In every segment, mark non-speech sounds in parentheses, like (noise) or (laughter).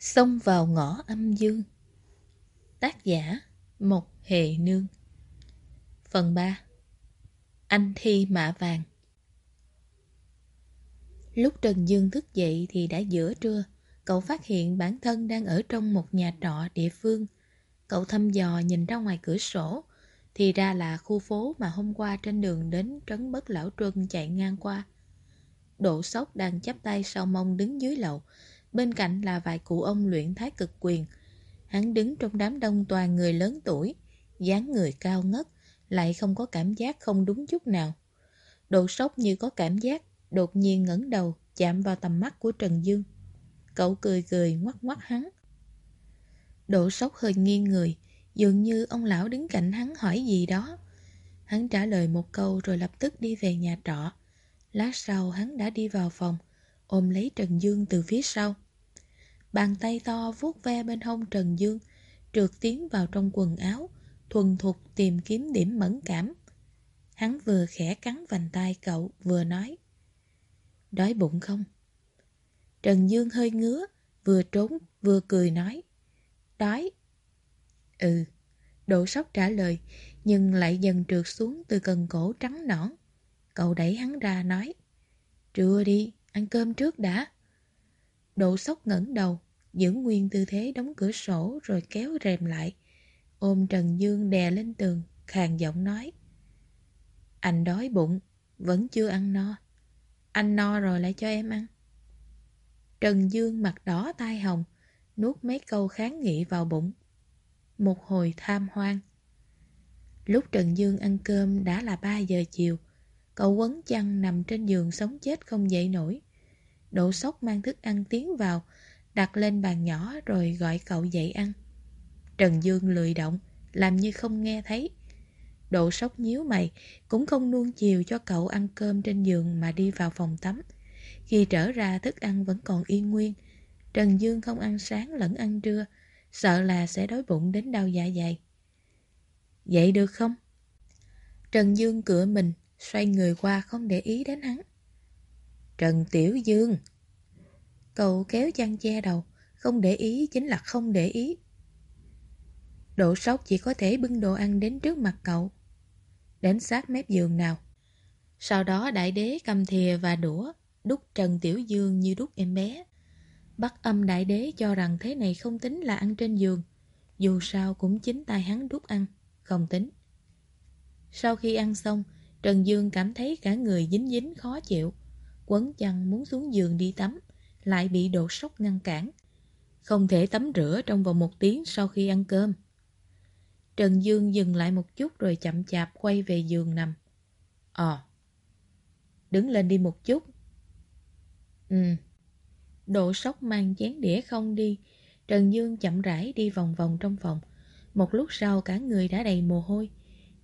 Xông vào ngõ âm dương. Tác giả, Mộc Hề Nương. Phần 3 Anh thi mạ vàng. Lúc Trần Dương thức dậy thì đã giữa trưa, Cậu phát hiện bản thân đang ở trong một nhà trọ địa phương. Cậu thăm dò nhìn ra ngoài cửa sổ, Thì ra là khu phố mà hôm qua trên đường đến Trấn Bất Lão Truân chạy ngang qua. Độ sốc đang chắp tay sau mông đứng dưới lầu Bên cạnh là vài cụ ông luyện thái cực quyền. Hắn đứng trong đám đông toàn người lớn tuổi, dáng người cao ngất, lại không có cảm giác không đúng chút nào. Độ sốc như có cảm giác, đột nhiên ngẩng đầu, chạm vào tầm mắt của Trần Dương. Cậu cười cười ngoắt ngoắt hắn. Độ sốc hơi nghiêng người, dường như ông lão đứng cạnh hắn hỏi gì đó. Hắn trả lời một câu rồi lập tức đi về nhà trọ. Lát sau hắn đã đi vào phòng, ôm lấy Trần Dương từ phía sau. Bàn tay to vuốt ve bên hông Trần Dương, trượt tiến vào trong quần áo, thuần thục tìm kiếm điểm mẫn cảm. Hắn vừa khẽ cắn vành tay cậu, vừa nói. Đói bụng không? Trần Dương hơi ngứa, vừa trốn, vừa cười nói. Đói. Ừ, độ sóc trả lời, nhưng lại dần trượt xuống từ cần cổ trắng nõn. Cậu đẩy hắn ra nói. Trưa đi, ăn cơm trước đã. Độ sốc ngẩng đầu, giữ nguyên tư thế đóng cửa sổ rồi kéo rèm lại. Ôm Trần Dương đè lên tường, khàn giọng nói. Anh đói bụng, vẫn chưa ăn no. Anh no rồi lại cho em ăn. Trần Dương mặt đỏ tai hồng, nuốt mấy câu kháng nghị vào bụng. Một hồi tham hoang. Lúc Trần Dương ăn cơm đã là 3 giờ chiều. Cậu quấn chăn nằm trên giường sống chết không dậy nổi. Độ sốc mang thức ăn tiến vào, đặt lên bàn nhỏ rồi gọi cậu dậy ăn. Trần Dương lười động, làm như không nghe thấy. Độ sốc nhíu mày, cũng không nuông chiều cho cậu ăn cơm trên giường mà đi vào phòng tắm. Khi trở ra thức ăn vẫn còn yên nguyên. Trần Dương không ăn sáng lẫn ăn trưa, sợ là sẽ đói bụng đến đau dạ dày. Vậy được không? Trần Dương cựa mình, xoay người qua không để ý đến hắn. Trần Tiểu Dương. Cậu kéo chăn che đầu, Không để ý chính là không để ý. Độ sốc chỉ có thể bưng đồ ăn đến trước mặt cậu. Đến sát mép giường nào. Sau đó đại đế cầm thìa và đũa Đút Trần Tiểu Dương như đút em bé. Bắt âm đại đế cho rằng thế này không tính là ăn trên giường. Dù sao cũng chính tay hắn đút ăn, Không tính. Sau khi ăn xong Trần Dương cảm thấy cả người dính dính, khó chịu. Quấn chăn muốn xuống giường đi tắm, Lại bị độ sốc ngăn cản. Không thể tắm rửa trong vòng một tiếng sau khi ăn cơm. Trần Dương dừng lại một chút rồi chậm chạp quay về giường nằm. Ờ. Đứng lên đi một chút. Ừ. Độ sốc mang chén đĩa không đi, Trần Dương chậm rãi đi vòng vòng trong phòng. Một lúc sau cả người đã đầy mồ hôi.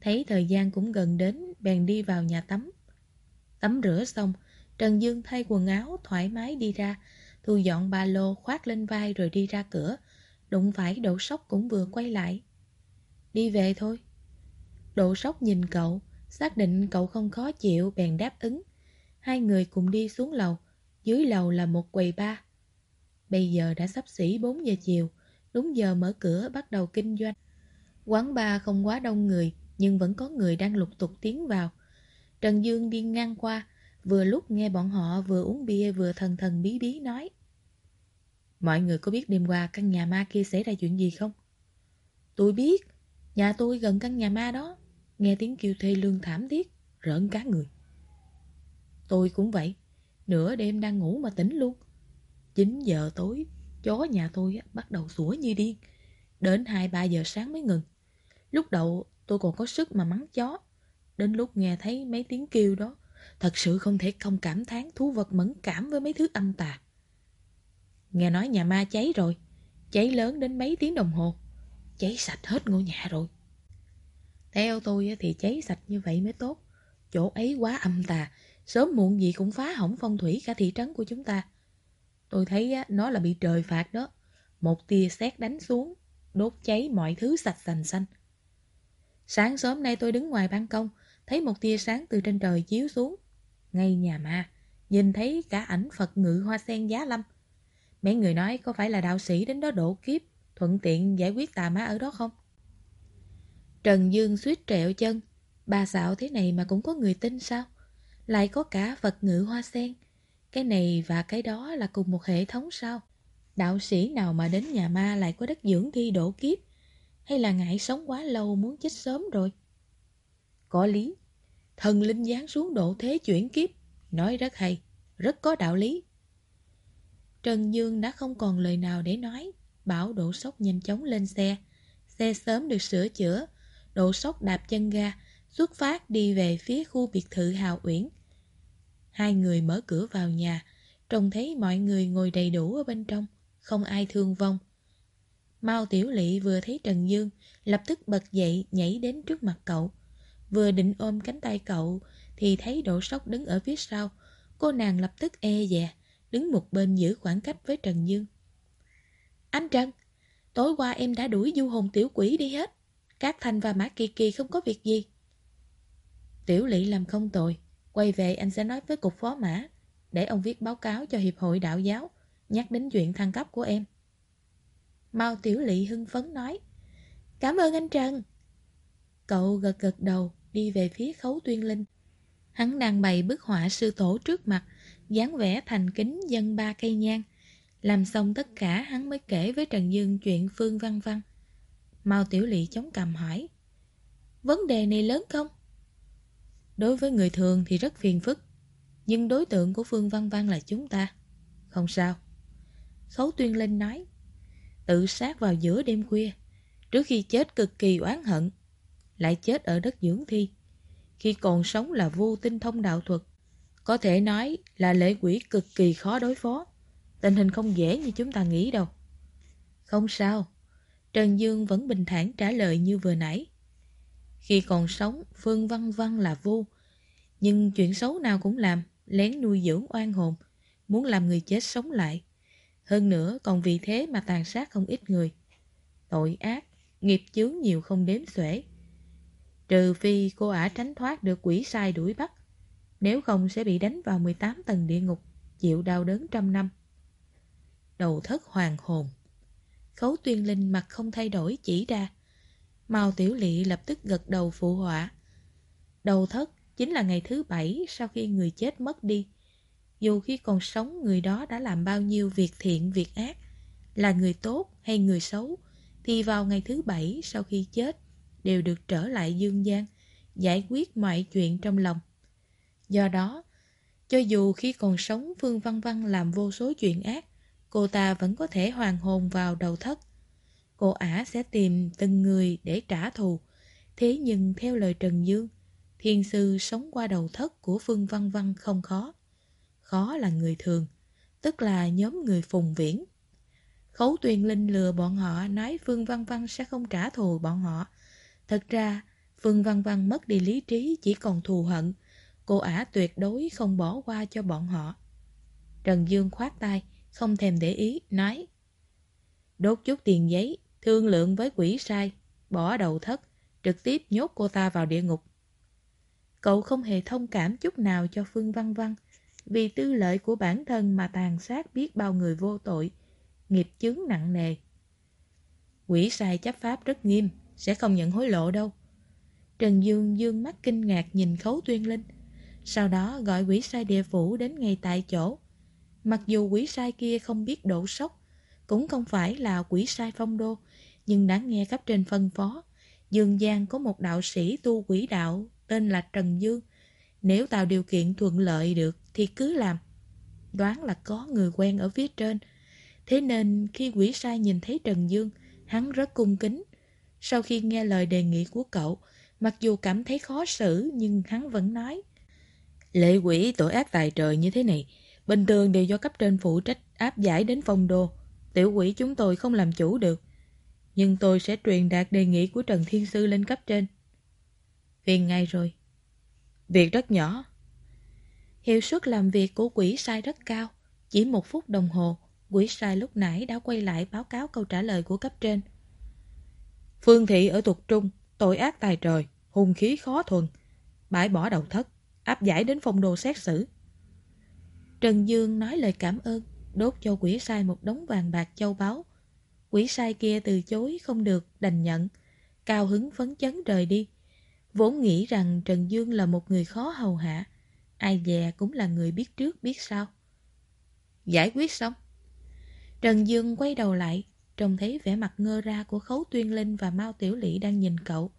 Thấy thời gian cũng gần đến Bèn đi vào nhà tắm Tắm rửa xong Trần Dương thay quần áo thoải mái đi ra, thu dọn ba lô khoác lên vai rồi đi ra cửa. Đụng phải độ sốc cũng vừa quay lại. Đi về thôi. Độ sốc nhìn cậu, xác định cậu không khó chịu bèn đáp ứng. Hai người cùng đi xuống lầu, dưới lầu là một quầy ba. Bây giờ đã sắp xỉ 4 giờ chiều, đúng giờ mở cửa bắt đầu kinh doanh. Quán ba không quá đông người, nhưng vẫn có người đang lục tục tiến vào. Trần Dương đi ngang qua, Vừa lúc nghe bọn họ vừa uống bia vừa thần thần bí bí nói. Mọi người có biết đêm qua căn nhà ma kia xảy ra chuyện gì không? Tôi biết Nhà tôi gần căn nhà ma đó. Nghe tiếng kêu thê lương thảm thiết Rợn cá người. Tôi cũng vậy Nửa đêm đang ngủ mà tỉnh luôn. 9 giờ tối Chó nhà tôi bắt đầu sủa như điên. Đến 2-3 giờ sáng mới ngừng. Lúc đầu tôi còn có sức mà mắng chó Đến lúc nghe thấy mấy tiếng kêu đó Thật sự không thể không cảm thán thú vật mẫn cảm với mấy thứ âm tà. Nghe nói nhà ma cháy rồi, cháy lớn đến mấy tiếng đồng hồ, cháy sạch hết ngôi nhà rồi. Theo tôi thì cháy sạch như vậy mới tốt, chỗ ấy quá âm tà, sớm muộn gì cũng phá hỏng phong thủy cả thị trấn của chúng ta. Tôi thấy nó là bị trời phạt đó, một tia sét đánh xuống, đốt cháy mọi thứ sạch sành xanh. Sáng sớm nay tôi đứng ngoài ban công, thấy một tia sáng từ trên trời chiếu xuống. Ngay nhà ma, nhìn thấy cả ảnh Phật ngự hoa sen giá lâm. Mấy người nói có phải là đạo sĩ đến đó độ kiếp, thuận tiện giải quyết tà ma ở đó không? Trần Dương suýt trẹo chân. Bà xạo thế này mà cũng có người tin sao? Lại có cả Phật ngữ hoa sen. Cái này và cái đó là cùng một hệ thống sao? Đạo sĩ nào mà đến nhà ma lại có đất dưỡng thi độ kiếp? Hay là ngại sống quá lâu muốn chết sớm rồi? Có lý. Thần linh giáng xuống độ thế chuyển kiếp. Nói rất hay, rất có đạo lý. Trần Dương đã không còn lời nào để nói. Bảo độ sốc nhanh chóng lên xe. Xe sớm được sửa chữa. Độ sốc đạp chân ga, xuất phát đi về phía khu biệt thự Hào Uyển. Hai người mở cửa vào nhà, trông thấy mọi người ngồi đầy đủ ở bên trong, không ai thương vong. Mao Tiểu Lị vừa thấy Trần Dương, lập tức bật dậy nhảy đến trước mặt cậu. Vừa định ôm cánh tay cậu, thì thấy Đỗ Sóc đứng ở phía sau. Cô nàng lập tức e dè, đứng một bên giữ khoảng cách với Trần Dương. Anh Trần, tối qua em đã đuổi du hồn tiểu quỷ đi hết. Các Thanh và Mã Kỳ Kỳ không có việc gì. Tiểu Lị làm không tồi. Quay về anh sẽ nói với cục phó mã để ông viết báo cáo cho Hiệp hội Đạo giáo nhắc đến chuyện thăng cấp của em. Mao Tiểu Lị hưng phấn nói Cảm ơn anh Trần. Cậu gật gật đầu đi về phía khấu tuyên linh. Hắn đang bày bức họa sư tổ trước mặt, dáng vẽ thành kính dân ba cây nhang. Làm xong tất cả hắn mới kể với Trần Dương chuyện Phương Văn Văn. Mao Tiểu Lị chống cằm hỏi Vấn đề này lớn không? Đối với người thường thì rất phiền phức Nhưng đối tượng của Phương Văn Văn là chúng ta Không sao Khấu Tuyên Linh nói Tự sát vào giữa đêm khuya Trước khi chết cực kỳ oán hận Lại chết ở đất dưỡng thi. Khi còn sống là vô tinh thông đạo thuật Có thể nói là lễ quỷ cực kỳ khó đối phó Tình hình không dễ như chúng ta nghĩ đâu. Không sao Trần Dương vẫn bình thản trả lời như vừa nãy. Khi còn sống, Phương Văn Văn là vô, Nhưng chuyện xấu nào cũng làm, lén nuôi dưỡng oan hồn, muốn làm người chết sống lại. Hơn nữa còn vì thế mà tàn sát không ít người. Tội ác, nghiệp chướng nhiều không đếm xuể. Trừ phi cô ả tránh thoát được quỷ sai đuổi bắt. Nếu không sẽ bị đánh vào 18 tầng địa ngục, chịu đau đớn trăm năm. Đầu thất hoàng hồn Khấu tuyên linh mặt không thay đổi chỉ ra Mao Tiểu Lị lập tức gật đầu phụ họa. Đầu thất chính là ngày thứ bảy sau khi người chết mất đi. Dù khi còn sống người đó đã làm bao nhiêu việc thiện việc ác, là người tốt hay người xấu, thì vào ngày thứ bảy sau khi chết đều được trở lại dương gian, giải quyết mọi chuyện trong lòng. Do đó, cho dù khi còn sống Phương Văn Văn làm vô số chuyện ác, cô ta vẫn có thể hoàn hồn vào đầu thất. Cô ả sẽ tìm từng người để trả thù. Thế nhưng theo lời Trần Dương, thiên sư sống qua đầu thất của Phương Văn Văn không khó. Khó là người thường, tức là nhóm người phùng viễn. Khấu tuyền linh lừa bọn họ nói Phương Văn Văn sẽ không trả thù bọn họ. Thật ra, Phương Văn Văn mất đi lý trí chỉ còn thù hận. Cô ả tuyệt đối không bỏ qua cho bọn họ. Trần Dương khoát tay, không thèm để ý, nói Đốt chút tiền giấy, thương lượng với quỷ sai, bỏ đầu thất, trực tiếp nhốt cô ta vào địa ngục. Cậu không hề thông cảm chút nào cho Phương Văn Văn, vì tư lợi của bản thân mà tàn sát biết bao người vô tội, nghiệp chướng nặng nề. Quỷ sai chấp pháp rất nghiêm, sẽ không nhận hối lộ đâu. Trần Dương dương mắt kinh ngạc nhìn Khấu Tuyên Linh, sau đó gọi quỷ sai địa phủ đến ngay tại chỗ. Mặc dù quỷ sai kia không biết độ sốc, cũng không phải là quỷ sai phong đô, nhưng đã nghe cấp trên phân phó. Dương Giang có một đạo sĩ tu quỷ đạo tên là Trần Dương. Nếu tạo điều kiện thuận lợi được thì cứ làm. Đoán là có người quen ở phía trên. Thế nên khi quỷ sai nhìn thấy Trần Dương, hắn rất cung kính. Sau khi nghe lời đề nghị của cậu, mặc dù cảm thấy khó xử nhưng hắn vẫn nói. Lệ quỷ tội ác tài trời như thế này, bình thường đều do cấp trên phụ trách áp giải đến phong đô. Tiểu quỷ chúng tôi không làm chủ được. Nhưng tôi sẽ truyền đạt đề nghị của Trần Thiên Sư lên cấp trên. Phiền ngay rồi. Việc rất nhỏ. Hiệu suất làm việc của quỷ sai rất cao. Chỉ một phút đồng hồ, quỷ sai lúc nãy đã quay lại báo cáo câu trả lời của cấp trên. Phương thị ở tục trung, tội ác tài trời, hung khí khó thuần, bãi bỏ đầu thất, áp giải đến phong đô xét xử. Trần Dương nói lời cảm ơn, đốt cho quỷ sai một đống vàng bạc châu báu. Quỷ sai kia từ chối không được, đành nhận. Cao hứng phấn chấn rời đi. Vốn nghĩ rằng Trần Dương là một người khó hầu hạ. Ai dè cũng là người biết trước biết sau. Giải quyết xong. Trần Dương quay đầu lại, trông thấy vẻ mặt ngơ ra của Khấu Tuyên Linh và Mao Tiểu lỵ đang nhìn cậu.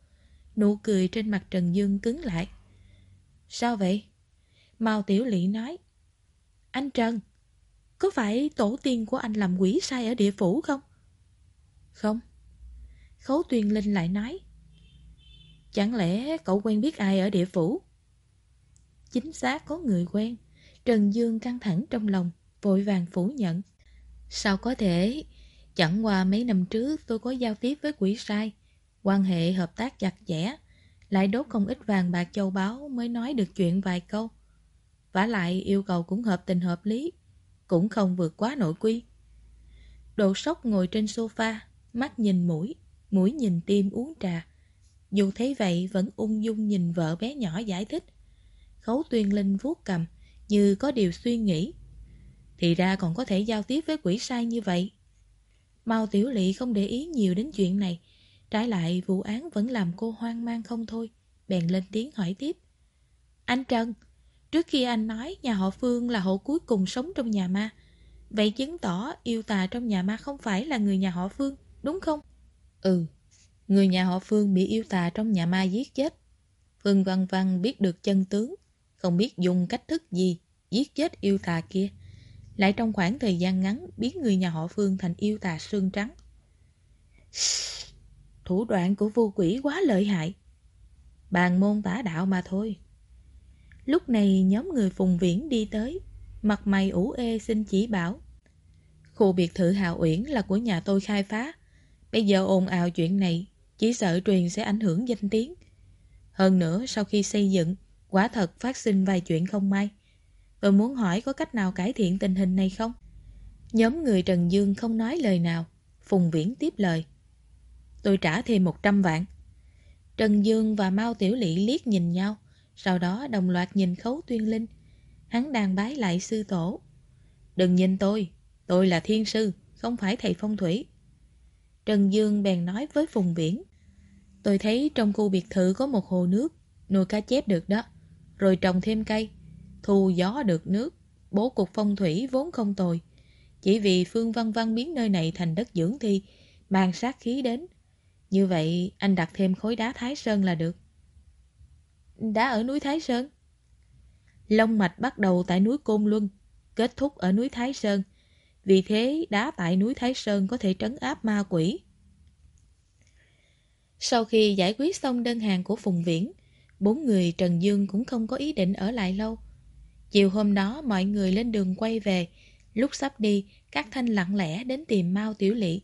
Nụ cười trên mặt Trần Dương cứng lại. Sao vậy? Mao Tiểu lỵ nói. Anh Trần, có phải tổ tiên của anh làm quỷ sai ở địa phủ không? Không. Khấu Tuyên Linh lại nói. Chẳng lẽ cậu quen biết ai ở địa phủ? Chính xác có người quen. Trần Dương căng thẳng trong lòng, vội vàng phủ nhận. Sao có thể? Chẳng qua mấy năm trước tôi có giao tiếp với quỷ sai. Quan hệ hợp tác chặt chẽ. Lại đốt không ít vàng bạc châu báu mới nói được chuyện vài câu. vả lại yêu cầu cũng hợp tình hợp lý. Cũng không vượt quá nội quy. Đồ sốc ngồi trên sofa, mắt nhìn mũi, mũi nhìn tim uống trà. Dù thấy vậy vẫn ung dung nhìn vợ bé nhỏ giải thích. Khấu tuyên linh vuốt cầm, như có điều suy nghĩ. Thì ra còn có thể giao tiếp với quỷ sai như vậy. Mao Tiểu Lị không để ý nhiều đến chuyện này. Trái lại vụ án vẫn làm cô hoang mang không thôi. Bèn lên tiếng hỏi tiếp. Anh Trần, trước khi anh nói nhà họ Phương là hộ cuối cùng sống trong nhà ma. Vậy chứng tỏ yêu tà trong nhà ma không phải là người nhà họ Phương, đúng không? Ừ, người nhà họ Phương bị yêu tà trong nhà ma giết chết. Phương Văn Văn biết được chân tướng, không biết dùng cách thức gì giết chết yêu tà kia. Lại trong khoảng thời gian ngắn biến người nhà họ Phương thành yêu tà xương trắng. Thủ đoạn của vô quỷ quá lợi hại. Bàn môn tả đạo mà thôi. Lúc này nhóm người phùng viễn đi tới, mặt mày ủ ê xin chỉ bảo. Khu biệt thự Hào Uyển là của nhà tôi khai phá. Bây giờ ồn ào chuyện này, chỉ sợ truyền sẽ ảnh hưởng danh tiếng. Hơn nữa, sau khi xây dựng, quả thật phát sinh vài chuyện không may. Tôi muốn hỏi có cách nào cải thiện tình hình này không? Nhóm người Trần Dương không nói lời nào. Phùng Viễn tiếp lời. Tôi trả thêm 100 vạn. Trần Dương và Mao Tiểu Lị liếc nhìn nhau, sau đó đồng loạt nhìn Khấu Tuyên Linh. Hắn đang bái lại sư tổ. Đừng nhìn tôi, tôi là thiên sư, không phải thầy phong thủy. Trần Dương bèn nói với Phùng Viễn. Tôi thấy trong khu biệt thự có một hồ nước, nuôi cá chép được đó, rồi trồng thêm cây, thu gió được nước, bố cục phong thủy vốn không tồi. Chỉ vì Phương Văn Văn biến nơi này thành đất dưỡng thi, mang sát khí đến. Như vậy anh đặt thêm khối đá Thái Sơn là được. Đá ở núi Thái Sơn? Long mạch bắt đầu tại núi Côn Luân, kết thúc ở núi Thái Sơn. Vì thế đá tại núi Thái Sơn có thể trấn áp ma quỷ. Sau khi giải quyết xong đơn hàng của Phùng Viễn, bốn người Trần Dương cũng không có ý định ở lại lâu. Chiều hôm đó mọi người lên đường quay về, lúc sắp đi, các thanh lặng lẽ đến tìm Mao Tiểu Lị.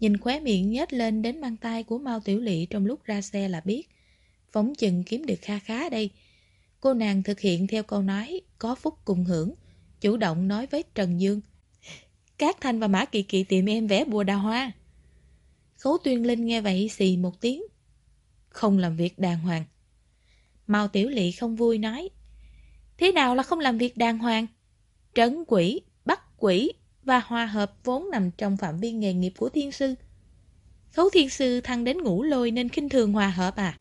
Nhìn khóe miệng nhếch lên đến mang tay của Mao Tiểu Lị trong lúc ra xe là biết. Phóng chừng kiếm được kha khá đây. Cô nàng thực hiện theo câu nói có phúc cùng hưởng, chủ động nói với Trần Dương. Các Thanh và Mã Kỳ Kỳ tìm em vẽ bùa đào hoa cố Tuyên Linh nghe vậy xì một tiếng. Không làm việc đàng hoàng. Mao Tiểu Lị không vui nói. Thế nào là không làm việc đàng hoàng? Trấn quỷ, bắt quỷ và hòa hợp vốn nằm trong phạm vi nghề nghiệp của thiên sư. Khấu thiên sư thăng đến ngũ lôi nên khinh thường hòa hợp à?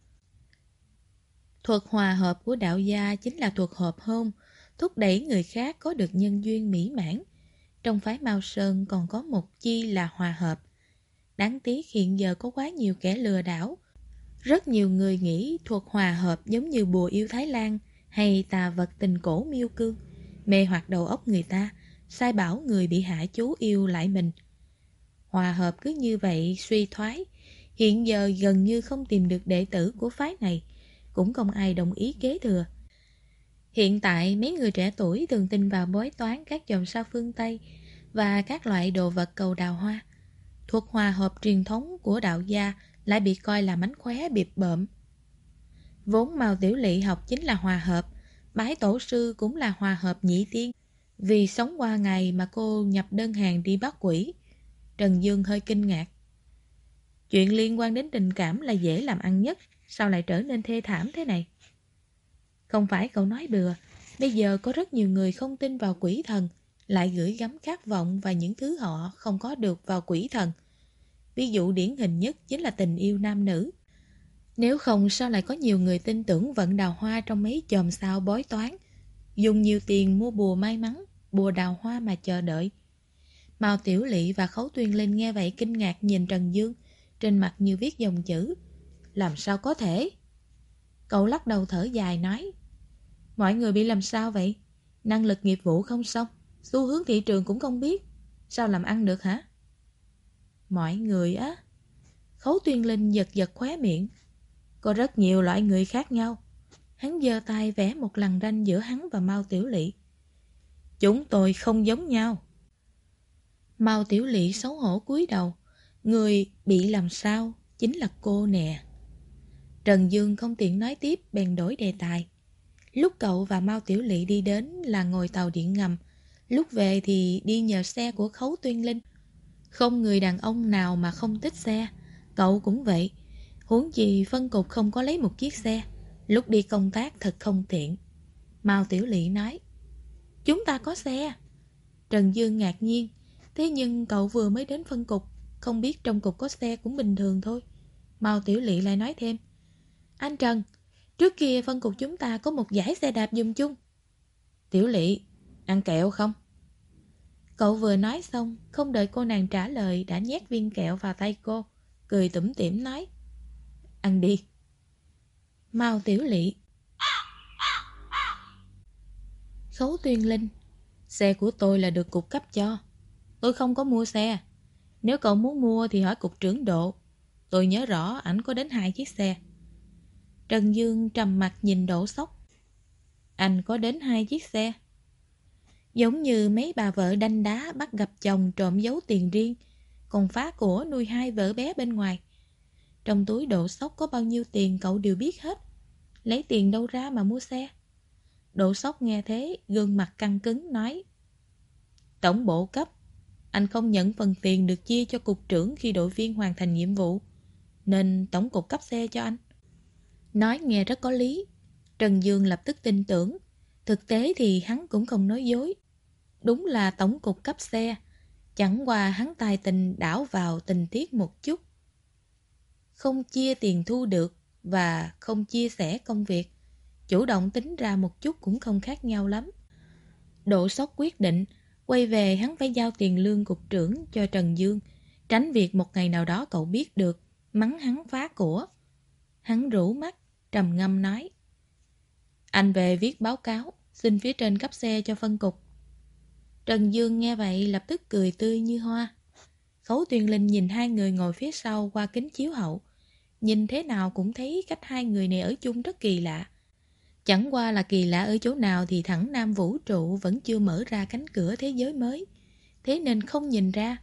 Thuật hòa hợp của đạo gia chính là thuật hợp hôn, thúc đẩy người khác có được nhân duyên mỹ mãn. Trong phái Mao Sơn còn có một chi là hòa hợp. Đáng tiếc hiện giờ có quá nhiều kẻ lừa đảo. Rất nhiều người nghĩ thuộc hòa hợp giống như bùa yêu Thái Lan hay tà vật tình cổ miêu cương, mê hoặc đầu óc người ta, sai bảo người bị hạ chú yêu lại mình. Hòa hợp cứ như vậy suy thoái, hiện giờ gần như không tìm được đệ tử của phái này, cũng không ai đồng ý kế thừa. Hiện tại mấy người trẻ tuổi thường tin vào bói toán các dòng sao phương Tây và các loại đồ vật cầu đào hoa. Thuật hòa hợp truyền thống của đạo gia lại bị coi là mánh khóe bịp bợm. Vốn Mao Tiểu Lị học chính là hòa hợp, bái tổ sư cũng là hòa hợp nhị tiên. Vì sống qua ngày mà cô nhập đơn hàng đi bắt quỷ, Trần Dương hơi kinh ngạc. Chuyện liên quan đến tình cảm là dễ làm ăn nhất, sao lại trở nên thê thảm thế này? Không phải cậu nói bừa, bây giờ có rất nhiều người không tin vào quỷ thần, lại gửi gắm khát vọng và những thứ họ không có được vào quỷ thần. Ví dụ điển hình nhất chính là tình yêu nam nữ. Nếu không sao lại có nhiều người tin tưởng vận đào hoa trong mấy chòm sao bói toán, dùng nhiều tiền mua bùa may mắn, bùa đào hoa mà chờ đợi. Mao Tiểu Lị và Khấu Tuyên Linh nghe vậy kinh ngạc nhìn Trần Dương, trên mặt như viết dòng chữ. Làm sao có thể? Cậu lắc đầu thở dài nói. Mọi người bị làm sao vậy? Năng lực nghiệp vụ không xong, xu hướng thị trường cũng không biết. Sao làm ăn được hả? Mọi người á? Khấu Tuyên Linh giật giật khóe miệng. Có rất nhiều loại người khác nhau. Hắn giơ tay vẽ một lằn ranh giữa hắn và Mao Tiểu Lị. Chúng tôi không giống nhau. Mao Tiểu Lị xấu hổ cúi đầu. Người bị làm sao chính là cô nè. Trần Dương không tiện nói tiếp bèn đổi đề tài. Lúc cậu và Mao Tiểu Lị đi đến là ngồi tàu điện ngầm, lúc về thì đi nhờ xe của Khấu Tuyên Linh. Không người đàn ông nào mà không thích xe, cậu cũng vậy. Huống gì phân cục không có lấy một chiếc xe, lúc đi công tác thật không tiện. Mao Tiểu Lị nói, chúng ta có xe. Trần Dương ngạc nhiên, thế nhưng cậu vừa mới đến phân cục, không biết trong cục có xe cũng bình thường thôi. Mao Tiểu Lị lại nói thêm, anh Trần, trước kia phân cục chúng ta có một giải xe đạp dùng chung. Tiểu Lị, ăn kẹo không? Cậu vừa nói xong, không đợi cô nàng trả lời đã nhét viên kẹo vào tay cô, cười tủm tỉm nói. Ăn đi. Mau Tiểu Lị. Khấu Tuyên Linh, xe của tôi là được cục cấp cho. Tôi không có mua xe. Nếu cậu muốn mua thì hỏi cục trưởng độ. Tôi nhớ rõ ảnh có đến hai chiếc xe. Trần Dương trầm mặt nhìn đổ sốc. Anh có đến hai chiếc xe. Giống như mấy bà vợ đanh đá bắt gặp chồng trộm giấu tiền riêng, còn phá của nuôi hai vợ bé bên ngoài. Trong túi độ sốc có bao nhiêu tiền cậu đều biết hết. Lấy tiền đâu ra mà mua xe? Độ sốc nghe thế, gương mặt căng cứng nói. Tổng bộ cấp, anh không nhận phần tiền được chia cho cục trưởng khi đội viên hoàn thành nhiệm vụ, nên tổng cục cấp xe cho anh. Nói nghe rất có lý. Trần Dương lập tức tin tưởng. Thực tế thì hắn cũng không nói dối. Đúng là tổng cục cấp xe. Chẳng qua hắn tài tình đảo vào tình tiết một chút. Không chia tiền thu được và không chia sẻ công việc. Chủ động tính ra một chút cũng không khác nhau lắm. Độ sốc quyết định, quay về hắn phải giao tiền lương cục trưởng cho Trần Dương, tránh việc một ngày nào đó cậu biết được, mắng hắn phá của. Hắn rủ mắt, trầm ngâm nói. Anh về viết báo cáo, xin phía trên cấp xe cho phân cục. Trần Dương nghe vậy lập tức cười tươi như hoa. Khấu Tuyền Linh nhìn hai người ngồi phía sau qua kính chiếu hậu. Nhìn thế nào cũng thấy cách hai người này ở chung rất kỳ lạ. Chẳng qua là kỳ lạ ở chỗ nào thì thẳng nam vũ trụ vẫn chưa mở ra cánh cửa thế giới mới. Thế nên không nhìn ra.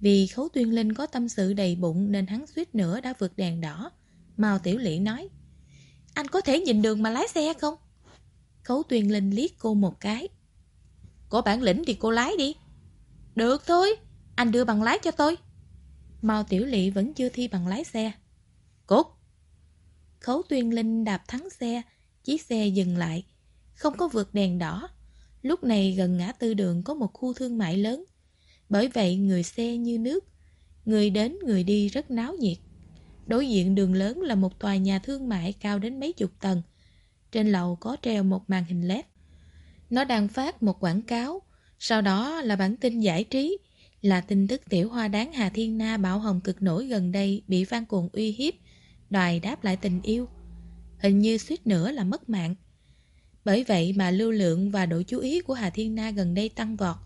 Vì Khấu Tuyên Linh có tâm sự đầy bụng nên hắn suýt nữa đã vượt đèn đỏ. Mao Tiểu Lị nói. Anh có thể nhìn đường mà lái xe không? Khấu Tuyên Linh liếc cô một cái. Có bản lĩnh thì cô lái đi. Được thôi, anh đưa bằng lái cho tôi. Mao Tiểu Lị vẫn chưa thi bằng lái xe. Cút! Khấu Tuyên Linh đạp thắng xe, chiếc xe dừng lại. Không có vượt đèn đỏ. Lúc này gần ngã tư đường có một khu thương mại lớn. Bởi vậy người xe như nước. Người đến người đi rất náo nhiệt. Đối diện đường lớn là một tòa nhà thương mại cao đến mấy chục tầng. Trên lầu có treo một màn hình LED. Nó đang phát một quảng cáo, sau đó là bản tin giải trí, là tin tức tiểu hoa đáng Hà Thiên Na bảo hồng cực nổi gần đây bị Phan Cuồng uy hiếp, đòi đáp lại tình yêu. Hình như suýt nữa là mất mạng. Bởi vậy mà lưu lượng và độ chú ý của Hà Thiên Na gần đây tăng vọt.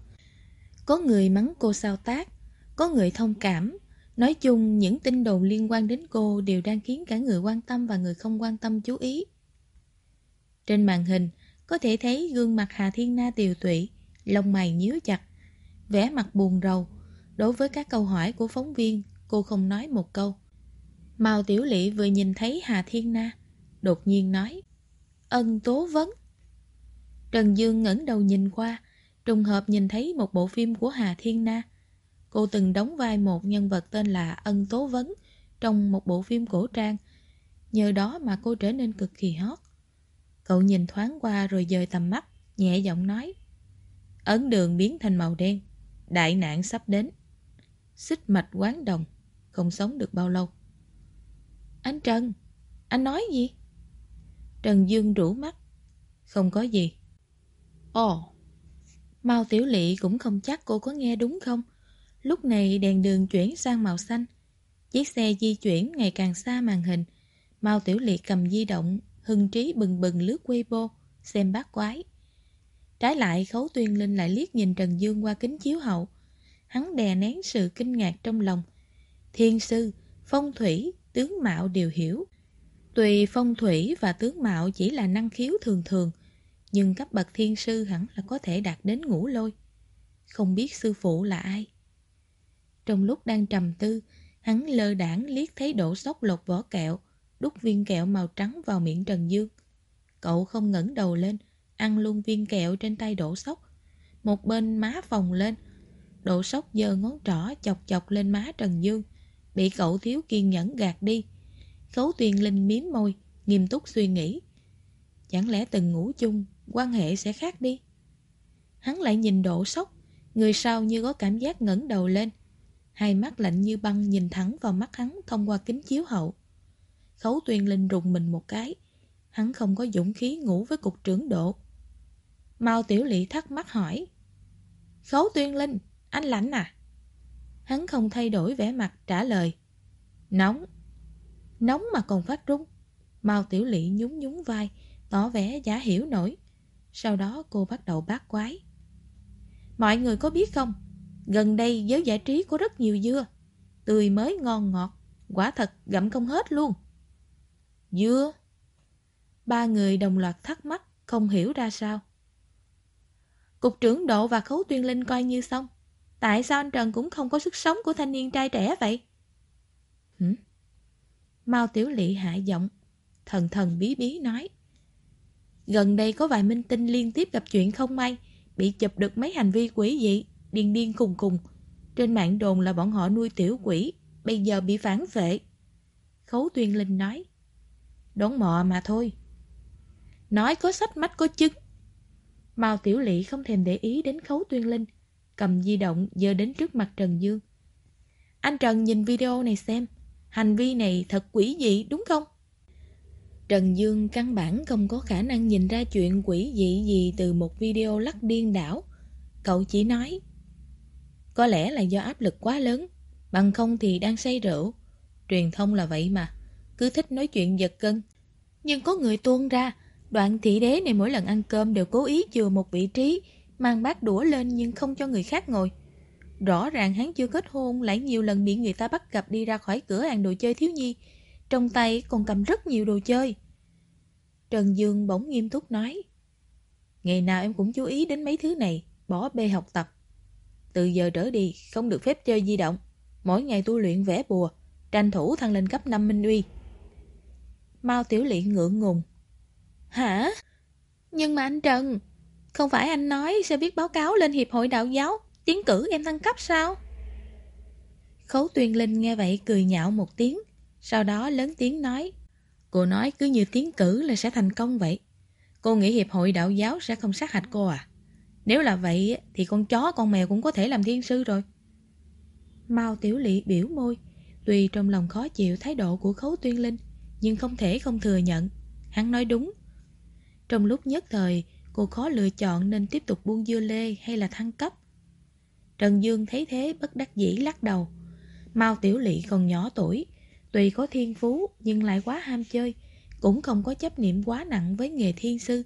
Có người mắng cô sao tác, có người thông cảm, Nói chung, những tin đồn liên quan đến cô đều đang khiến cả người quan tâm và người không quan tâm chú ý. Trên màn hình, có thể thấy gương mặt Hà Thiên Na tiều tụy, lông mày nhíu chặt, vẻ mặt buồn rầu. Đối với các câu hỏi của phóng viên, cô không nói một câu. Mao Tiểu Lị vừa nhìn thấy Hà Thiên Na, đột nhiên nói, ân tố vấn. Trần Dương ngẩng đầu nhìn qua, trùng hợp nhìn thấy một bộ phim của Hà Thiên Na. Cô từng đóng vai một nhân vật tên là Ân Tố Vấn trong một bộ phim cổ trang. Nhờ đó mà cô trở nên cực kỳ hot. Cậu nhìn thoáng qua rồi dời tầm mắt, nhẹ giọng nói. Ấn đường biến thành màu đen. Đại nạn sắp đến. Xích mạch quán đồng. Không sống được bao lâu. Anh Trần, anh nói gì? Trần Dương rủ mắt. Không có gì. Ồ, Mao Tiểu Lị cũng không chắc cô có nghe đúng không? Lúc này đèn đường chuyển sang màu xanh. Chiếc xe di chuyển ngày càng xa màn hình. Mao Tiểu Lị cầm di động, hưng trí bừng bừng lướt Weibo, xem bát quái. Trái lại Khấu Tuyên Linh lại liếc nhìn Trần Dương qua kính chiếu hậu. Hắn đè nén sự kinh ngạc trong lòng. Thiên sư, phong thủy, tướng mạo đều hiểu. Tùy phong thủy và tướng mạo chỉ là năng khiếu thường thường, nhưng cấp bậc thiên sư hẳn là có thể đạt đến ngũ lôi. Không biết sư phụ là ai. Trong lúc đang trầm tư, hắn lơ đảng liếc thấy đổ sóc lột vỏ kẹo, đút viên kẹo màu trắng vào miệng Trần Dương. Cậu không ngẩng đầu lên, ăn luôn viên kẹo trên tay đổ sóc. Một bên má phồng lên, đổ sóc giơ ngón trỏ chọc chọc lên má Trần Dương, bị cậu thiếu kiên nhẫn gạt đi. Khấu Tuyền Linh miếm môi, nghiêm túc suy nghĩ. Chẳng lẽ từng ngủ chung, quan hệ sẽ khác đi? Hắn lại nhìn đổ sốc, người sau như có cảm giác ngẩng đầu lên. Hai mắt lạnh như băng nhìn thẳng vào mắt hắn thông qua kính chiếu hậu. Khấu Tuyên Linh rùng mình một cái. Hắn không có dũng khí ngủ với cục trưởng độ. Mao Tiểu Lị thắc mắc hỏi. Khấu Tuyên Linh, anh lạnh à? Hắn không thay đổi vẻ mặt trả lời. Nóng. Nóng mà còn phát rung. Mao Tiểu Lị nhún nhún vai, tỏ vẻ giả hiểu nổi. Sau đó cô bắt đầu bát quái. Mọi người có biết không? Gần đây giới giải trí có rất nhiều dưa. Tươi mới ngon ngọt. Quả thật gặm không hết luôn. Dưa? Ba người đồng loạt thắc mắc, không hiểu ra sao. Cục trưởng Độ và Khấu Tuyên Linh coi như xong. Tại sao anh Trần cũng không có sức sống của thanh niên trai trẻ vậy? Hử? Mao Tiểu Lị hạ giọng, thần thần bí bí nói. Gần đây có vài minh tinh liên tiếp gặp chuyện không may, bị chụp được mấy hành vi quỷ dị, điên điên cùng cùng. Trên mạng đồn là bọn họ nuôi tiểu quỷ, bây giờ bị phản vệ. Khấu Tuyên Linh nói đốn mò mà thôi. Nói có sách mách có chứng. Mao Tiểu Lị không thèm để ý đến Khấu Tuyên Linh, cầm di động dơ đến trước mặt Trần Dương. Anh Trần nhìn video này xem, hành vi này thật quỷ dị đúng không? Trần Dương căn bản không có khả năng nhìn ra chuyện quỷ dị gì từ một video lắc điên đảo. Cậu chỉ nói, có lẽ là do áp lực quá lớn, bằng không thì đang say rượu. Truyền thông là vậy mà, cứ thích nói chuyện giật cân. Nhưng có người tuôn ra, đoạn thị đế này mỗi lần ăn cơm đều cố ý chừa một vị trí, mang bát đũa lên nhưng không cho người khác ngồi. Rõ ràng hắn chưa kết hôn lại nhiều lần bị người ta bắt gặp đi ra khỏi cửa hàng đồ chơi thiếu nhi. Trong tay còn cầm rất nhiều đồ chơi. Trần Dương bỗng nghiêm túc nói. Ngày nào em cũng chú ý đến mấy thứ này, bỏ bê học tập. Từ giờ trở đi, không được phép chơi di động. Mỗi ngày tu luyện vẽ bùa, tranh thủ thăng lên cấp 5 minh uy. Mao Tiểu Liện ngượng ngùng. Hả? Nhưng mà anh Trần, không phải anh nói sẽ viết báo cáo lên Hiệp hội Đạo giáo, tiến cử em thăng cấp sao? Khấu Tuyên Linh nghe vậy cười nhạo một tiếng, sau đó lớn tiếng nói. Cô nói cứ như tiến cử là sẽ thành công vậy. Cô nghĩ Hiệp hội Đạo giáo sẽ không sát hạch cô à? Nếu là vậy thì con chó con mèo cũng có thể làm thiên sư rồi. Mao Tiểu Lị biểu môi, tuy trong lòng khó chịu thái độ của Khấu Tuyên Linh, nhưng không thể không thừa nhận. Hắn nói đúng. Trong lúc nhất thời, cô khó lựa chọn nên tiếp tục buông dưa lê hay là thăng cấp. Trần Dương thấy thế bất đắc dĩ lắc đầu. Mao Tiểu Lị còn nhỏ tuổi, tuy có thiên phú nhưng lại quá ham chơi, cũng không có chấp niệm quá nặng với nghề thiên sư.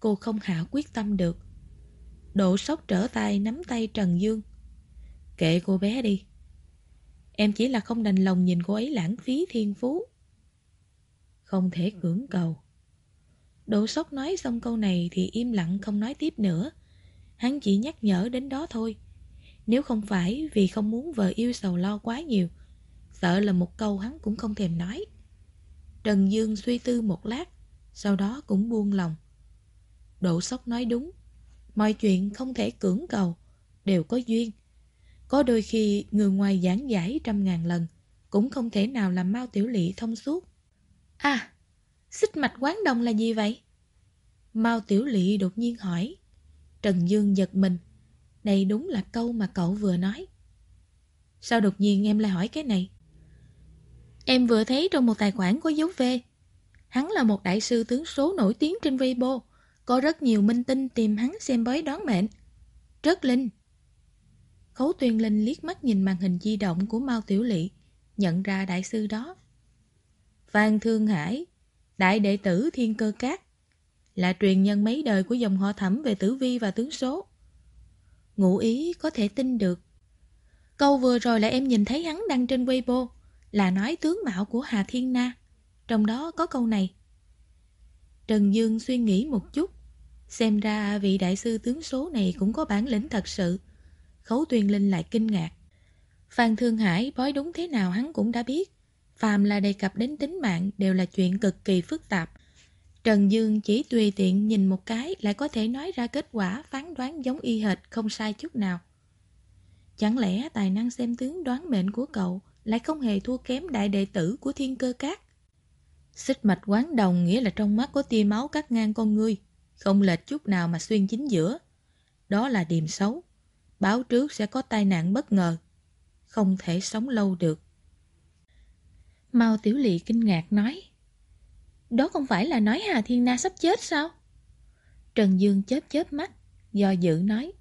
Cô không hạ quyết tâm được. Độ sốc trở tay nắm tay Trần Dương. Kệ cô bé đi. Em chỉ là không đành lòng nhìn cô ấy lãng phí thiên phú. Không thể cưỡng cầu. Đỗ sốc nói xong câu này thì im lặng không nói tiếp nữa. Hắn chỉ nhắc nhở đến đó thôi. Nếu không phải vì không muốn vợ yêu sầu lo quá nhiều, sợ là một câu hắn cũng không thèm nói. Trần Dương suy tư một lát, sau đó cũng buông lòng. Đỗ sốc nói đúng, mọi chuyện không thể cưỡng cầu, đều có duyên. Có đôi khi người ngoài giảng giải trăm ngàn lần, cũng không thể nào làm mau tiểu lị thông suốt. À, xích mạch quán đồng là gì vậy? Mao Tiểu Lị đột nhiên hỏi. Trần Dương giật mình, Đây đúng là câu mà cậu vừa nói. Sao đột nhiên em lại hỏi cái này? Em vừa thấy trong một tài khoản có dấu V. Hắn là một đại sư tướng số nổi tiếng trên Weibo. Có rất nhiều minh tinh tìm hắn xem bói đoán mệnh. Rất linh. Khấu tuyên linh liếc mắt nhìn màn hình di động của Mao Tiểu Lị, nhận ra đại sư đó. Phan Thương Hải, đại đệ tử Thiên Cơ Cát, là truyền nhân mấy đời của dòng họ thẩm về tử vi và tướng số. Ngụ ý có thể tin được. Câu vừa rồi là em nhìn thấy hắn đăng trên Weibo, là nói tướng mạo của Hà Thiên Na. Trong đó có câu này. Trần Dương suy nghĩ một chút, xem ra vị đại sư tướng số này cũng có bản lĩnh thật sự. Khấu Tuyên Linh lại kinh ngạc. Phan Thương Hải bói đúng thế nào hắn cũng đã biết. Phàm là đề cập đến tính mạng đều là chuyện cực kỳ phức tạp. Trần Dương chỉ tùy tiện nhìn một cái lại có thể nói ra kết quả phán đoán giống y hệt không sai chút nào. Chẳng lẽ tài năng xem tướng đoán mệnh của cậu lại không hề thua kém đại đệ tử của thiên cơ cát? Xích mạch quán đồng nghĩa là trong mắt có tia máu cắt ngang con ngươi, không lệch chút nào mà xuyên chính giữa. Đó là điềm xấu. Báo trước sẽ có tai nạn bất ngờ. Không thể sống lâu được. Mao Tiểu Lị kinh ngạc nói. Đó không phải là nói Hà Thiên Na sắp chết sao? Trần Dương chớp chớp mắt, do dự nói.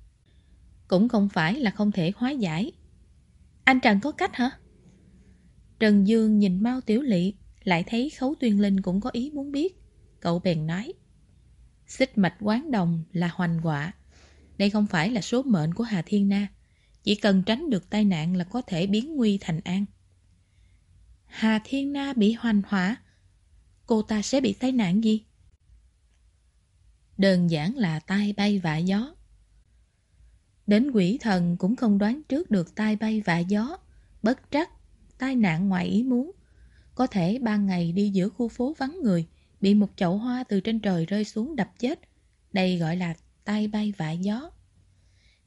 Cũng không phải là không thể hóa giải. Anh Trần có cách hả? Trần Dương nhìn Mao Tiểu Lị, lại thấy Khấu Tuyên Linh cũng có ý muốn biết. Cậu bèn nói. Xích mạch quán đồng là hoành quả. Đây không phải là số mệnh của Hà Thiên Na. Chỉ cần tránh được tai nạn là có thể biến nguy thành an. Hà Thiên Na bị hoành hỏa. Cô ta sẽ bị tai nạn gì? Đơn giản là tai bay vạ gió. Đến quỷ thần cũng không đoán trước được tai bay vạ gió. Bất trắc, tai nạn ngoài ý muốn. Có thể ban ngày đi giữa khu phố vắng người, bị một chậu hoa từ trên trời rơi xuống đập chết. Đây gọi là tai bay vạ gió.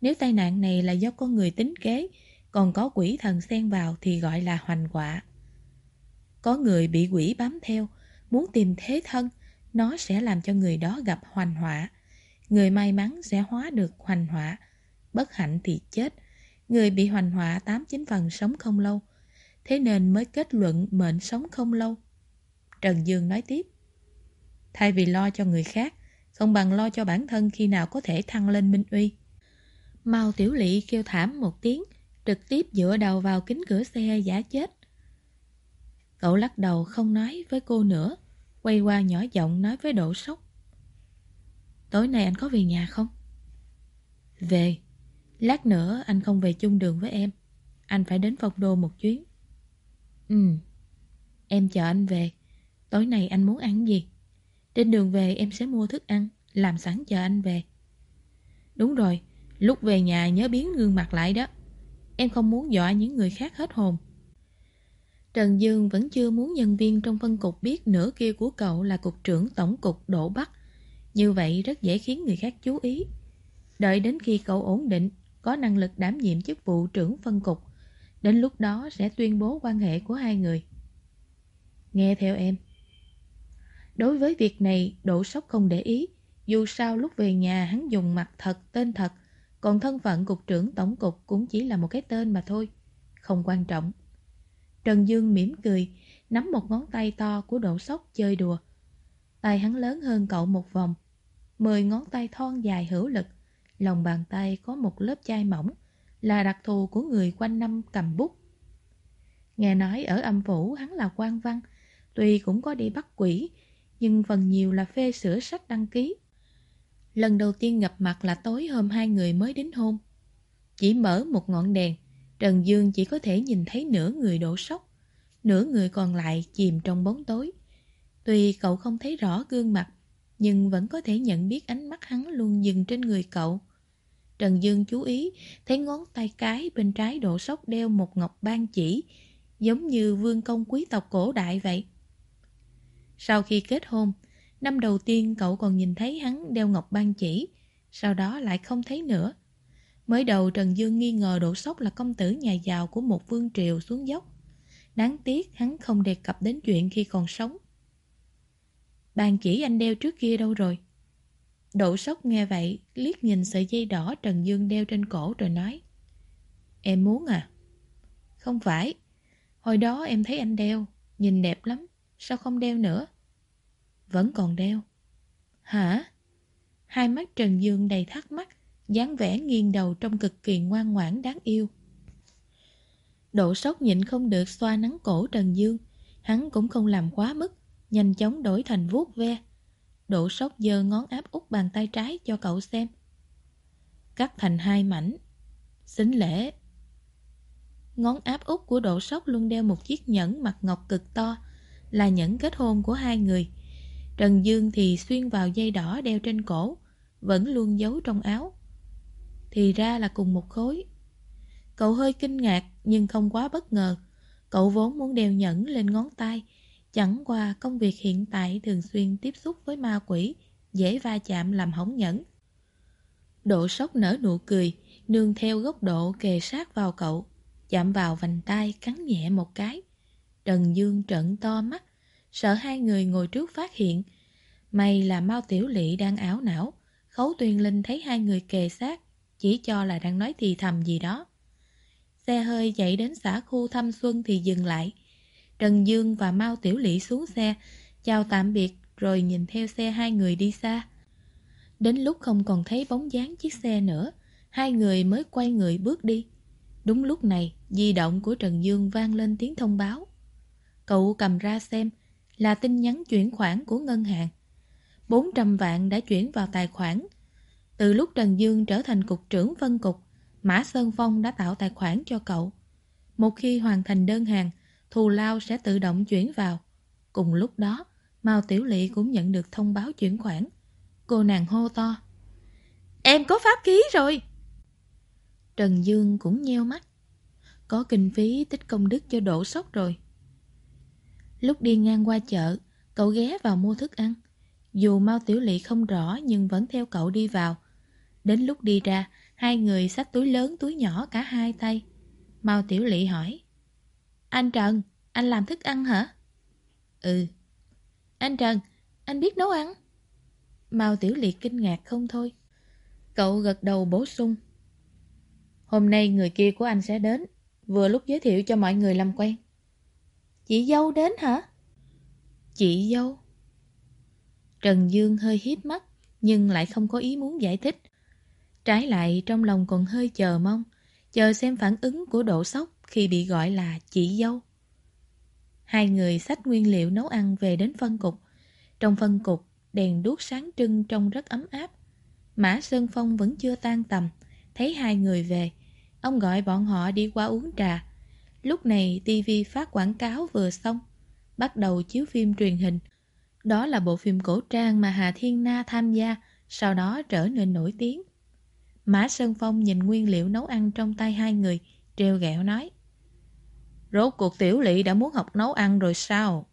Nếu tai nạn này là do con người tính kế, còn có quỷ thần xen vào thì gọi là hoành quả. Có người bị quỷ bám theo, muốn tìm thế thân, nó sẽ làm cho người đó gặp hoành họa. Người may mắn sẽ hóa được hoành họa, bất hạnh thì chết. Người bị hoành họa 8-9 phần sống không lâu, thế nên mới kết luận mệnh sống không lâu. Trần Dương nói tiếp. Thay vì lo cho người khác, không bằng lo cho bản thân khi nào có thể thăng lên minh uy. Mao Tiểu Lị kêu thảm một tiếng, trực tiếp dựa đầu vào kính cửa xe giả chết. Cậu lắc đầu không nói với cô nữa, quay qua nhỏ giọng nói với Độ Sốc. Tối nay anh có về nhà không? Về. Lát nữa anh không về chung đường với em. Anh phải đến phòng đô một chuyến. Ừ. Em chờ anh về. Tối nay anh muốn ăn gì? Trên đường về em sẽ mua thức ăn, làm sẵn chờ anh về. Đúng rồi, lúc về nhà nhớ biến gương mặt lại đó. Em không muốn dọa những người khác hết hồn. Trần Dương vẫn chưa muốn nhân viên trong phân cục biết nửa kia của cậu là cục trưởng tổng cục Đỗ Bắc. Như vậy rất dễ khiến người khác chú ý. Đợi đến khi cậu ổn định, có năng lực đảm nhiệm chức vụ trưởng phân cục, đến lúc đó sẽ tuyên bố quan hệ của hai người. Nghe theo em. Đối với việc này, Đỗ Sóc không để ý. Dù sao lúc về nhà hắn dùng mặt thật, tên thật, còn thân phận cục trưởng tổng cục cũng chỉ là một cái tên mà thôi. Không quan trọng. Trần Dương mỉm cười, nắm một ngón tay to của Đỗ Sóc chơi đùa. Tay hắn lớn hơn cậu một vòng. Mười ngón tay thon dài hữu lực. Lòng bàn tay có một lớp chai mỏng, là đặc thù của người quanh năm cầm bút. Nghe nói ở âm phủ hắn là quan văn, tuy cũng có đi bắt quỷ, nhưng phần nhiều là phê sửa sách đăng ký. Lần đầu tiên gặp mặt là tối hôm hai người mới đến hôn. Chỉ mở một ngọn đèn, Trần Dương chỉ có thể nhìn thấy nửa người đổ sốc, nửa người còn lại chìm trong bóng tối. Tuy cậu không thấy rõ gương mặt, nhưng vẫn có thể nhận biết ánh mắt hắn luôn dừng trên người cậu. Trần Dương chú ý, thấy ngón tay cái bên trái đổ sốc đeo một ngọc ban chỉ, giống như vương công quý tộc cổ đại vậy. Sau khi kết hôn, năm đầu tiên cậu còn nhìn thấy hắn đeo ngọc ban chỉ, sau đó lại không thấy nữa. Mới đầu Trần Dương nghi ngờ Đỗ Sóc là công tử nhà giàu của một vương triều xuống dốc. Đáng tiếc hắn không đề cập đến chuyện khi còn sống. Bàn chỉ anh đeo trước kia đâu rồi? Độ sốc nghe vậy, liếc nhìn sợi dây đỏ Trần Dương đeo trên cổ rồi nói. Em muốn à? Không phải. Hồi đó em thấy anh đeo, nhìn đẹp lắm. Sao không đeo nữa? Vẫn còn đeo. Hả? Hai mắt Trần Dương đầy thắc mắc, dáng vẻ nghiêng đầu trong cực kỳ ngoan ngoãn đáng yêu. Độ sốc nhịn không được xoa nắng cổ Trần Dương, hắn cũng không làm quá mức, nhanh chóng đổi thành vuốt ve. Độ sốc giơ ngón áp út bàn tay trái cho cậu xem. Cắt thành hai mảnh. Xính lễ. Ngón áp út của độ sốc luôn đeo một chiếc nhẫn mặt ngọc cực to, là nhẫn kết hôn của hai người. Trần Dương thì xuyên vào dây đỏ đeo trên cổ, vẫn luôn giấu trong áo. Thì ra là cùng một khối. Cậu hơi kinh ngạc nhưng không quá bất ngờ. Cậu vốn muốn đeo nhẫn lên ngón tay, chẳng qua công việc hiện tại thường xuyên tiếp xúc với ma quỷ, dễ va chạm làm hỏng nhẫn. Độ sốc nở nụ cười, nương theo góc độ kề sát vào cậu, chạm vào vành tay cắn nhẹ một cái. Trần Dương trợn to mắt, sợ hai người ngồi trước phát hiện. May là Mao Tiểu Lị đang ảo não, Khấu Tuyền Linh thấy hai người kề sát, chỉ cho là đang nói thì thầm gì đó. Xe hơi chạy đến xã khu Thâm Xuân thì dừng lại. Trần Dương và Mao Tiểu Lị xuống xe, chào tạm biệt rồi nhìn theo xe hai người đi xa. Đến lúc không còn thấy bóng dáng chiếc xe nữa, hai người mới quay người bước đi. Đúng lúc này, di động của Trần Dương vang lên tiếng thông báo. Cậu cầm ra xem, là tin nhắn chuyển khoản của ngân hàng. 400 vạn đã chuyển vào tài khoản. Từ lúc Trần Dương trở thành cục trưởng phân cục, Mã Sơn Phong đã tạo tài khoản cho cậu. Một khi hoàn thành đơn hàng, thù lao sẽ tự động chuyển vào. Cùng lúc đó, Mao Tiểu Lị cũng nhận được thông báo chuyển khoản. Cô nàng hô to. Em có pháp khí rồi! Trần Dương cũng nheo mắt. Có kinh phí tích công đức cho đổ sốc rồi. Lúc đi ngang qua chợ, cậu ghé vào mua thức ăn. Dù Mao Tiểu Lị không rõ nhưng vẫn theo cậu đi vào. Đến lúc đi ra, hai người xách túi lớn túi nhỏ cả hai tay. Mao Tiểu Lị hỏi. Anh Trần, anh làm thức ăn hả? Ừ. Anh Trần, anh biết nấu ăn? Mao Tiểu Lị kinh ngạc không thôi. Cậu gật đầu bổ sung. Hôm nay người kia của anh sẽ đến, vừa lúc giới thiệu cho mọi người làm quen. Chị dâu đến hả? Chị dâu? Trần Dương hơi hiếp mắt, nhưng lại không có ý muốn giải thích. Trái lại trong lòng còn hơi chờ mong, chờ xem phản ứng của độ sốc khi bị gọi là chị dâu. Hai người xách nguyên liệu nấu ăn về đến phân cục. Trong phân cục, đèn đuốc sáng trưng trông rất ấm áp. Mã Sơn Phong vẫn chưa tan tầm, thấy hai người về. Ông gọi bọn họ đi qua uống trà. Lúc này TV phát quảng cáo vừa xong, bắt đầu chiếu phim truyền hình. Đó là bộ phim cổ trang mà Hà Thiên Na tham gia, sau đó trở nên nổi tiếng. Mã Sơn Phong nhìn nguyên liệu nấu ăn trong tay hai người, treo ghẹo nói. Rốt cuộc tiểu lỵ đã muốn học nấu ăn rồi sao?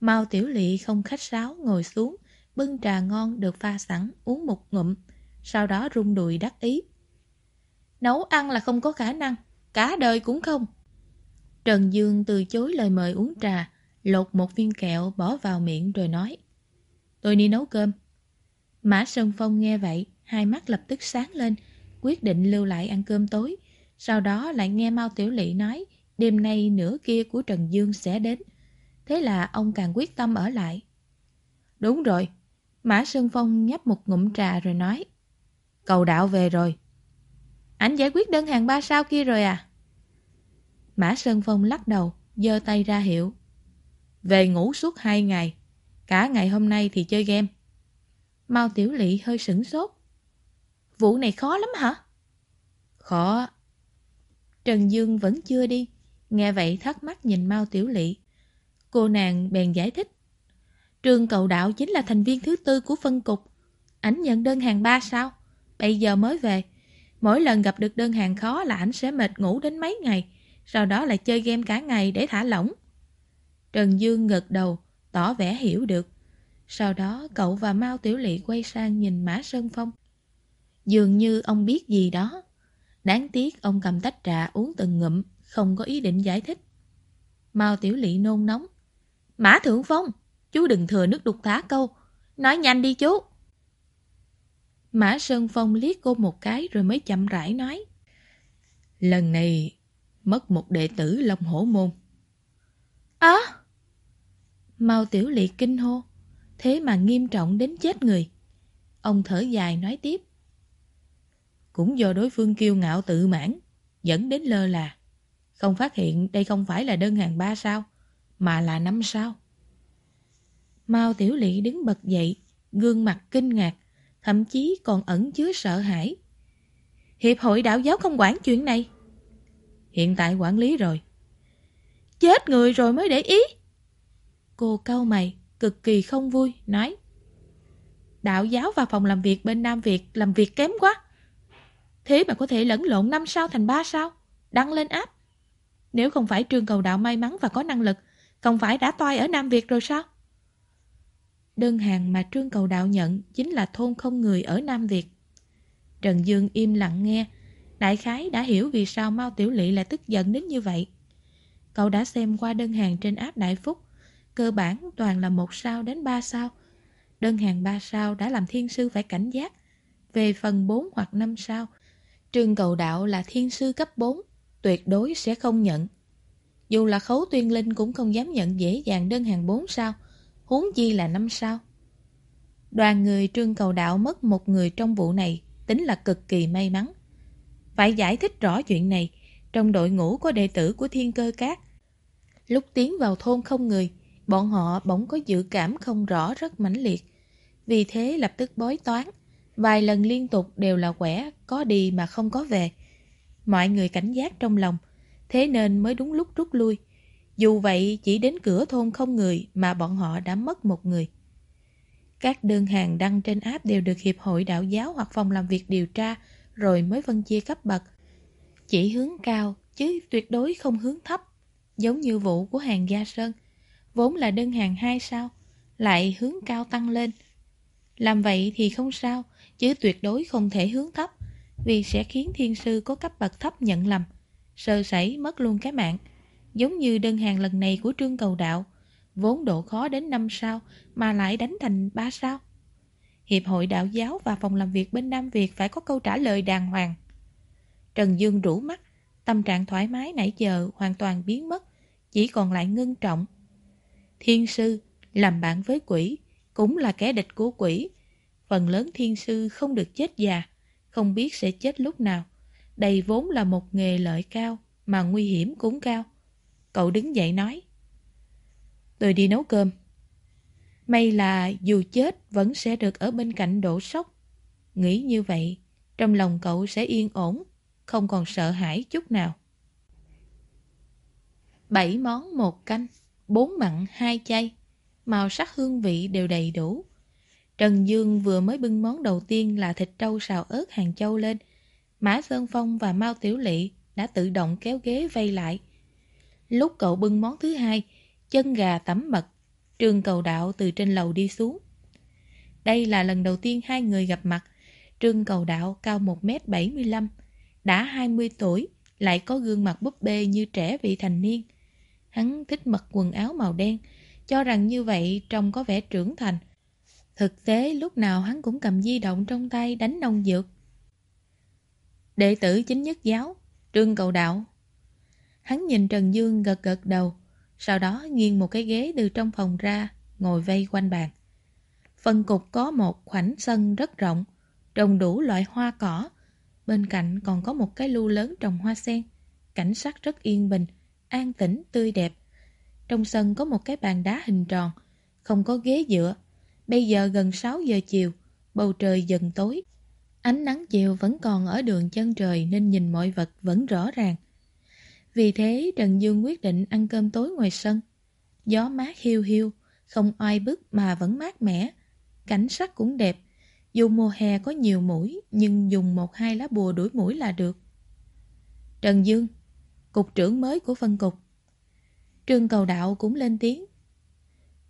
Mao tiểu lỵ không khách sáo ngồi xuống, bưng trà ngon được pha sẵn, uống một ngụm, sau đó rung đùi đắc ý. Nấu ăn là không có khả năng, cả đời cũng không. Trần Dương từ chối lời mời uống trà, lột một viên kẹo bỏ vào miệng rồi nói. Tôi đi nấu cơm. Mã Sơn Phong nghe vậy, hai mắt lập tức sáng lên, quyết định lưu lại ăn cơm tối. Sau đó lại nghe Mao Tiểu Lị nói đêm nay nửa kia của Trần Dương sẽ đến. Thế là ông càng quyết tâm ở lại. Đúng rồi, Mã Sơn Phong nhấp một ngụm trà rồi nói. Cầu đạo về rồi. Anh giải quyết đơn hàng ba sao kia rồi à? Mã Sơn Phong lắc đầu, giơ tay ra hiệu. Về ngủ suốt hai ngày. Cả ngày hôm nay thì chơi game. Mao Tiểu Lị hơi sửng sốt. Vụ này khó lắm hả? Khó. Trần Dương vẫn chưa đi. Nghe vậy thắc mắc nhìn Mao Tiểu Lị. Cô nàng bèn giải thích. Trường Cầu Đạo chính là thành viên thứ tư của phân cục. Ảnh nhận đơn hàng ba sao? Bây giờ mới về. Mỗi lần gặp được đơn hàng khó là ảnh sẽ mệt ngủ đến mấy ngày, sau đó lại chơi game cả ngày để thả lỏng. Trần Dương gật đầu, tỏ vẻ hiểu được. Sau đó cậu và Mao Tiểu Lị quay sang nhìn Mã Sơn Phong. Dường như ông biết gì đó. Đáng tiếc ông cầm tách trà uống từng ngụm, không có ý định giải thích. Mao Tiểu Lị nôn nóng. Mã Thượng Phong, chú đừng thừa nước đục thả câu. Nói nhanh đi chú. Mã Sơn Phong liếc cô một cái rồi mới chậm rãi nói. Lần này mất một đệ tử Long Hổ Môn. Á! À! Mao Tiểu Lị kinh hô, thế mà nghiêm trọng đến chết người. Ông thở dài nói tiếp. Cũng do đối phương kiêu ngạo tự mãn, dẫn đến lơ là. Không phát hiện đây không phải là đơn hàng ba sao, mà là năm sao. Mao Tiểu Lị đứng bật dậy, gương mặt kinh ngạc, thậm chí còn ẩn chứa sợ hãi. Hiệp hội đạo giáo không quản chuyện này. Hiện tại quản lý rồi. Chết người rồi mới để ý. Cô cau mày, cực kỳ không vui, nói. Đạo giáo và phòng làm việc bên Nam Việt làm việc kém quá. Thế mà có thể lẫn lộn 5 sao thành 3 sao, đăng lên áp. Nếu không phải trương cầu đạo may mắn và có năng lực, không phải đã toai ở Nam Việt rồi sao? Đơn hàng mà trương cầu đạo nhận chính là thôn không người ở Nam Việt. Trần Dương im lặng nghe, đại khái đã hiểu vì sao Mao Tiểu Lị lại tức giận đến như vậy. Cậu đã xem qua đơn hàng trên áp Đại Phúc, cơ bản toàn là một sao đến ba sao. Đơn hàng ba sao đã làm thiên sư phải cảnh giác. Về phần 4 hoặc 5 sao, trương cầu đạo là thiên sư cấp 4, tuyệt đối sẽ không nhận. Dù là khấu tuyên linh cũng không dám nhận dễ dàng đơn hàng 4 sao, huống chi là 5 sao. Đoàn người trương cầu đạo mất một người trong vụ này tính là cực kỳ may mắn. Phải giải thích rõ chuyện này, trong đội ngũ có đệ tử của thiên cơ cát. Lúc tiến vào thôn không người, bọn họ bỗng có dự cảm không rõ rất mãnh liệt. Vì thế lập tức bói toán, vài lần liên tục đều là quẻ, có đi mà không có về. Mọi người cảnh giác trong lòng, thế nên mới đúng lúc rút lui. Dù vậy chỉ đến cửa thôn không người mà bọn họ đã mất một người. Các đơn hàng đăng trên app đều được Hiệp hội Đạo giáo hoặc phòng làm việc điều tra rồi mới phân chia cấp bậc. Chỉ hướng cao chứ tuyệt đối không hướng thấp, giống như vụ của hàng Gia Sơn, vốn là đơn hàng 2 sao, lại hướng cao tăng lên. Làm vậy thì không sao, chứ tuyệt đối không thể hướng thấp, vì sẽ khiến thiên sư có cấp bậc thấp nhận lầm, sơ sẩy mất luôn cái mạng. Giống như đơn hàng lần này của Trương Cầu Đạo, vốn độ khó đến 5 sao mà lại đánh thành 3 sao. Hiệp hội đạo giáo và phòng làm việc bên Nam Việt phải có câu trả lời đàng hoàng. Trần Dương rủ mắt, tâm trạng thoải mái nãy giờ hoàn toàn biến mất, chỉ còn lại ngưng trọng. Thiên sư, làm bạn với quỷ, cũng là kẻ địch của quỷ. Phần lớn thiên sư không được chết già, không biết sẽ chết lúc nào. Đây vốn là một nghề lợi cao, mà nguy hiểm cũng cao. Cậu đứng dậy nói. Tôi đi nấu cơm. May là dù chết vẫn sẽ được ở bên cạnh đổ sốc. Nghĩ như vậy, trong lòng cậu sẽ yên ổn, không còn sợ hãi chút nào. Bảy món một canh, bốn mặn hai chay, màu sắc hương vị đều đầy đủ. Trần Dương vừa mới bưng món đầu tiên là thịt trâu xào ớt hàng châu lên. Mã Sơn Phong và Mao Tiểu Lị đã tự động kéo ghế vây lại. Lúc cậu bưng món thứ hai, chân gà tắm mật, Trương Cầu Đạo từ trên lầu đi xuống. Đây là lần đầu tiên hai người gặp mặt. Trương Cầu Đạo cao 1m75, đã 20 tuổi, lại có gương mặt búp bê như trẻ vị thành niên. Hắn thích mặc quần áo màu đen, cho rằng như vậy trông có vẻ trưởng thành. Thực tế lúc nào hắn cũng cầm di động trong tay đánh nông dược. Đệ tử chính nhất giáo, Trương Cầu Đạo. Hắn nhìn Trần Dương gật gật đầu, sau đó nghiêng một cái ghế từ trong phòng ra, ngồi vây quanh bàn. Phần cục có một khoảnh sân rất rộng, trồng đủ loại hoa cỏ. Bên cạnh còn có một cái lu lớn trồng hoa sen. Cảnh sắc rất yên bình, an tĩnh, tươi đẹp. Trong sân có một cái bàn đá hình tròn, không có ghế dựa. Bây giờ gần 6 giờ chiều, bầu trời dần tối. Ánh nắng chiều vẫn còn ở đường chân trời nên nhìn mọi vật vẫn rõ ràng. Vì thế Trần Dương quyết định ăn cơm tối ngoài sân. Gió mát hiu hiu, không oai bức mà vẫn mát mẻ. Cảnh sắc cũng đẹp. Dù mùa hè có nhiều mũi, nhưng dùng một hai lá bùa đuổi mũi là được. Trần Dương, cục trưởng mới của phân cục. Trương Cầu Đạo cũng lên tiếng.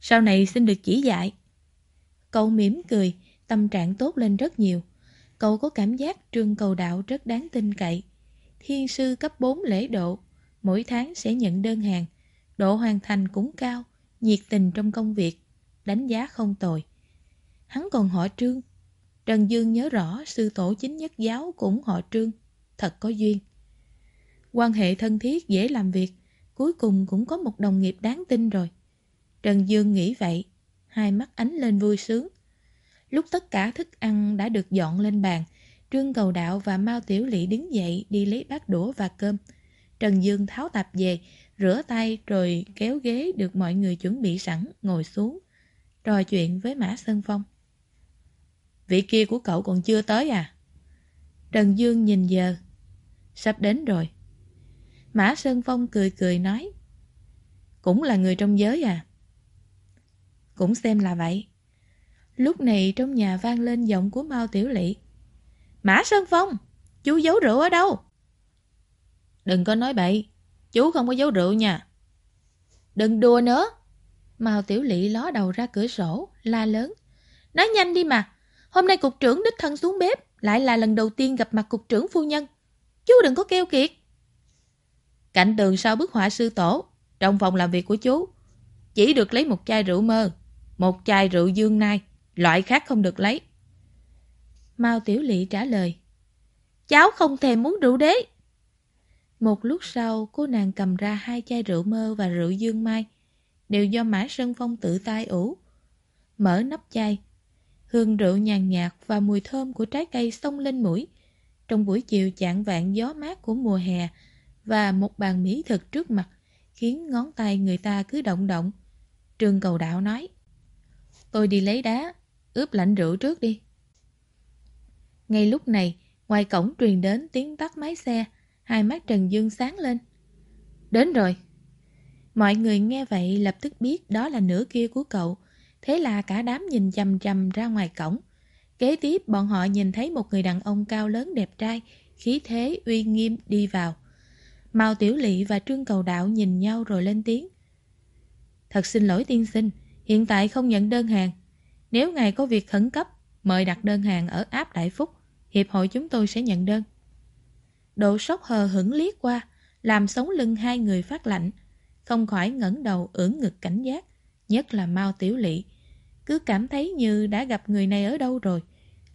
Sau này xin được chỉ dạy. Cậu mỉm cười, tâm trạng tốt lên rất nhiều. Cậu có cảm giác Trương Cầu Đạo rất đáng tin cậy. Thiên sư cấp 4 lễ độ, mỗi tháng sẽ nhận đơn hàng, độ hoàn thành cũng cao, nhiệt tình trong công việc, đánh giá không tồi. Hắn còn hỏi Trương, Trần Dương nhớ rõ sư tổ chính nhất giáo cũng họ trương, thật có duyên. Quan hệ thân thiết dễ làm việc, cuối cùng cũng có một đồng nghiệp đáng tin rồi. Trần Dương nghĩ vậy, hai mắt ánh lên vui sướng. Lúc tất cả thức ăn đã được dọn lên bàn, Trương Cầu Đạo và Mao Tiểu Lị đứng dậy đi lấy bát đũa và cơm. Trần Dương tháo tạp về, rửa tay rồi kéo ghế được mọi người chuẩn bị sẵn, ngồi xuống, trò chuyện với Mã Sơn Phong. Vị kia của cậu còn chưa tới à? Trần Dương nhìn giờ. Sắp đến rồi. Mã Sơn Phong cười cười nói. Cũng là người trong giới à? Cũng xem là vậy. Lúc này trong nhà vang lên giọng của Mao Tiểu Lị. Mã Sơn Phong, chú giấu rượu ở đâu? Đừng có nói bậy, chú không có giấu rượu nha. Đừng đùa nữa. Mao Tiểu Lị ló đầu ra cửa sổ, la lớn. Nói nhanh đi mà, hôm nay cục trưởng đích thân xuống bếp, lại là lần đầu tiên gặp mặt cục trưởng phu nhân. Chú đừng có kêu kiệt. Cạnh tường sau bức họa sư tổ, trong phòng làm việc của chú, chỉ được lấy một chai rượu mơ, một chai rượu dương nai, loại khác không được lấy. Mao Tiểu Lị trả lời. Cháu không thèm muốn rượu đế. Một lúc sau, cô nàng cầm ra hai chai rượu mơ và rượu dương mai, đều do Mã Sơn Phong tự tay ủ. Mở nắp chai, hương rượu nhàn nhạt và mùi thơm của trái cây xông lên mũi. Trong buổi chiều chạng vạn gió mát của mùa hè và một bàn mỹ thực trước mặt khiến ngón tay người ta cứ động động. Trương Cầu Đạo nói Tôi đi lấy đá, ướp lạnh rượu trước đi. Ngay lúc này, ngoài cổng truyền đến tiếng tắt máy xe, hai mắt Trần Dương sáng lên. Đến rồi. Mọi người nghe vậy lập tức biết đó là nửa kia của cậu. Thế là cả đám nhìn chầm chầm ra ngoài cổng. Kế tiếp bọn họ nhìn thấy một người đàn ông cao lớn đẹp trai, khí thế uy nghiêm đi vào. Mao Tiểu Lị và Trương Cầu Đạo nhìn nhau rồi lên tiếng. Thật xin lỗi tiên sinh, hiện tại không nhận đơn hàng. Nếu ngài có việc khẩn cấp, mời đặt đơn hàng ở áp Đại Phúc, hiệp hội chúng tôi sẽ nhận đơn. Độ sốc hờ hững liếc qua, làm sống lưng hai người phát lạnh, không khỏi ngẩng đầu ưỡn ngực cảnh giác, nhất là Mao Tiểu Lị. Cứ cảm thấy như đã gặp người này ở đâu rồi.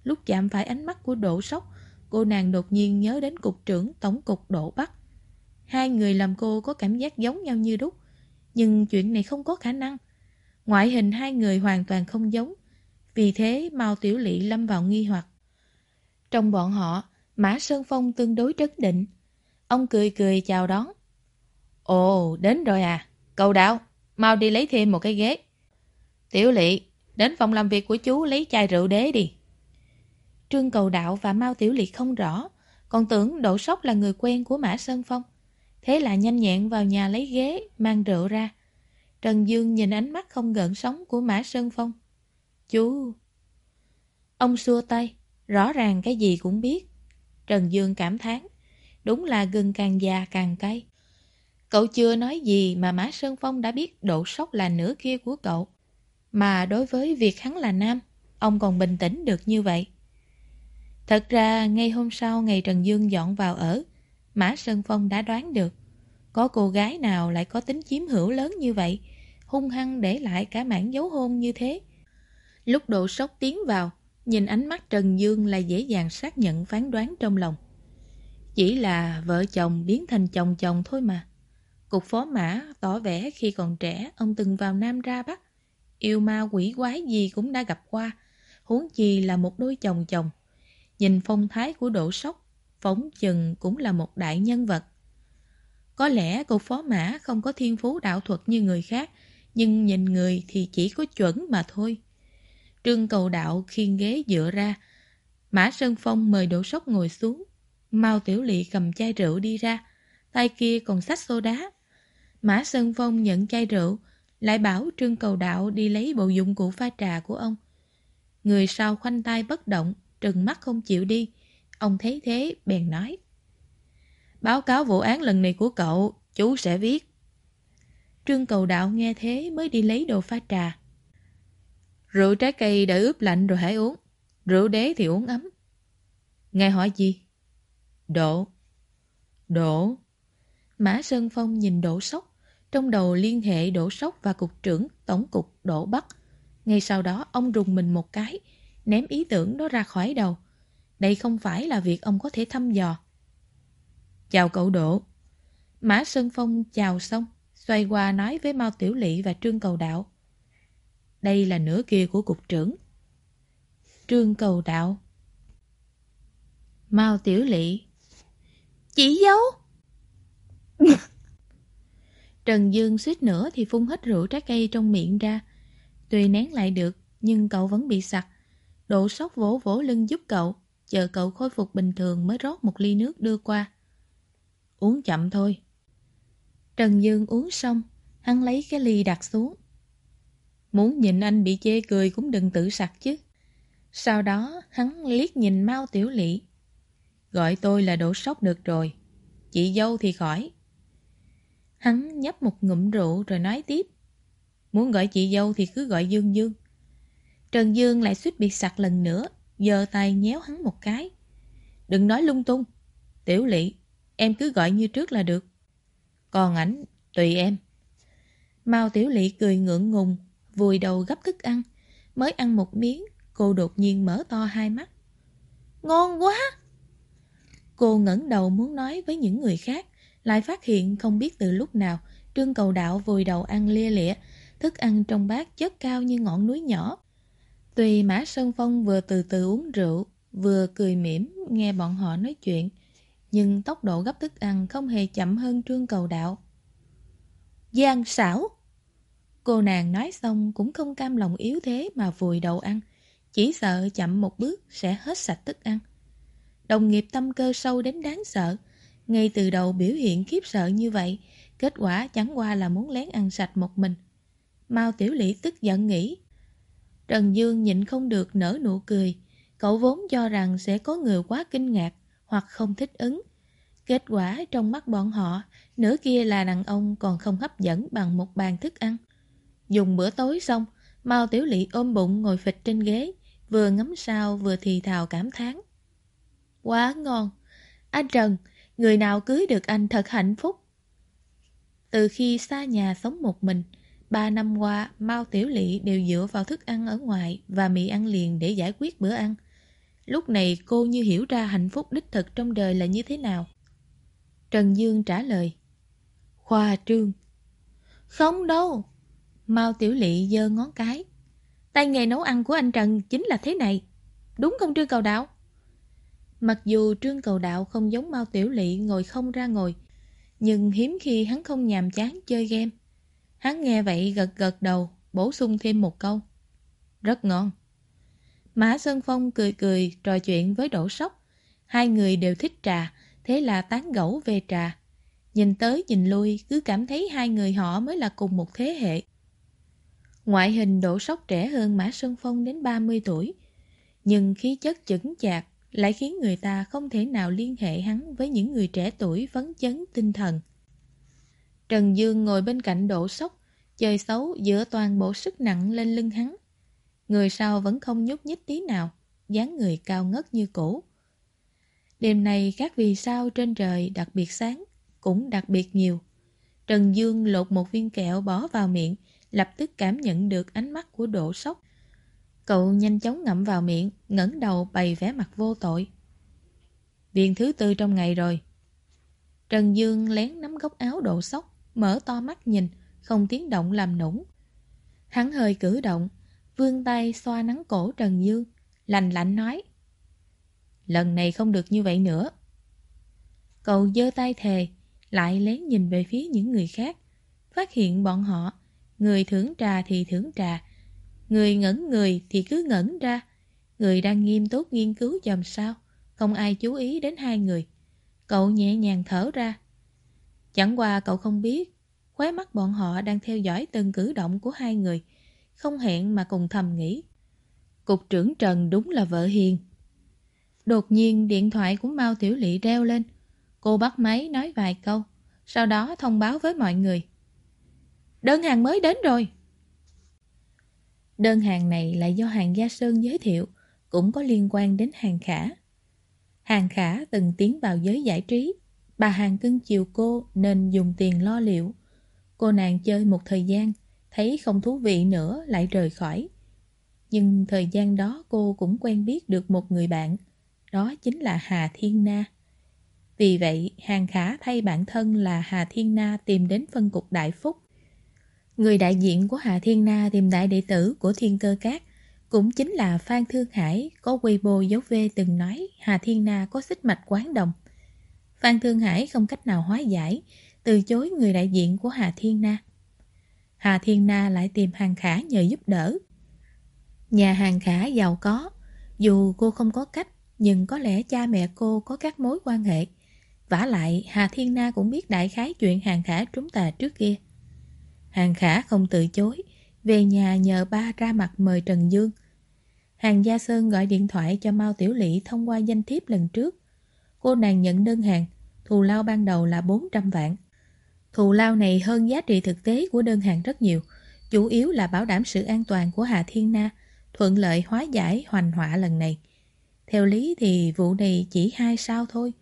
Lúc chạm phải ánh mắt của Độ sốc cô nàng đột nhiên nhớ đến cục trưởng tổng cục Độ Bắc. Hai người làm cô có cảm giác giống nhau như đúc, nhưng chuyện này không có khả năng. Ngoại hình hai người hoàn toàn không giống, vì thế Mao Tiểu Lị lâm vào nghi hoặc. Trong bọn họ, Mã Sơn Phong tương đối trấn định. Ông cười cười chào đón. Ồ, đến rồi à. Cầu đạo, mau đi lấy thêm một cái ghế. Tiểu Lị, đến phòng làm việc của chú lấy chai rượu đế đi. Trương Cầu Đạo và Mao Tiểu Liệt không rõ, còn tưởng Đỗ Sóc là người quen của Mã Sơn Phong. Thế là nhanh nhẹn vào nhà lấy ghế, mang rượu ra. Trần Dương nhìn ánh mắt không gợn sóng của Mã Sơn Phong. Chú... Ông xua tay, rõ ràng cái gì cũng biết. Trần Dương cảm thán Đúng là gừng càng già càng cay. Cậu chưa nói gì mà Mã Sơn Phong đã biết độ sốc là nửa kia của cậu. Mà đối với việc hắn là nam, ông còn bình tĩnh được như vậy. Thật ra, ngay hôm sau ngày Trần Dương dọn vào ở, Mã Sơn Phong đã đoán được. Có cô gái nào lại có tính chiếm hữu lớn như vậy, hung hăng để lại cả mảng dấu hôn như thế. Lúc độ sốc tiến vào, Nhìn ánh mắt Trần Dương là dễ dàng xác nhận phán đoán trong lòng. Chỉ là vợ chồng biến thành chồng chồng thôi mà. Cục phó mã tỏ vẻ khi còn trẻ ông từng vào Nam ra Bắc. Yêu ma quỷ quái gì cũng đã gặp qua, huống chi là một đôi chồng chồng. Nhìn phong thái của độ sốc, phóng chừng cũng là một đại nhân vật. Có lẽ cục phó mã không có thiên phú đạo thuật như người khác, nhưng nhìn người thì chỉ có chuẩn mà thôi. Trương cầu đạo khiên ghế dựa ra. Mã Sơn Phong mời Đỗ Sóc ngồi xuống. Mao Tiểu Lị cầm chai rượu đi ra. Tay kia còn sách xô đá. Mã Sơn Phong nhận chai rượu. Lại bảo Trương cầu đạo đi lấy bộ dụng cụ pha trà của ông. Người sau khoanh tay bất động, trừng mắt không chịu đi. Ông thấy thế, bèn nói. Báo cáo vụ án lần này của cậu, chú sẽ viết. Trương cầu đạo nghe thế mới đi lấy đồ pha trà. Rượu trái cây đã ướp lạnh rồi hãy uống. Rượu đế thì uống ấm. Ngài hỏi gì? Độ. Độ. Mã Sơn Phong nhìn Đỗ Sóc. Trong đầu liên hệ Đỗ Sóc và Cục trưởng Tổng cục Đỗ Bắc. Ngay sau đó ông rùng mình một cái. ném ý tưởng đó ra khỏi đầu. Đây không phải là việc ông có thể thăm dò. Chào cậu Độ. Mã Sơn Phong chào xong, xoay qua nói với Mao Tiểu Lị và Trương Cầu Đạo. Đây là nửa kia của cục trưởng. Trương Cầu Đạo Mao Tiểu Lị Chị dâu (laughs) Trần Dương suýt nữa thì phun hết rượu trái cây trong miệng ra. Tuy nén lại được, nhưng cậu vẫn bị sặc. Độ sốc vỗ vỗ lưng giúp cậu, chờ cậu khôi phục bình thường mới rót một ly nước đưa qua. Uống chậm thôi. Trần Dương uống xong, hắn lấy cái ly đặt xuống. Muốn nhìn anh bị chê cười cũng đừng tự sặc chứ. Sau đó hắn liếc nhìn Mao Tiểu Lị. Gọi tôi là đổ sốc được rồi. Chị dâu thì khỏi. Hắn nhấp một ngụm rượu rồi nói tiếp. Muốn gọi chị dâu thì cứ gọi Dương Dương. Trần Dương lại suýt bị sặc lần nữa, giơ tay nhéo hắn một cái. Đừng nói lung tung. Tiểu lị, em cứ gọi như trước là được. Còn ảnh, tùy em. Mao Tiểu Lị cười ngượng ngùng, vùi đầu gấp thức ăn. Mới ăn một miếng, cô đột nhiên mở to hai mắt. Ngon quá! Cô ngẩng đầu muốn nói với những người khác, lại phát hiện không biết từ lúc nào Trương Cầu Đạo vùi đầu ăn lia lịa, thức ăn trong bát chất cao như ngọn núi nhỏ. Tùy Mã Sơn Phong vừa từ từ uống rượu, vừa cười mỉm nghe bọn họ nói chuyện, nhưng tốc độ gấp thức ăn không hề chậm hơn Trương Cầu Đạo. Giang xảo! Cô nàng nói xong cũng không cam lòng yếu thế mà vùi đầu ăn, chỉ sợ chậm một bước sẽ hết sạch thức ăn. Đồng nghiệp tâm cơ sâu đến đáng sợ, ngay từ đầu biểu hiện khiếp sợ như vậy, kết quả chẳng qua là muốn lén ăn sạch một mình. Mao Tiểu lỵ tức giận nghĩ. Trần Dương nhịn không được nở nụ cười, cậu vốn cho rằng sẽ có người quá kinh ngạc hoặc không thích ứng. Kết quả trong mắt bọn họ, nửa kia là đàn ông còn không hấp dẫn bằng một bàn thức ăn. Dùng bữa tối xong, Mao Tiểu Lị ôm bụng ngồi phịch trên ghế, vừa ngắm sao vừa thì thào cảm thán. Quá ngon! Anh Trần, Người nào cưới được anh thật hạnh phúc. Từ khi xa nhà sống một mình, ba năm qua Mao Tiểu Lị đều dựa vào thức ăn ở ngoài và mì ăn liền để giải quyết bữa ăn. Lúc này cô như hiểu ra hạnh phúc đích thực trong đời là như thế nào. Trần Dương trả lời. Khoa trương. Không đâu. Mao Tiểu Lị giơ ngón cái. Tay nghề nấu ăn của anh Trần chính là thế này. Đúng không Trương Cầu Đạo? Mặc dù Trương Cầu Đạo không giống Mao Tiểu Lị ngồi không ra ngồi, nhưng hiếm khi hắn không nhàm chán chơi game. Hắn nghe vậy gật gật đầu, bổ sung thêm một câu. Rất ngon. Mã Sơn Phong cười cười trò chuyện với Đỗ Sóc. Hai người đều thích trà, thế là tán gẫu về trà. Nhìn tới nhìn lui cứ cảm thấy hai người họ mới là cùng một thế hệ. Ngoại hình Đỗ Sóc trẻ hơn Mã Sơn Phong đến 30 tuổi, nhưng khí chất chững chạc, lại khiến người ta không thể nào liên hệ hắn với những người trẻ tuổi phấn chấn tinh thần. Trần Dương ngồi bên cạnh Đỗ Sóc, chơi xấu giữa toàn bộ sức nặng lên lưng hắn. Người sau vẫn không nhúc nhích tí nào, dáng người cao ngất như cũ. Đêm nay các vì sao trên trời đặc biệt sáng, cũng đặc biệt nhiều. Trần Dương lột một viên kẹo bỏ vào miệng, lập tức cảm nhận được ánh mắt của độ sốc. Cậu nhanh chóng ngậm vào miệng, ngẩng đầu bày vẻ mặt vô tội. Viên thứ tư trong ngày rồi. Trần Dương lén nắm góc áo độ sốc, mở to mắt nhìn, không tiếng động làm nũng. Hắn hơi cử động, vươn tay xoa nắng cổ Trần Dương, lành lạnh nói. Lần này không được như vậy nữa. Cậu giơ tay thề, lại lén nhìn về phía những người khác, phát hiện bọn họ, người thưởng trà thì thưởng trà, Người ngẩn người thì cứ ngẩn ra Người đang nghiêm túc nghiên cứu dòm sao Không ai chú ý đến hai người Cậu nhẹ nhàng thở ra Chẳng qua cậu không biết Khóe mắt bọn họ đang theo dõi từng cử động của hai người không hẹn mà cùng thầm nghĩ. Cục trưởng Trần đúng là vợ hiền. Đột nhiên điện thoại của Mao Tiểu Lị reo lên. Cô bắt máy nói vài câu Sau đó thông báo với mọi người. Đơn hàng mới đến rồi. Đơn hàng này là do hàng Gia Sơn giới thiệu, cũng có liên quan đến hàng khả. Hàng khả từng tiến vào giới giải trí, bà hàng cưng chiều cô nên dùng tiền lo liệu. Cô nàng chơi một thời gian, thấy không thú vị nữa lại rời khỏi. Nhưng thời gian đó cô cũng quen biết được một người bạn, đó chính là Hà Thiên Na. Vì vậy, Hàng Khả thay bản thân là Hà Thiên Na tìm đến phân cục Đại Phúc. Người đại diện của Hà Thiên Na tìm đại đệ tử của Thiên Cơ Cát cũng chính là Phan Thương Hải có Weibo dấu V từng nói Hà Thiên Na có xích mạch quán đồng. Phan Thương Hải không cách nào hóa giải, từ chối người đại diện của Hà Thiên Na. Hà Thiên Na lại tìm Hàng Khả nhờ giúp đỡ. Nhà Hàng Khả giàu có, dù cô không có cách, nhưng có lẽ cha mẹ cô có các mối quan hệ. vả lại, Hà Thiên Na cũng biết đại khái chuyện Hàng Khả trúng tà trước kia. Hàng Khả không từ chối, về nhà nhờ ba ra mặt mời Trần Dương. Hàng Gia Sơn gọi điện thoại cho Mao Tiểu Lị thông qua danh thiếp lần trước. Cô nàng nhận đơn hàng, thù lao ban đầu là 400 vạn. Thù lao này hơn giá trị thực tế của đơn hàng rất nhiều, chủ yếu là bảo đảm sự an toàn của Hà Thiên Na, thuận lợi hóa giải hoành họa lần này. Theo lý thì vụ này chỉ hai sao thôi,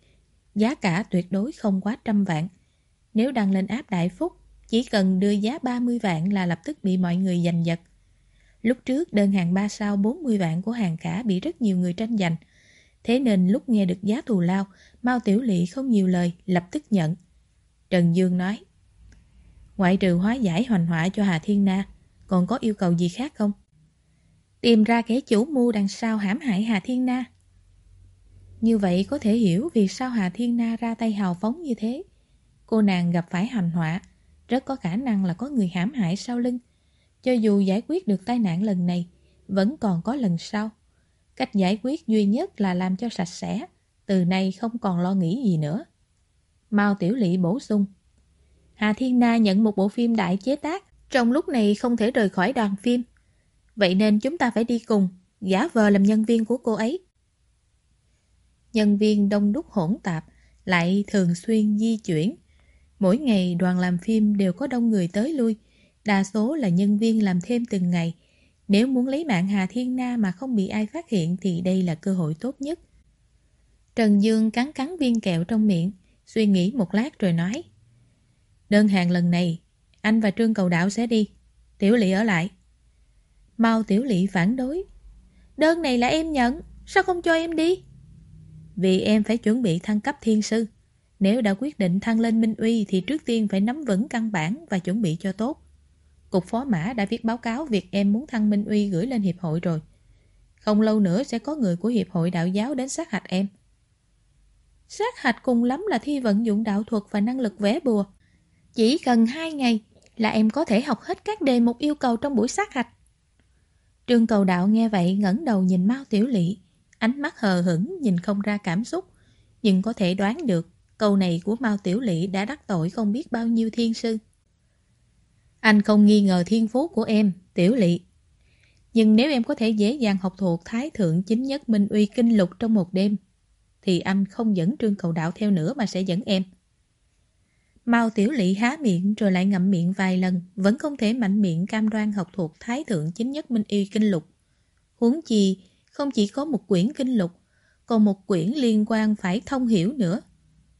giá cả tuyệt đối không quá trăm vạn. Nếu đăng lên áp Đại Phúc, chỉ cần đưa giá 30 vạn là lập tức bị mọi người giành giật. Lúc trước đơn hàng 3 sao 40 vạn của hàng cả bị rất nhiều người tranh giành. Thế nên lúc nghe được giá thù lao, Mao Tiểu Lị không nhiều lời, lập tức nhận. Trần Dương nói. Ngoại trừ hóa giải hoành họa cho Hà Thiên Na, Còn có yêu cầu gì khác không? Tìm ra kẻ chủ mưu đằng sau hãm hại Hà Thiên Na. Như vậy có thể hiểu vì sao Hà Thiên Na ra tay hào phóng như thế. Cô nàng gặp phải hành họa Rất có khả năng là có người hãm hại sau lưng. Cho dù giải quyết được tai nạn lần này, Vẫn còn có lần sau. Cách giải quyết duy nhất là làm cho sạch sẽ, Từ nay không còn lo nghĩ gì nữa. Mao Tiểu Lị bổ sung. Hà Thiên Na nhận một bộ phim đại chế tác, trong lúc này không thể rời khỏi đoàn phim. Vậy nên chúng ta phải đi cùng, giả vờ làm nhân viên của cô ấy. Nhân viên đông đúc hỗn tạp, lại thường xuyên di chuyển. Mỗi ngày đoàn làm phim đều có đông người tới lui, đa số là nhân viên làm thêm từng ngày. Nếu muốn lấy mạng Hà Thiên Na mà không bị ai phát hiện thì đây là cơ hội tốt nhất. Trần Dương cắn cắn viên kẹo trong miệng, Suy nghĩ một lát rồi nói. Đơn hàng lần này, Anh và Trương Cầu Đạo sẽ đi. Tiểu Lị ở lại. Mau Tiểu Lị phản đối. Đơn này là em nhận, Sao không cho em đi? Vì em phải chuẩn bị thăng cấp thiên sư. Nếu đã quyết định thăng lên Minh Uy Thì trước tiên phải nắm vững căn bản Và chuẩn bị cho tốt. Cục phó mã đã viết báo cáo Việc em muốn thăng Minh Uy gửi lên hiệp hội rồi. Không lâu nữa sẽ có người của hiệp hội đạo giáo đến sát hạch em. Sát hạch cùng lắm là thi vận dụng đạo thuật và năng lực vẽ bùa. Chỉ cần hai ngày là em có thể học hết các đề mục yêu cầu trong buổi sát hạch. Trương cầu đạo nghe vậy ngẩng đầu nhìn Mao Tiểu Lị, ánh mắt hờ hững nhìn không ra cảm xúc, nhưng có thể đoán được câu này của Mao Tiểu Lị đã đắc tội không biết bao nhiêu thiên sư. Anh không nghi ngờ thiên phú của em, Tiểu Lị. Nhưng nếu em có thể dễ dàng học thuộc Thái Thượng Chính Nhất Minh Uy Kinh Lục trong một đêm, thì anh không dẫn Trương Cầu Đạo theo nữa mà sẽ dẫn em. Mao Tiểu Lị há miệng rồi lại ngậm miệng vài lần, vẫn không thể mạnh miệng cam đoan học thuộc Thái Thượng Chính Nhất Minh Y Kinh Lục. Huống chi, không chỉ có một quyển Kinh Lục, còn một quyển liên quan phải thông hiểu nữa.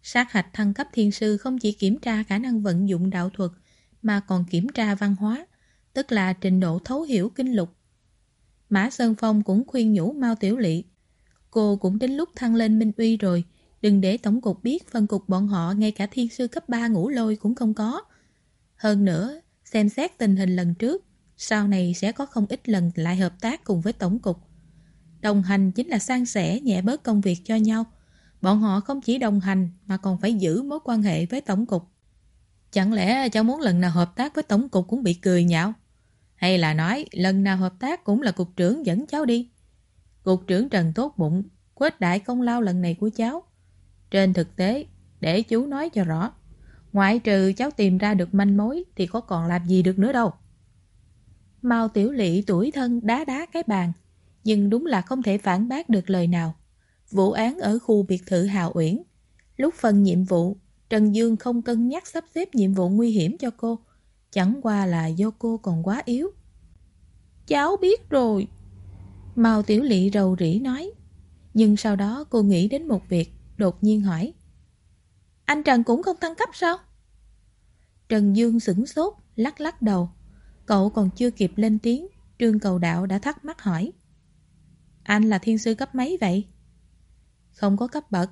Sát hạch thăng cấp thiên sư không chỉ kiểm tra khả năng vận dụng đạo thuật, mà còn kiểm tra văn hóa, tức là trình độ thấu hiểu kinh lục. Mã Sơn Phong cũng khuyên nhủ Mao Tiểu Lị Cô cũng đến lúc thăng lên Minh Uy rồi. Đừng để tổng cục biết phân cục bọn họ ngay cả thiên sư cấp 3 ngủ lôi cũng không có. Hơn nữa, xem xét tình hình lần trước, sau này sẽ có không ít lần lại hợp tác cùng với tổng cục. Đồng hành chính là san sẻ nhẹ bớt công việc cho nhau. Bọn họ không chỉ đồng hành mà còn phải giữ mối quan hệ với tổng cục. Chẳng lẽ cháu muốn lần nào hợp tác với tổng cục cũng bị cười nhạo? Hay là nói lần nào hợp tác cũng là cục trưởng dẫn cháu đi? Cục trưởng Trần tốt bụng, quết đại công lao lần này của cháu. Trên thực tế, để chú nói cho rõ, ngoại trừ cháu tìm ra được manh mối thì có còn làm gì được nữa đâu. Mao Tiểu Lị tuổi thân đá đá cái bàn, nhưng đúng là không thể phản bác được lời nào. Vụ án ở khu biệt thự Hào Uyển, lúc phân nhiệm vụ, Trần Dương không cân nhắc sắp xếp nhiệm vụ nguy hiểm cho cô, chẳng qua là do cô còn quá yếu. Cháu biết rồi, Mao Tiểu Lị rầu rĩ nói. Nhưng sau đó cô nghĩ đến một việc, đột nhiên hỏi. Anh Trần cũng không thăng cấp sao? Trần Dương sửng sốt, lắc lắc đầu. Cậu còn chưa kịp lên tiếng, Trương Cầu Đạo đã thắc mắc hỏi. Anh là thiên sư cấp mấy vậy? Không có cấp bậc.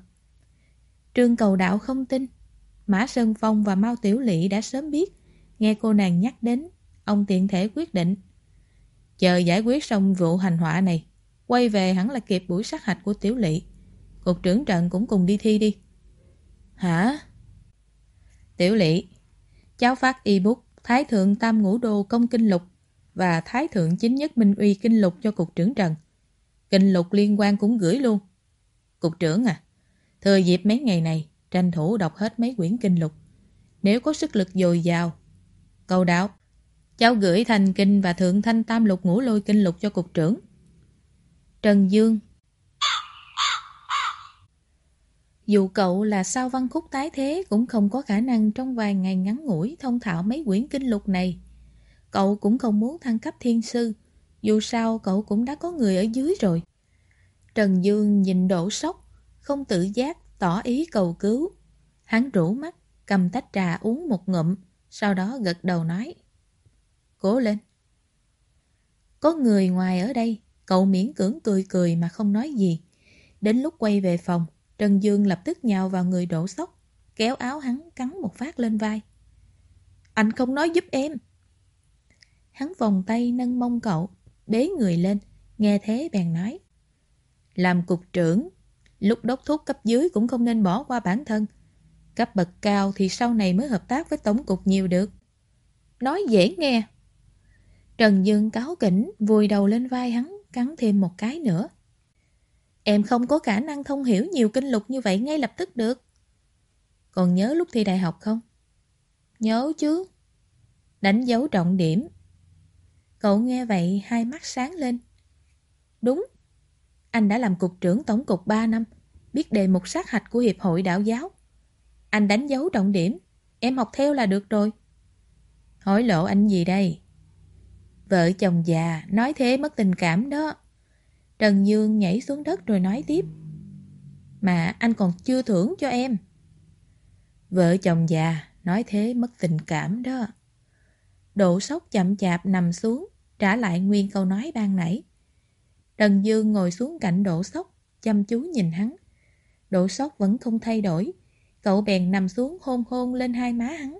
Trương Cầu Đạo không tin. Mã Sơn Phong và Mao Tiểu Lị đã sớm biết. Nghe cô nàng nhắc đến, ông tiện thể quyết định. Chờ giải quyết xong vụ hành họa này, quay về hẳn là kịp buổi sát hạch của Tiểu lỵ Cục trưởng trận cũng cùng đi thi đi. Hả? Tiểu lỵ cháu phát ebook Thái Thượng Tam Ngũ Đô Công Kinh Lục và Thái Thượng Chính Nhất Minh Uy Kinh Lục cho Cục trưởng Trần. Kinh Lục liên quan cũng gửi luôn. Cục trưởng à, thừa dịp mấy ngày này, tranh thủ đọc hết mấy quyển Kinh Lục. Nếu có sức lực dồi dào. câu đạo, cháu gửi thành kinh và thượng thanh tam lục ngũ lôi kinh lục cho cục trưởng. Trần Dương Dù cậu là sao văn khúc tái thế cũng không có khả năng trong vài ngày ngắn ngủi thông thạo mấy quyển kinh lục này. Cậu cũng không muốn thăng cấp thiên sư, dù sao cậu cũng đã có người ở dưới rồi. Trần Dương nhìn đổ sốc, không tự giác, tỏ ý cầu cứu. Hắn rủ mắt, cầm tách trà uống một ngụm, sau đó gật đầu nói. Cố lên. Có người ngoài ở đây, cậu miễn cưỡng cười cười mà không nói gì. Đến lúc quay về phòng, Trần Dương lập tức nhào vào người đổ sốc, kéo áo hắn cắn một phát lên vai. Anh không nói giúp em. Hắn vòng tay nâng mông cậu, bế người lên, nghe thế bèn nói. Làm cục trưởng, lúc đốc thuốc cấp dưới cũng không nên bỏ qua bản thân. Cấp bậc cao thì sau này mới hợp tác với tổng cục nhiều được. Nói dễ nghe. Trần Dương cáo kỉnh, vùi đầu lên vai hắn, cắn thêm một cái nữa. Em không có khả năng thông hiểu nhiều kinh lục như vậy ngay lập tức được. Còn nhớ lúc thi đại học không? Nhớ chứ. Đánh dấu trọng điểm. Cậu nghe vậy hai mắt sáng lên. Đúng. Anh đã làm cục trưởng tổng cục 3 năm, biết đề mục sát hạch của Hiệp hội đạo giáo. Anh đánh dấu trọng điểm, em học theo là được rồi. Hỏi lộ anh gì đây? Vợ chồng già, nói thế mất tình cảm đó. Trần Dương nhảy xuống đất rồi nói tiếp. Mà anh còn chưa thưởng cho em. Vợ chồng già, nói thế mất tình cảm đó. Độ sốc chậm chạp nằm xuống, trả lại nguyên câu nói ban nãy. Trần Dương ngồi xuống cạnh độ sốc, chăm chú nhìn hắn. Độ sốc vẫn không thay đổi, cậu bèn nằm xuống hôn hôn lên hai má hắn.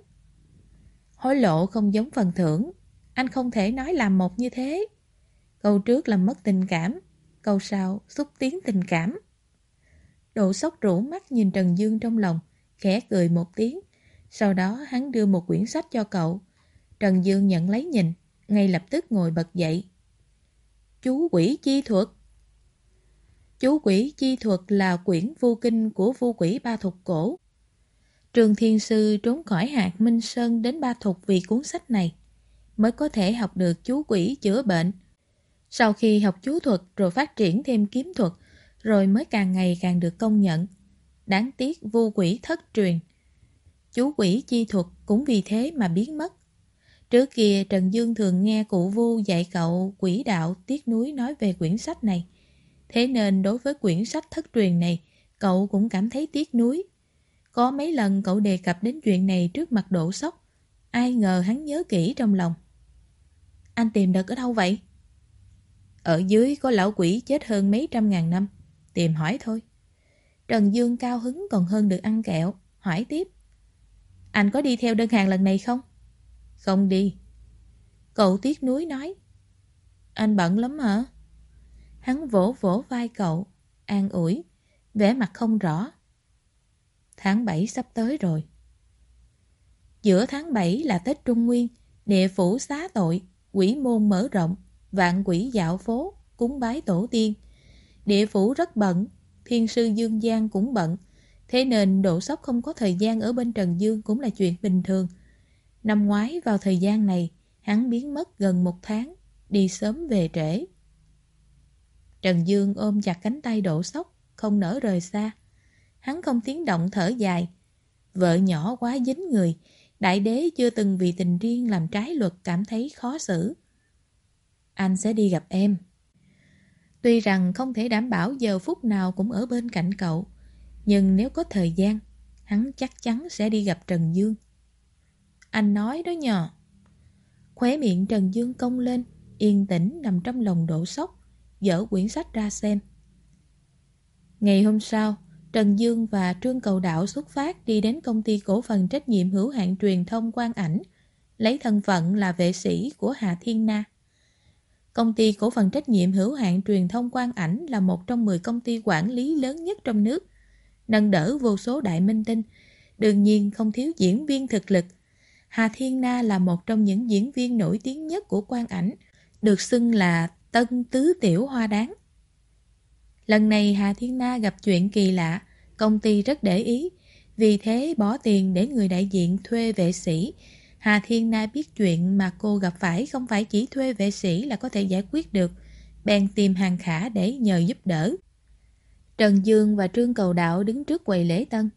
Hối lộ không giống phần thưởng, anh không thể nói làm một như thế. Câu trước là mất tình cảm, câu sau xúc tiến tình cảm. Độ sốc rủ mắt nhìn Trần Dương trong lòng, khẽ cười một tiếng. Sau đó hắn đưa một quyển sách cho cậu. Trần Dương nhận lấy nhìn, ngay lập tức ngồi bật dậy. Chú quỷ chi thuật Chú quỷ chi thuật là quyển vô kinh của vô quỷ ba thục cổ. Trường Thiên Sư trốn khỏi hạt Minh Sơn đến ba thục vì cuốn sách này, mới có thể học được chú quỷ chữa bệnh. Sau khi học chú thuật rồi phát triển thêm kiếm thuật, rồi mới càng ngày càng được công nhận. Đáng tiếc vô quỷ thất truyền. Chú quỷ chi thuật cũng vì thế mà biến mất. Trước kia Trần Dương thường nghe cụ Vu dạy cậu quỷ đạo tiếc núi nói về quyển sách này. Thế nên đối với quyển sách thất truyền này, cậu cũng cảm thấy tiếc nuối. Có mấy lần cậu đề cập đến chuyện này trước mặt độ sốc. Ai ngờ hắn nhớ kỹ trong lòng. Anh tìm được ở đâu vậy? Ở dưới có lão quỷ chết hơn mấy trăm ngàn năm. Tìm hỏi thôi. Trần Dương cao hứng còn hơn được ăn kẹo. Hỏi tiếp. Anh có đi theo đơn hàng lần này không? Không đi. Cậu tiếc núi nói. Anh bận lắm hả? Hắn vỗ vỗ vai cậu, an ủi, vẻ mặt không rõ. Tháng 7 sắp tới rồi. Giữa tháng 7 là Tết Trung Nguyên, địa phủ xá tội, quỷ môn mở rộng, vạn quỷ dạo phố, cúng bái tổ tiên. Địa phủ rất bận, thiên sư Dương Giang cũng bận, thế nên độ sốc không có thời gian ở bên Trần Dương cũng là chuyện bình thường. Năm ngoái vào thời gian này, hắn biến mất gần một tháng, đi sớm về trễ. Trần Dương ôm chặt cánh tay đổ sốc, không nở rời xa. Hắn không tiếng động thở dài. Vợ nhỏ quá dính người, đại đế chưa từng vì tình riêng làm trái luật cảm thấy khó xử. Anh sẽ đi gặp em. Tuy rằng không thể đảm bảo giờ phút nào cũng ở bên cạnh cậu, nhưng nếu có thời gian, hắn chắc chắn sẽ đi gặp Trần Dương. Anh nói đó nhờ. Khóe miệng Trần Dương cong lên, yên tĩnh nằm trong lòng đổ sốc, dở quyển sách ra xem. Ngày hôm sau, Trần Dương và Trương Cầu Đạo xuất phát đi đến công ty cổ phần trách nhiệm hữu hạn truyền thông quan ảnh, lấy thân phận là vệ sĩ của Hà Thiên Na. Công ty cổ phần trách nhiệm hữu hạn truyền thông quan ảnh là một trong 10 công ty quản lý lớn nhất trong nước, nâng đỡ vô số đại minh tinh, đương nhiên không thiếu diễn viên thực lực. Hà Thiên Na là một trong những diễn viên nổi tiếng nhất của quan ảnh, được xưng là Tân Tứ Tiểu Hoa Đáng. Lần này Hà Thiên Na gặp chuyện kỳ lạ, công ty rất để ý, vì thế bỏ tiền để người đại diện thuê vệ sĩ. Hà Thiên Na biết chuyện mà cô gặp phải không phải chỉ thuê vệ sĩ là có thể giải quyết được, bèn tìm hàng khả để nhờ giúp đỡ. Trần Dương và Trương Cầu Đạo đứng trước quầy lễ tân.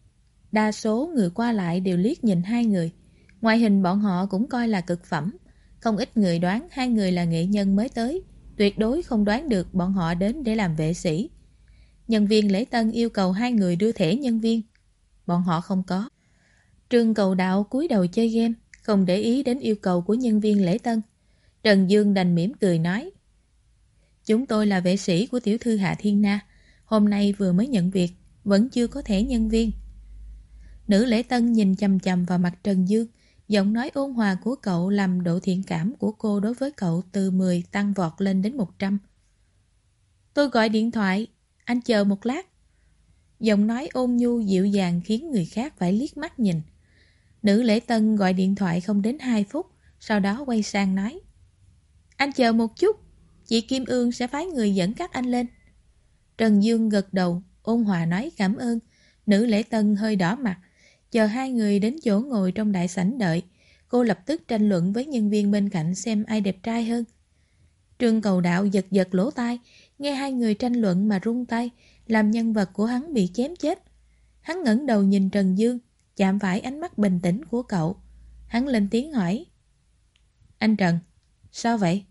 Đa số người qua lại đều liếc nhìn hai người. Ngoại hình bọn họ cũng coi là cực phẩm. Không ít người đoán hai người là nghệ nhân mới tới. Tuyệt đối không đoán được bọn họ đến để làm vệ sĩ. Nhân viên lễ tân yêu cầu hai người đưa thẻ nhân viên. Bọn họ không có. Trương cầu đạo cúi đầu chơi game, không để ý đến yêu cầu của nhân viên lễ tân. Trần Dương đành mỉm cười nói. Chúng tôi là vệ sĩ của tiểu thư Hạ Thiên Na. Hôm nay vừa mới nhận việc, vẫn chưa có thẻ nhân viên. Nữ lễ tân nhìn chầm chầm vào mặt Trần Dương, giọng nói ôn hòa của cậu làm độ thiện cảm của cô đối với cậu từ 10 tăng vọt lên đến 100. Tôi gọi điện thoại, anh chờ một lát. Giọng nói ôn nhu dịu dàng khiến người khác phải liếc mắt nhìn. Nữ lễ tân gọi điện thoại không đến 2 phút, sau đó quay sang nói. Anh chờ một chút, chị Kim Ương sẽ phái người dẫn các anh lên. Trần Dương gật đầu, ôn hòa nói cảm ơn. Nữ lễ tân hơi đỏ mặt, chờ hai người đến chỗ ngồi trong đại sảnh đợi. Cô lập tức tranh luận với nhân viên bên cạnh xem ai đẹp trai hơn. Trương cầu đạo giật giật lỗ tai, nghe hai người tranh luận mà rung tay, làm nhân vật của hắn bị chém chết. Hắn ngẩng đầu nhìn Trần Dương, chạm phải ánh mắt bình tĩnh của cậu. Hắn lên tiếng hỏi. Anh Trần, sao vậy?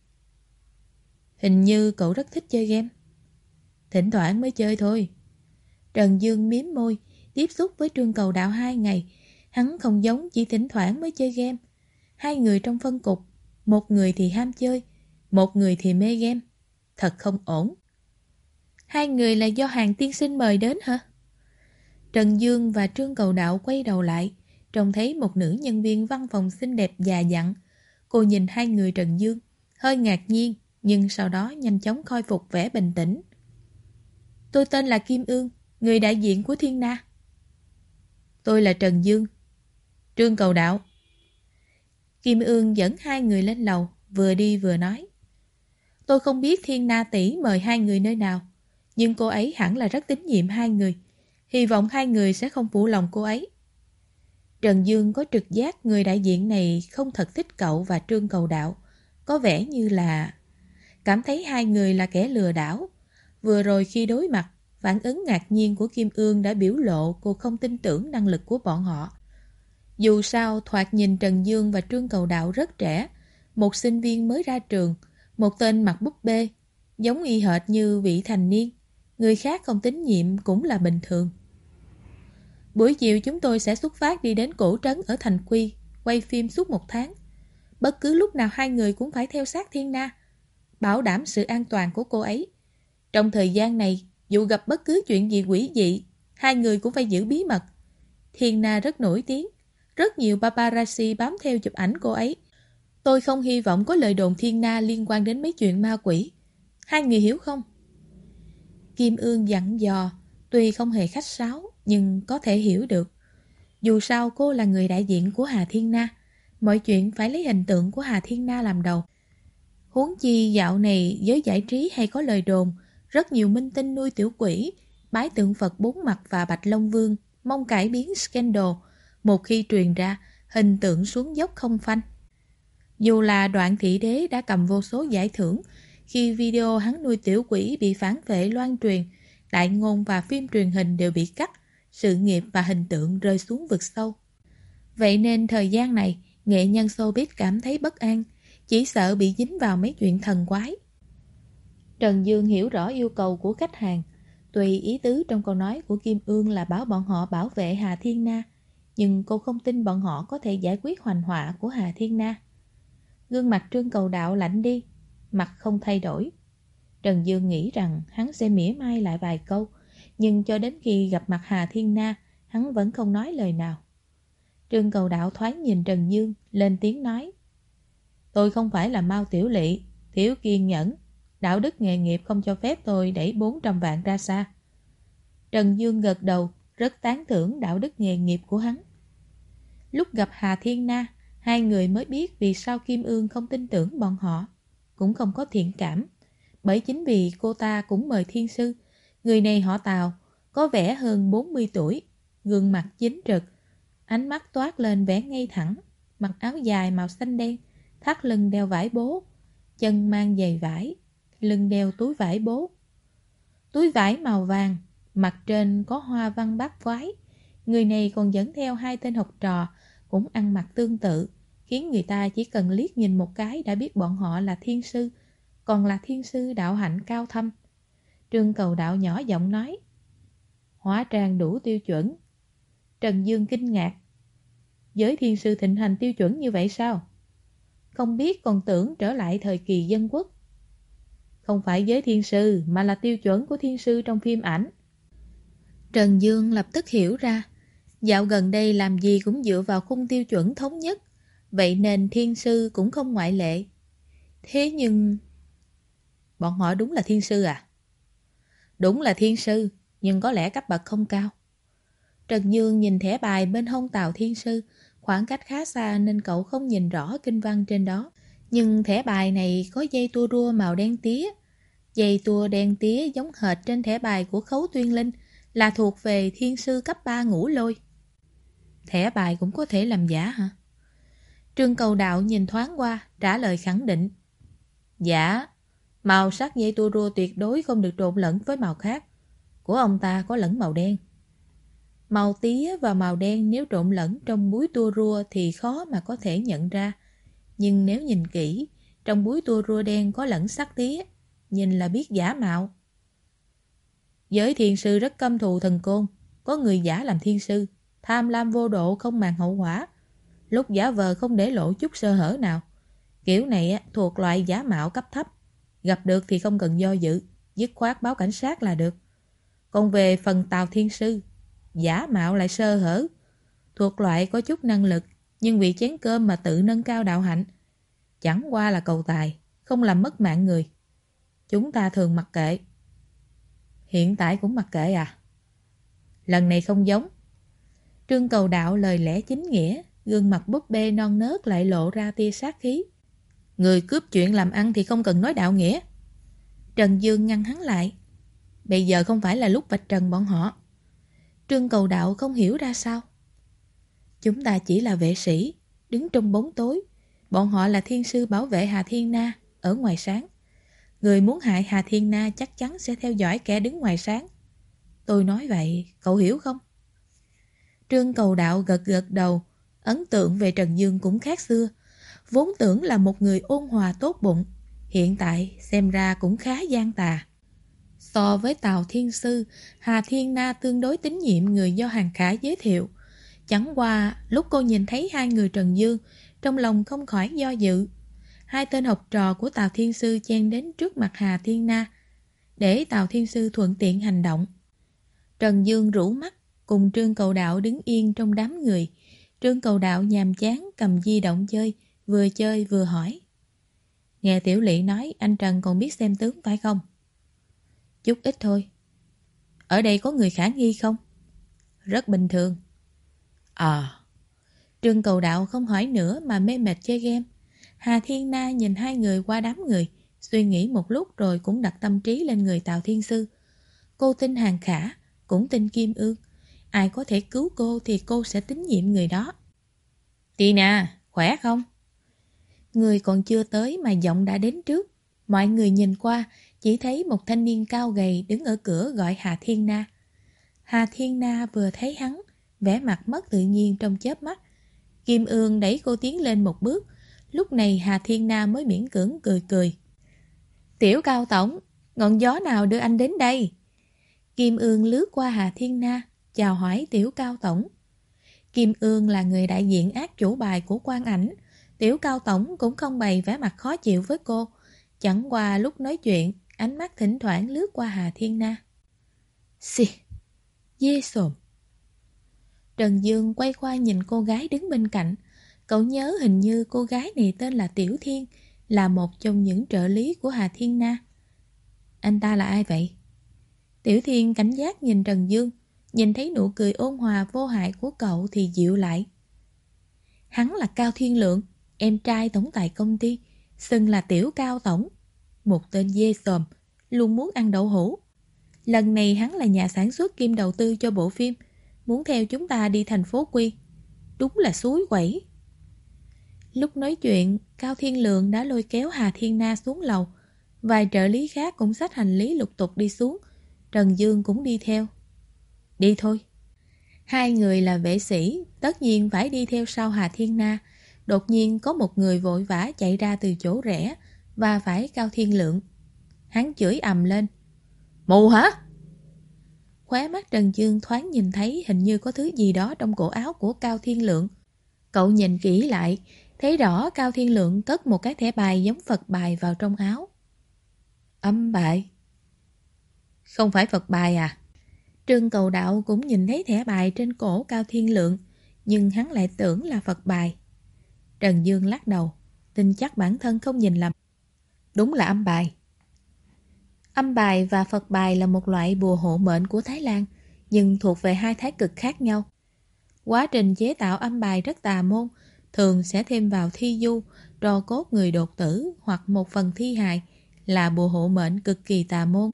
Hình như cậu rất thích chơi game. Thỉnh thoảng mới chơi thôi. Trần Dương miếm môi, tiếp xúc với Trương Cầu Đạo hai ngày. Hắn không giống chỉ thỉnh thoảng mới chơi game. Hai người trong phân cục, một người thì ham chơi, một người thì mê game. Thật không ổn. Hai người là do hàng tiên sinh mời đến hả? Trần Dương và Trương Cầu Đạo quay đầu lại, trông thấy một nữ nhân viên văn phòng xinh đẹp già dặn. Cô nhìn hai người Trần Dương, hơi ngạc nhiên, nhưng sau đó nhanh chóng khôi phục vẻ bình tĩnh. Tôi tên là Kim Ương, người đại diện của Thiên Na. Tôi là Trần Dương. Trương Cầu Đạo. Kim Ương dẫn hai người lên lầu, vừa đi vừa nói. Tôi không biết Thiên Na tỷ mời hai người nơi nào, nhưng cô ấy hẳn là rất tín nhiệm hai người. Hy vọng hai người sẽ không phụ lòng cô ấy. Trần Dương có trực giác người đại diện này không thật thích cậu và Trương Cầu Đạo. Có vẻ như là... Cảm thấy hai người là kẻ lừa đảo. Vừa rồi khi đối mặt, phản ứng ngạc nhiên của Kim Ương đã biểu lộ cô không tin tưởng năng lực của bọn họ. Dù sao, thoạt nhìn Trần Dương và Trương Cầu Đạo rất trẻ, một sinh viên mới ra trường, một tên mặc búp bê, giống y hệt như vị thành niên. Người khác không tín nhiệm cũng là bình thường. Buổi chiều chúng tôi sẽ xuất phát đi đến cổ trấn ở Thành Quy, quay phim suốt một tháng. Bất cứ lúc nào hai người cũng phải theo sát Thiên Na, bảo đảm sự an toàn của cô ấy. Trong thời gian này, dù gặp bất cứ chuyện gì quỷ dị, hai người cũng phải giữ bí mật. Thiên Na rất nổi tiếng, rất nhiều paparazzi bám theo chụp ảnh cô ấy. Tôi không hy vọng có lời đồn Thiên Na liên quan đến mấy chuyện ma quỷ. Hai người hiểu không? Kim Ương dặn dò, tuy không hề khách sáo, nhưng có thể hiểu được. Dù sao cô là người đại diện của Hà Thiên Na, mọi chuyện phải lấy hình tượng của Hà Thiên Na làm đầu. Huống chi dạo này giới giải trí hay có lời đồn, rất nhiều minh tinh nuôi tiểu quỷ, bái tượng Phật bốn mặt và Bạch Long Vương, mong cải biến scandal. Một khi truyền ra, hình tượng xuống dốc không phanh. Dù là đoạn thị đế đã cầm vô số giải thưởng, khi video hắn nuôi tiểu quỷ bị phản vệ loan truyền, đại ngôn và phim truyền hình đều bị cắt, sự nghiệp và hình tượng rơi xuống vực sâu. Vậy nên thời gian này, nghệ nhân showbiz cảm thấy bất an, chỉ sợ bị dính vào mấy chuyện thần quái. Trần Dương hiểu rõ yêu cầu của khách hàng, tùy ý tứ trong câu nói của Kim Ương là bảo bọn họ bảo vệ Hà Thiên Na, nhưng cô không tin bọn họ có thể giải quyết hoành họa của Hà Thiên Na. Gương mặt trương cầu đạo lạnh đi, mặt không thay đổi. Trần Dương nghĩ rằng hắn sẽ mỉa mai lại vài câu, nhưng cho đến khi gặp mặt Hà Thiên Na, hắn vẫn không nói lời nào. Trương cầu đạo thoáng nhìn Trần Dương, lên tiếng nói. Tôi không phải là Mao Tiểu Lị, thiếu kiên nhẫn. Đạo đức nghề nghiệp không cho phép tôi đẩy 400 vạn ra xa. Trần Dương gật đầu, rất tán thưởng đạo đức nghề nghiệp của hắn. Lúc gặp Hà Thiên Na, hai người mới biết vì sao Kim Ương không tin tưởng bọn họ, cũng không có thiện cảm. Bởi chính vì cô ta cũng mời thiên sư, người này họ Tào, có vẻ hơn 40 tuổi, gương mặt chính trực, ánh mắt toát lên vẻ ngay thẳng, mặc áo dài màu xanh đen, thắt lưng đeo vải bố, chân mang giày vải, lưng đeo túi vải bố. Túi vải màu vàng, mặt trên có hoa văn bát quái. Người này còn dẫn theo hai tên học trò, cũng ăn mặc tương tự, khiến người ta chỉ cần liếc nhìn một cái đã biết bọn họ là thiên sư, còn là thiên sư đạo hạnh cao thâm. Trương cầu đạo nhỏ giọng nói, hóa trang đủ tiêu chuẩn. Trần Dương kinh ngạc, giới thiên sư thịnh hành tiêu chuẩn như vậy sao? Không biết còn tưởng trở lại thời kỳ dân quốc. Không phải giới thiên sư mà là tiêu chuẩn của thiên sư trong phim ảnh. Trần Dương lập tức hiểu ra, dạo gần đây làm gì cũng dựa vào khung tiêu chuẩn thống nhất, vậy nên thiên sư cũng không ngoại lệ. Thế nhưng... Bọn họ đúng là thiên sư à? Đúng là thiên sư, nhưng có lẽ cấp bậc không cao. Trần Dương nhìn thẻ bài bên hông tàu thiên sư, khoảng cách khá xa nên cậu không nhìn rõ kinh văn trên đó. Nhưng thẻ bài này có dây tua rua màu đen tía. Dây tua đen tía giống hệt trên thẻ bài của Khấu Tuyên Linh, là thuộc về thiên sư cấp 3 ngũ lôi. Thẻ bài cũng có thể làm giả hả? Trương cầu đạo nhìn thoáng qua, trả lời khẳng định. Dạ, màu sắc dây tua rua tuyệt đối không được trộn lẫn với màu khác. Của ông ta có lẫn màu đen. Màu tía và màu đen nếu trộn lẫn trong búi tua rua thì khó mà có thể nhận ra. Nhưng nếu nhìn kỹ, trong búi tua rua đen có lẫn sắc tía, nhìn là biết giả mạo. Giới thiền sư rất căm thù thần côn, có người giả làm thiên sư, tham lam vô độ không màng hậu quả. Lúc giả vờ không để lộ chút sơ hở nào. Kiểu này thuộc loại giả mạo cấp thấp. Gặp được thì không cần do dự, dứt khoát báo cảnh sát là được. Còn về phần tàu thiên sư, giả mạo lại sơ hở. Thuộc loại có chút năng lực, nhưng vì chén cơm mà tự nâng cao đạo hạnh. Chẳng qua là cầu tài, không làm mất mạng người. Chúng ta thường mặc kệ. Hiện tại cũng mặc kệ à? Lần này không giống. Trương cầu đạo lời lẽ chính nghĩa, gương mặt búp bê non nớt lại lộ ra tia sát khí. Người cướp chuyện làm ăn thì không cần nói đạo nghĩa. Trần Dương ngăn hắn lại. Bây giờ không phải là lúc vạch trần bọn họ. Trương cầu đạo không hiểu ra sao. Chúng ta chỉ là vệ sĩ, đứng trong bóng tối. Bọn họ là thiên sư bảo vệ Hà Thiên Na, ở ngoài sáng. Người muốn hại Hà Thiên Na chắc chắn sẽ theo dõi kẻ đứng ngoài sáng. Tôi nói vậy, cậu hiểu không? Trương cầu đạo gật gật đầu, ấn tượng về Trần Dương cũng khác xưa. Vốn tưởng là một người ôn hòa tốt bụng, hiện tại xem ra cũng khá gian tà. So với Tào Thiên Sư, Hà Thiên Na tương đối tín nhiệm người do Hàng Khả giới thiệu. Chẳng qua, lúc cô nhìn thấy hai người Trần Dương, trong lòng không khỏi do dự. Hai tên học trò của Tào Thiên Sư chen đến trước mặt Hà Thiên Na, để Tào Thiên Sư thuận tiện hành động. Trần Dương rủ mắt, cùng Trương Cầu Đạo đứng yên trong đám người. Trương Cầu Đạo nhàm chán cầm di động chơi, vừa chơi vừa hỏi. Nghe Tiểu Lị nói anh Trần còn biết xem tướng phải không? Chút ít thôi. Ở đây có người khả nghi không? Rất bình thường. À... Trương Cầu Đạo không hỏi nữa mà mê mệt chơi game. Hà Thiên Na nhìn hai người qua đám người, suy nghĩ một lúc rồi cũng đặt tâm trí lên người Tào Thiên Sư. Cô tin Hàng Khả, cũng tin Kim Ương. Ai có thể cứu cô thì cô sẽ tín nhiệm người đó. Tina, khỏe không? Người còn chưa tới mà giọng đã đến trước. Mọi người nhìn qua, chỉ thấy một thanh niên cao gầy đứng ở cửa gọi Hà Thiên Na. Hà Thiên Na vừa thấy hắn, vẻ mặt mất tự nhiên trong chớp mắt. Kim Ương đẩy cô tiến lên một bước, Lúc này Hà Thiên Na mới miễn cưỡng cười cười. Tiểu cao tổng, ngọn gió nào đưa anh đến đây? Kim Ương lướt qua Hà Thiên Na, chào hỏi Tiểu cao tổng. Kim Ương là người đại diện ác chủ bài của quan ảnh. Tiểu cao tổng cũng không bày vẻ mặt khó chịu với cô. Chẳng qua lúc nói chuyện, ánh mắt thỉnh thoảng lướt qua Hà Thiên Na. Xì, dê sồm. Trần Dương quay qua nhìn cô gái đứng bên cạnh. Cậu nhớ hình như cô gái này tên là Tiểu Thiên, là một trong những trợ lý của Hà Thiên Na. Anh ta là ai vậy? Tiểu Thiên cảnh giác nhìn Trần Dương, nhìn thấy nụ cười ôn hòa vô hại của cậu thì dịu lại. Hắn là Cao Thiên Lượng, em trai tổng tài công ty, xưng là Tiểu Cao Tổng. Một tên dê sòm, luôn muốn ăn đậu hũ. Lần này hắn là nhà sản xuất kim đầu tư cho bộ phim, muốn theo chúng ta đi thành phố Quy. Đúng là suối quẩy. Lúc nói chuyện, Cao Thiên Lượng đã lôi kéo Hà Thiên Na xuống lầu. Vài trợ lý khác cũng xách hành lý lục tục đi xuống. Trần Dương cũng đi theo. Đi thôi. Hai người là vệ sĩ, tất nhiên phải đi theo sau Hà Thiên Na. Đột nhiên có một người vội vã chạy ra từ chỗ rẽ và phải Cao Thiên Lượng. Hắn chửi ầm lên. Mù hả? Khóe mắt Trần Dương thoáng nhìn thấy hình như có thứ gì đó trong cổ áo của Cao Thiên Lượng. Cậu nhìn kỹ lại, thấy rõ Cao Thiên Lượng cất một cái thẻ bài giống Phật bài vào trong áo. Âm bài? Không phải Phật bài à? Trương cầu đạo cũng nhìn thấy thẻ bài trên cổ Cao Thiên Lượng, nhưng hắn lại tưởng là Phật bài. Trần Dương lắc đầu, tin chắc bản thân không nhìn lầm. Đúng là âm bài. Âm bài và Phật bài là một loại bùa hộ mệnh của Thái Lan, nhưng thuộc về hai thái cực khác nhau. Quá trình chế tạo âm bài rất tà môn, thường sẽ thêm vào thi du, trò cốt người đột tử hoặc một phần thi hài là bùa hộ mệnh cực kỳ tà môn.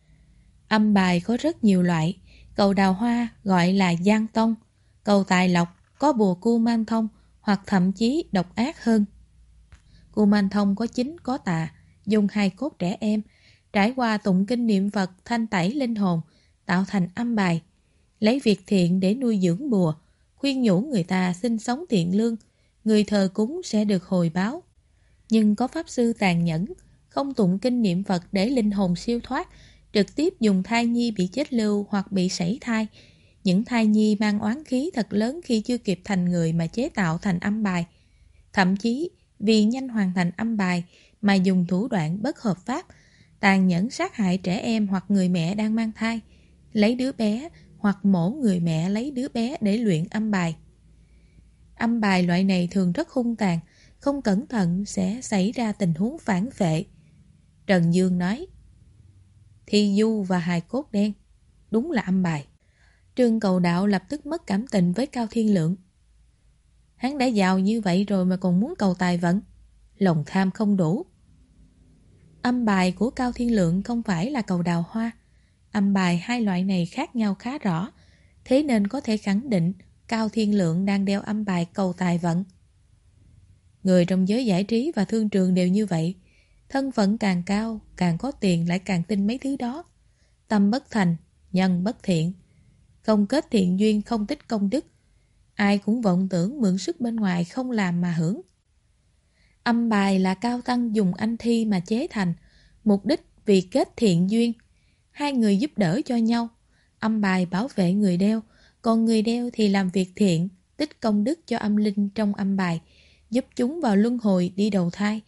Âm bài có rất nhiều loại, cầu đào hoa gọi là giang tông, cầu tài lộc có bùa cu man thông hoặc thậm chí độc ác hơn. Cu man thông có chính có tà, dùng hai cốt trẻ em, trải qua tụng kinh niệm Phật thanh tẩy linh hồn, tạo thành âm bài, lấy việc thiện để nuôi dưỡng bùa, khuyên nhủ người ta sinh sống thiện lương, người thờ cúng sẽ được hồi báo. Nhưng có pháp sư tàn nhẫn, không tụng kinh niệm Phật để linh hồn siêu thoát, trực tiếp dùng thai nhi bị chết lưu hoặc bị sảy thai. Những thai nhi mang oán khí thật lớn khi chưa kịp thành người mà chế tạo thành âm bài. Thậm chí, vì nhanh hoàn thành âm bài mà dùng thủ đoạn bất hợp pháp, tàn nhẫn sát hại trẻ em hoặc người mẹ đang mang thai, lấy đứa bé hoặc mổ người mẹ lấy đứa bé để luyện âm bài. Âm bài loại này thường rất hung tàn, không cẩn thận sẽ xảy ra tình huống phản vệ. Trần Dương nói, Thi Du và hài cốt đen, đúng là âm bài. Trương cầu đạo lập tức mất cảm tình với Cao Thiên Lượng. Hắn đã giàu như vậy rồi mà còn muốn cầu tài vận. Lòng tham không đủ. Âm bài của Cao Thiên Lượng không phải là cầu đào hoa. Âm bài hai loại này khác nhau khá rõ. Thế nên có thể khẳng định Cao Thiên Lượng đang đeo âm bài cầu tài vận. Người trong giới giải trí và thương trường đều như vậy. Thân phận càng cao, càng có tiền lại càng tin mấy thứ đó. Tâm bất thành, nhân bất thiện. Không kết thiện duyên không tích công đức. Ai cũng vọng tưởng mượn sức bên ngoài không làm mà hưởng. Âm bài là cao tăng dùng anh thi mà chế thành, mục đích vì kết thiện duyên. Hai người giúp đỡ cho nhau. Âm bài bảo vệ người đeo, còn người đeo thì làm việc thiện, tích công đức cho âm linh trong âm bài, giúp chúng vào luân hồi đi đầu thai.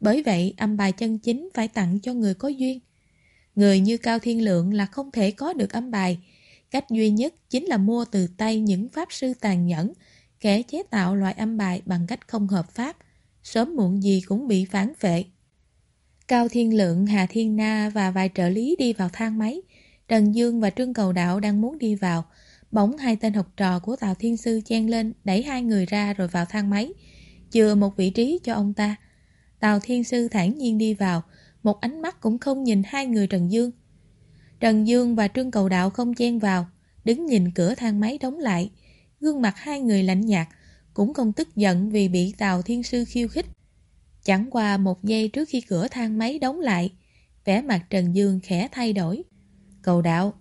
Bởi vậy âm bài chân chính phải tặng cho người có duyên. Người như Cao Thiên Lượng là không thể có được âm bài. Cách duy nhất chính là mua từ tay những pháp sư tàn nhẫn, kẻ chế tạo loại âm bài bằng cách không hợp pháp, sớm muộn gì cũng bị phản vệ. Cao Thiên Lượng, Hà Thiên Na và vài trợ lý đi vào thang máy. Trần Dương và Trương Cầu Đạo đang muốn đi vào. Bỗng hai tên học trò của Tào Thiên Sư chen lên, đẩy hai người ra rồi vào thang máy. Chừa một vị trí cho ông ta. Tào Thiên Sư thản nhiên đi vào, một ánh mắt cũng không nhìn hai người Trần Dương. Trần Dương và Trương Cầu Đạo không chen vào, đứng nhìn cửa thang máy đóng lại. Gương mặt hai người lạnh nhạt, cũng không tức giận vì bị Tào Thiên Sư khiêu khích. Chẳng qua một giây trước khi cửa thang máy đóng lại, vẻ mặt Trần Dương khẽ thay đổi. Cầu đạo,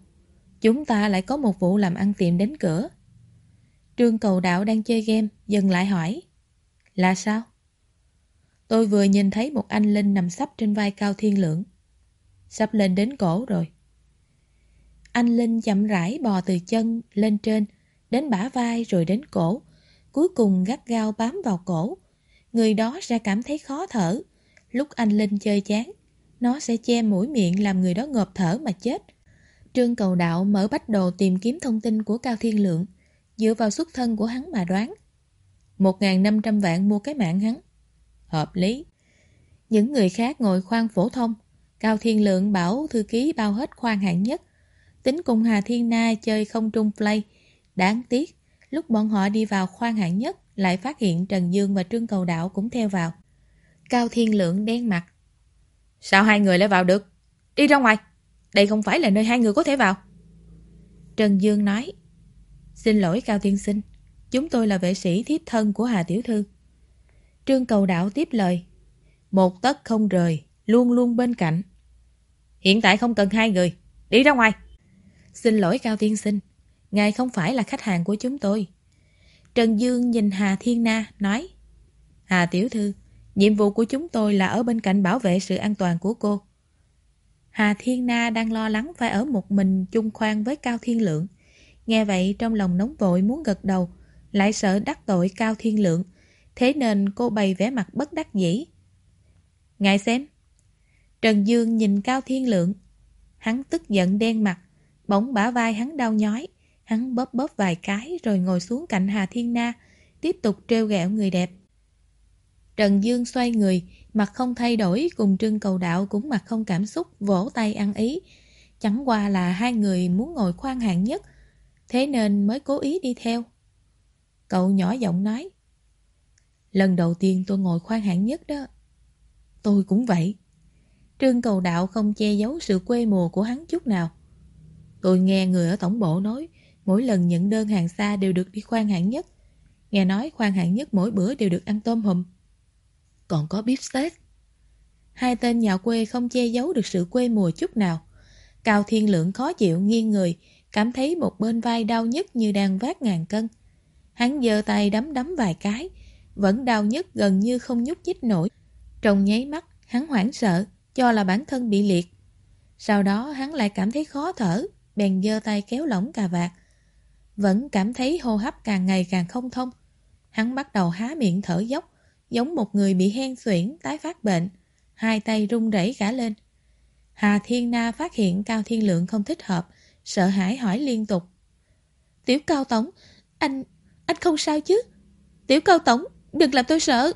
chúng ta lại có một vụ làm ăn tiệm đến cửa. Trương cầu đạo đang chơi game, dừng lại hỏi. Là sao? Tôi vừa nhìn thấy một anh Linh nằm sắp trên vai Cao Thiên Lượng. Sắp lên đến cổ rồi. Anh Linh chậm rãi bò từ chân lên trên, đến bả vai rồi đến cổ. Cuối cùng gắt gao bám vào cổ. Người đó ra cảm thấy khó thở. Lúc anh Linh chơi chán, nó sẽ che mũi miệng làm người đó ngộp thở mà chết. Trương Cầu Đạo mở bách đồ tìm kiếm thông tin của Cao Thiên Lượng, dựa vào xuất thân của hắn mà đoán. 1.500 vạn mua cái mạng hắn. Hợp lý. Những người khác ngồi khoan phổ thông, Cao Thiên Lượng bảo thư ký bao hết khoan hạng nhất. Tính cùng Hà Thiên Na chơi không trung play. Đáng tiếc, lúc bọn họ đi vào khoan hạng nhất, lại phát hiện Trần Dương và Trương Cầu Đạo cũng theo vào. Cao Thiên Lượng đen mặt. Sao hai người lại vào được? Đi ra ngoài. Đây không phải là nơi hai người có thể vào. Trần Dương nói. Xin lỗi Cao Thiên Sinh. Chúng tôi là vệ sĩ thiếp thân của Hà Tiểu Thư. Trương Cầu Đạo tiếp lời. Một tấc không rời, luôn luôn bên cạnh. Hiện tại không cần hai người. Đi ra ngoài. Xin lỗi Cao Thiên Sinh. Ngài không phải là khách hàng của chúng tôi. Trần Dương nhìn Hà Thiên Na, nói Hà Tiểu Thư, nhiệm vụ của chúng tôi là ở bên cạnh bảo vệ sự an toàn của cô. Hà Thiên Na đang lo lắng phải ở một mình chung khoan với Cao Thiên Lượng. Nghe vậy trong lòng nóng vội muốn gật đầu, lại sợ đắc tội Cao Thiên Lượng. Thế nên cô bày vẻ mặt bất đắc dĩ. Ngài xem. Trần Dương nhìn Cao Thiên Lượng. Hắn tức giận đen mặt, bỗng bả vai hắn đau nhói. Hắn bóp bóp vài cái rồi ngồi xuống cạnh Hà Thiên Na, tiếp tục trêu ghẹo người đẹp. Trần Dương xoay người, mặt không thay đổi cùng Trương Cầu Đạo cũng mặt không cảm xúc, vỗ tay ăn ý. Chẳng qua là hai người muốn ngồi khoan hạng nhất, thế nên mới cố ý đi theo. Cậu nhỏ giọng nói, Lần đầu tiên tôi ngồi khoan hạng nhất đó. Tôi cũng vậy. Trương Cầu Đạo không che giấu sự quê mùa của hắn chút nào. Tôi nghe người ở tổng bộ nói, Mỗi lần nhận đơn hàng xa đều được đi khoan hạng nhất. Nghe nói khoan hạng nhất mỗi bữa đều được ăn tôm hùm. Còn có bíp steak. Hai tên nhà quê không che giấu được sự quê mùa chút nào. Cao Thiên Lượng khó chịu nghiêng người, cảm thấy một bên vai đau nhất như đang vác ngàn cân. Hắn giơ tay đấm đấm vài cái, vẫn đau nhất gần như không nhúc nhích nổi. Trong nháy mắt, hắn hoảng sợ, cho là bản thân bị liệt. Sau đó hắn lại cảm thấy khó thở, bèn giơ tay kéo lỏng cà vạt, vẫn cảm thấy hô hấp càng ngày càng không thông. Hắn bắt đầu há miệng thở dốc, giống một người bị hen suyễn tái phát bệnh, hai tay run rẩy cả lên. Hà Thiên Na phát hiện Cao Thiên Lượng không thích hợp, sợ hãi hỏi liên tục. Tiểu Cao Tổng, anh, anh không sao chứ? Tiểu Cao Tổng, đừng làm tôi sợ.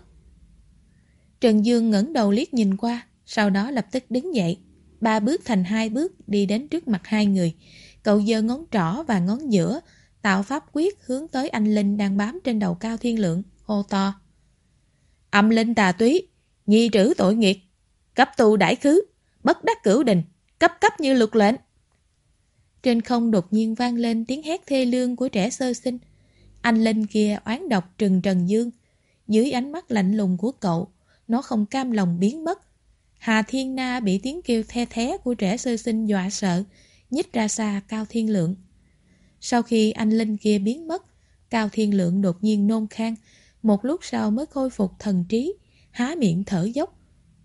Trần Dương ngẩng đầu liếc nhìn qua, sau đó lập tức đứng dậy. Ba bước thành hai bước đi đến trước mặt hai người. Cậu giơ ngón trỏ và ngón giữa, tạo pháp quyết hướng tới anh Linh đang bám trên đầu cao thiên lượng, hô to. Âm linh tà túy, nhi trữ tội nghiệt, cấp tù đãi khứ, bất đắc cửu đình, cấp cấp như luật lệnh. Trên không đột nhiên vang lên tiếng hét thê lương của trẻ sơ sinh. Anh Linh kia oán độc trừng Trần Dương. Dưới ánh mắt lạnh lùng của cậu, nó không cam lòng biến mất. Hà Thiên Na bị tiếng kêu the thé của trẻ sơ sinh dọa sợ, nhích ra xa cao thiên lượng. Sau khi anh Linh kia biến mất, Cao Thiên Lượng đột nhiên nôn khang, một lúc sau mới khôi phục thần trí, há miệng thở dốc.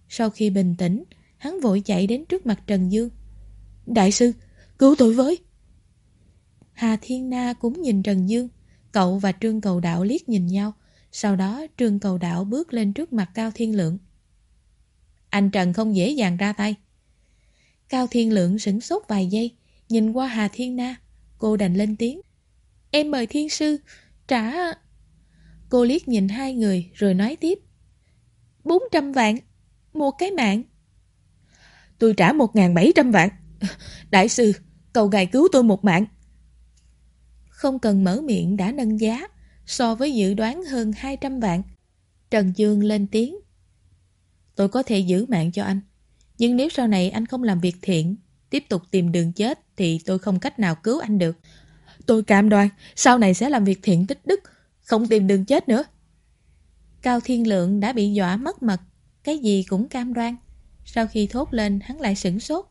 Sau khi bình tĩnh, hắn vội chạy đến trước mặt Trần Dương. Đại sư, cứu tôi với! Hà Thiên Na cũng nhìn Trần Dương, cậu và Trương Cầu Đạo liếc nhìn nhau, sau đó Trương Cầu Đạo bước lên trước mặt Cao Thiên Lượng. Anh Trần không dễ dàng ra tay. Cao Thiên Lượng sửng sốt vài giây, nhìn qua Hà Thiên Na. Cô đành lên tiếng. Em mời thiên sư, trả... Cô liếc nhìn hai người rồi nói tiếp. 400 vạn, một cái mạng. Tôi trả 1.700 vạn. (laughs) Đại sư, cầu ngài cứu tôi một mạng. Không cần mở miệng đã nâng giá, so với dự đoán hơn 200 vạn. Trần Dương lên tiếng. Tôi có thể giữ mạng cho anh. Nhưng nếu sau này anh không làm việc thiện, tiếp tục tìm đường chết thì tôi không cách nào cứu anh được. Tôi cam đoan sau này sẽ làm việc thiện tích đức, không tìm đường chết nữa. Cao Thiên Lượng đã bị dọa mất mật, cái gì cũng cam đoan. Sau khi thốt lên hắn lại sửng sốt.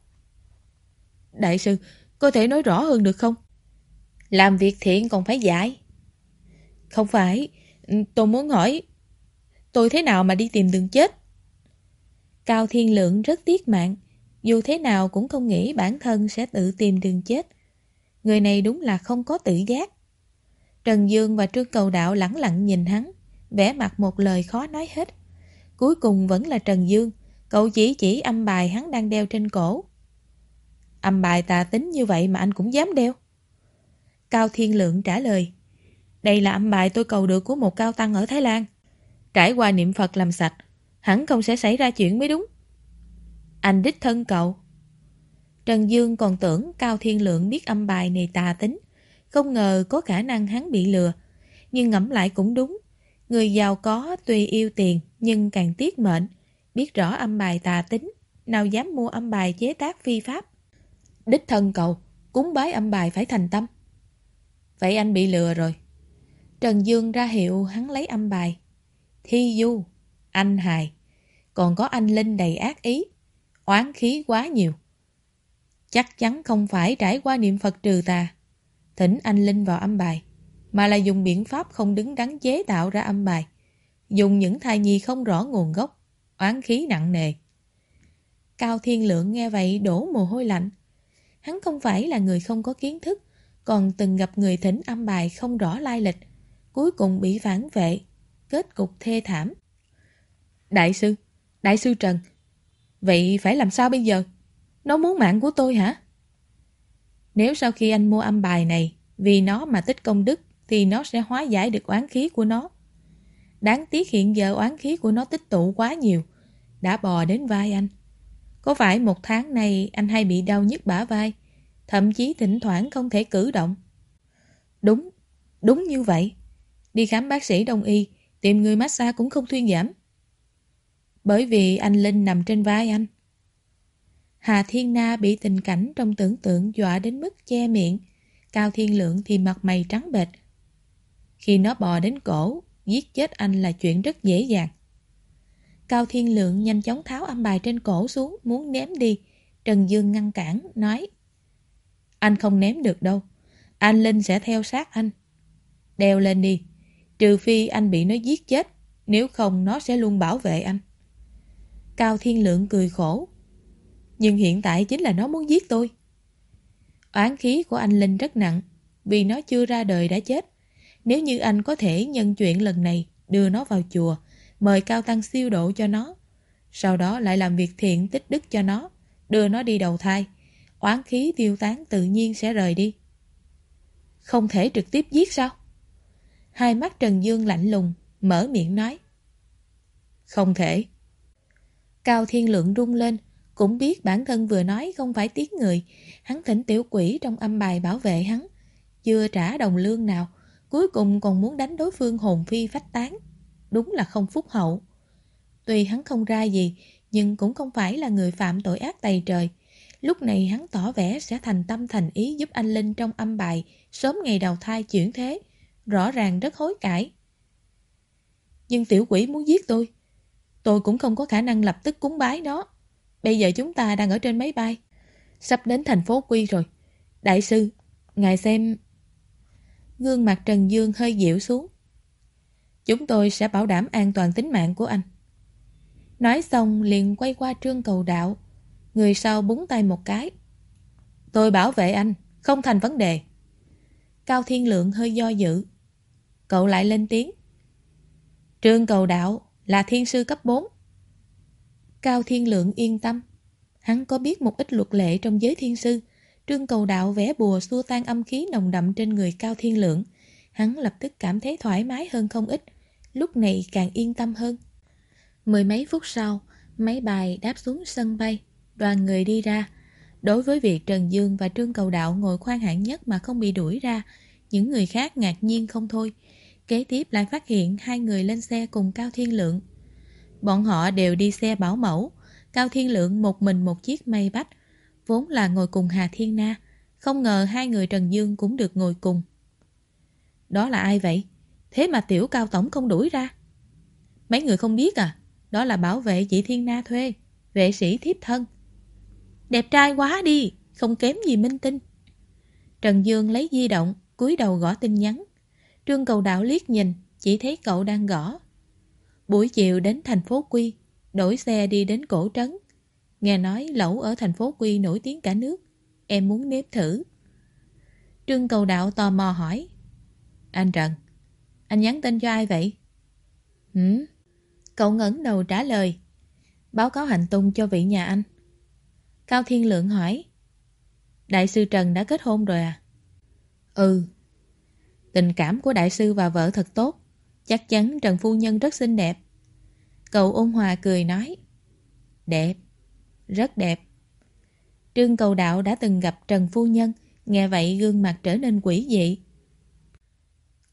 Đại sư, có thể nói rõ hơn được không? Làm việc thiện còn phải giải. Không phải, ừ, tôi muốn hỏi, tôi thế nào mà đi tìm đường chết? Cao Thiên Lượng rất tiếc mạng, dù thế nào cũng không nghĩ bản thân sẽ tự tìm đường chết. Người này đúng là không có tự giác. Trần Dương và Trương Cầu Đạo lẳng lặng nhìn hắn, vẽ mặt một lời khó nói hết. Cuối cùng vẫn là Trần Dương, Cậu chỉ chỉ âm bài hắn đang đeo trên cổ. Âm bài tà tính như vậy mà anh cũng dám đeo. Cao Thiên Lượng trả lời. Đây là âm bài tôi cầu được của một cao tăng ở Thái Lan. Trải qua niệm Phật làm sạch, hẳn không sẽ xảy ra chuyện mới đúng. Anh đích thân cậu. Trần Dương còn tưởng Cao Thiên Lượng biết âm bài này tà tính. Không ngờ có khả năng hắn bị lừa. Nhưng ngẫm lại cũng đúng. Người giàu có tuy yêu tiền nhưng càng tiếc mệnh. Biết rõ âm bài tà tính. Nào dám mua âm bài chế tác phi pháp. Đích thân cậu, cúng bái âm bài phải thành tâm. Vậy anh bị lừa rồi. Trần Dương ra hiệu hắn lấy âm bài. Thi du, anh hài. Còn có anh Linh đầy ác ý. Oán khí quá nhiều. Chắc chắn không phải trải qua niệm Phật trừ tà. Thỉnh anh Linh vào âm bài. Mà là dùng biện pháp không đứng đắn chế tạo ra âm bài. Dùng những thai nhi không rõ nguồn gốc. Oán khí nặng nề. Cao Thiên Lượng nghe vậy đổ mồ hôi lạnh. Hắn không phải là người không có kiến thức, còn từng gặp người thỉnh âm bài không rõ lai lịch, cuối cùng bị phản vệ, kết cục thê thảm. Đại sư, đại sư Trần, vậy phải làm sao bây giờ? Nó muốn mạng của tôi hả? Nếu sau khi anh mua âm bài này, vì nó mà tích công đức, thì nó sẽ hóa giải được oán khí của nó. Đáng tiếc hiện giờ oán khí của nó tích tụ quá nhiều, đã bò đến vai anh. Có phải một tháng này anh hay bị đau nhức bả vai, thậm chí thỉnh thoảng không thể cử động? Đúng, đúng như vậy. Đi khám bác sĩ đông y, tìm người massage cũng không thuyên giảm. Bởi vì anh Linh nằm trên vai anh. Hà Thiên Na bị tình cảnh trong tưởng tượng dọa đến mức che miệng. Cao Thiên Lượng thì mặt mày trắng bệch. Khi nó bò đến cổ, giết chết anh là chuyện rất dễ dàng. Cao Thiên Lượng nhanh chóng tháo âm bài trên cổ xuống, muốn ném đi. Trần Dương ngăn cản, nói Anh không ném được đâu. Anh Linh sẽ theo sát anh. Đeo lên đi. Trừ phi anh bị nó giết chết, nếu không nó sẽ luôn bảo vệ anh. Cao Thiên Lượng cười khổ. Nhưng hiện tại chính là nó muốn giết tôi. Oán khí của anh Linh rất nặng, vì nó chưa ra đời đã chết. Nếu như anh có thể nhân chuyện lần này, đưa nó vào chùa, mời Cao Tăng siêu độ cho nó. Sau đó lại làm việc thiện tích đức cho nó, đưa nó đi đầu thai. Oán khí tiêu tán tự nhiên sẽ rời đi. Không thể trực tiếp giết sao? Hai mắt Trần Dương lạnh lùng, mở miệng nói. Không thể. Cao Thiên Lượng rung lên, cũng biết bản thân vừa nói không phải tiếng người. Hắn thỉnh tiểu quỷ trong âm bài bảo vệ hắn. Chưa trả đồng lương nào, cuối cùng còn muốn đánh đối phương hồn phi phách tán. Đúng là không phúc hậu. Tuy hắn không ra gì, nhưng cũng không phải là người phạm tội ác tày trời. Lúc này hắn tỏ vẻ sẽ thành tâm thành ý giúp anh Linh trong âm bài, sớm ngày đầu thai chuyển thế. Rõ ràng rất hối cải. Nhưng tiểu quỷ muốn giết tôi. Tôi cũng không có khả năng lập tức cúng bái nó. Bây giờ chúng ta đang ở trên máy bay. Sắp đến thành phố Quy rồi. Đại sư, ngài xem... Gương mặt Trần Dương hơi dịu xuống. Chúng tôi sẽ bảo đảm an toàn tính mạng của anh. Nói xong liền quay qua trương cầu đạo. Người sau búng tay một cái. Tôi bảo vệ anh, không thành vấn đề. Cao Thiên Lượng hơi do dự. Cậu lại lên tiếng. Trương cầu đạo là thiên sư cấp 4. Cao Thiên Lượng yên tâm. Hắn có biết một ít luật lệ trong giới thiên sư. Trương cầu đạo vẽ bùa xua tan âm khí nồng đậm trên người Cao Thiên Lượng. Hắn lập tức cảm thấy thoải mái hơn không ít. Lúc này càng yên tâm hơn. Mười mấy phút sau, máy bay đáp xuống sân bay. Đoàn người đi ra. Đối với việc Trần Dương và Trương Cầu Đạo ngồi khoan hạng nhất mà không bị đuổi ra, những người khác ngạc nhiên không thôi. Kế tiếp lại phát hiện hai người lên xe cùng Cao Thiên Lượng. Bọn họ đều đi xe bảo mẫu, Cao Thiên Lượng một mình một chiếc mây bách, vốn là ngồi cùng Hà Thiên Na. Không ngờ hai người Trần Dương cũng được ngồi cùng. Đó là ai vậy? Thế mà tiểu cao tổng không đuổi ra. Mấy người không biết à? Đó là bảo vệ chị Thiên Na thuê, vệ sĩ thiếp thân. Đẹp trai quá đi, không kém gì minh tinh. Trần Dương lấy di động, cúi đầu gõ tin nhắn. Trương cầu đạo liếc nhìn, chỉ thấy cậu đang gõ. Buổi chiều đến thành phố Quy, đổi xe đi đến cổ trấn. Nghe nói lẩu ở thành phố Quy nổi tiếng cả nước. Em muốn nếm thử. Trương cầu đạo tò mò hỏi. Anh Trần, anh nhắn tin cho ai vậy? Ừ, Cậu ngẩng đầu trả lời. Báo cáo hành tung cho vị nhà anh. Cao Thiên Lượng hỏi. Đại sư Trần đã kết hôn rồi à? Ừ. Tình cảm của đại sư và vợ thật tốt. Chắc chắn Trần Phu Nhân rất xinh đẹp. Cậu ôn hòa cười nói. Đẹp. Rất đẹp. Trương Cầu Đạo đã từng gặp Trần Phu Nhân, nghe vậy gương mặt trở nên quỷ dị.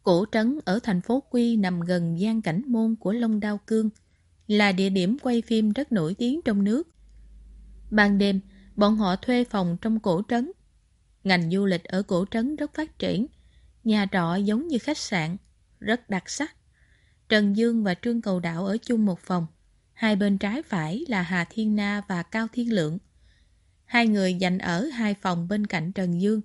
Cổ trấn ở thành phố Quy nằm gần gian cảnh môn của Long Đao Cương, là địa điểm quay phim rất nổi tiếng trong nước. Ban đêm, bọn họ thuê phòng trong cổ trấn. Ngành du lịch ở cổ trấn rất phát triển, nhà trọ giống như khách sạn, rất đặc sắc. Trần Dương và Trương Cầu Đạo ở chung một phòng, hai bên trái phải là Hà Thiên Na và Cao Thiên Lượng. Hai người dành ở hai phòng bên cạnh Trần Dương,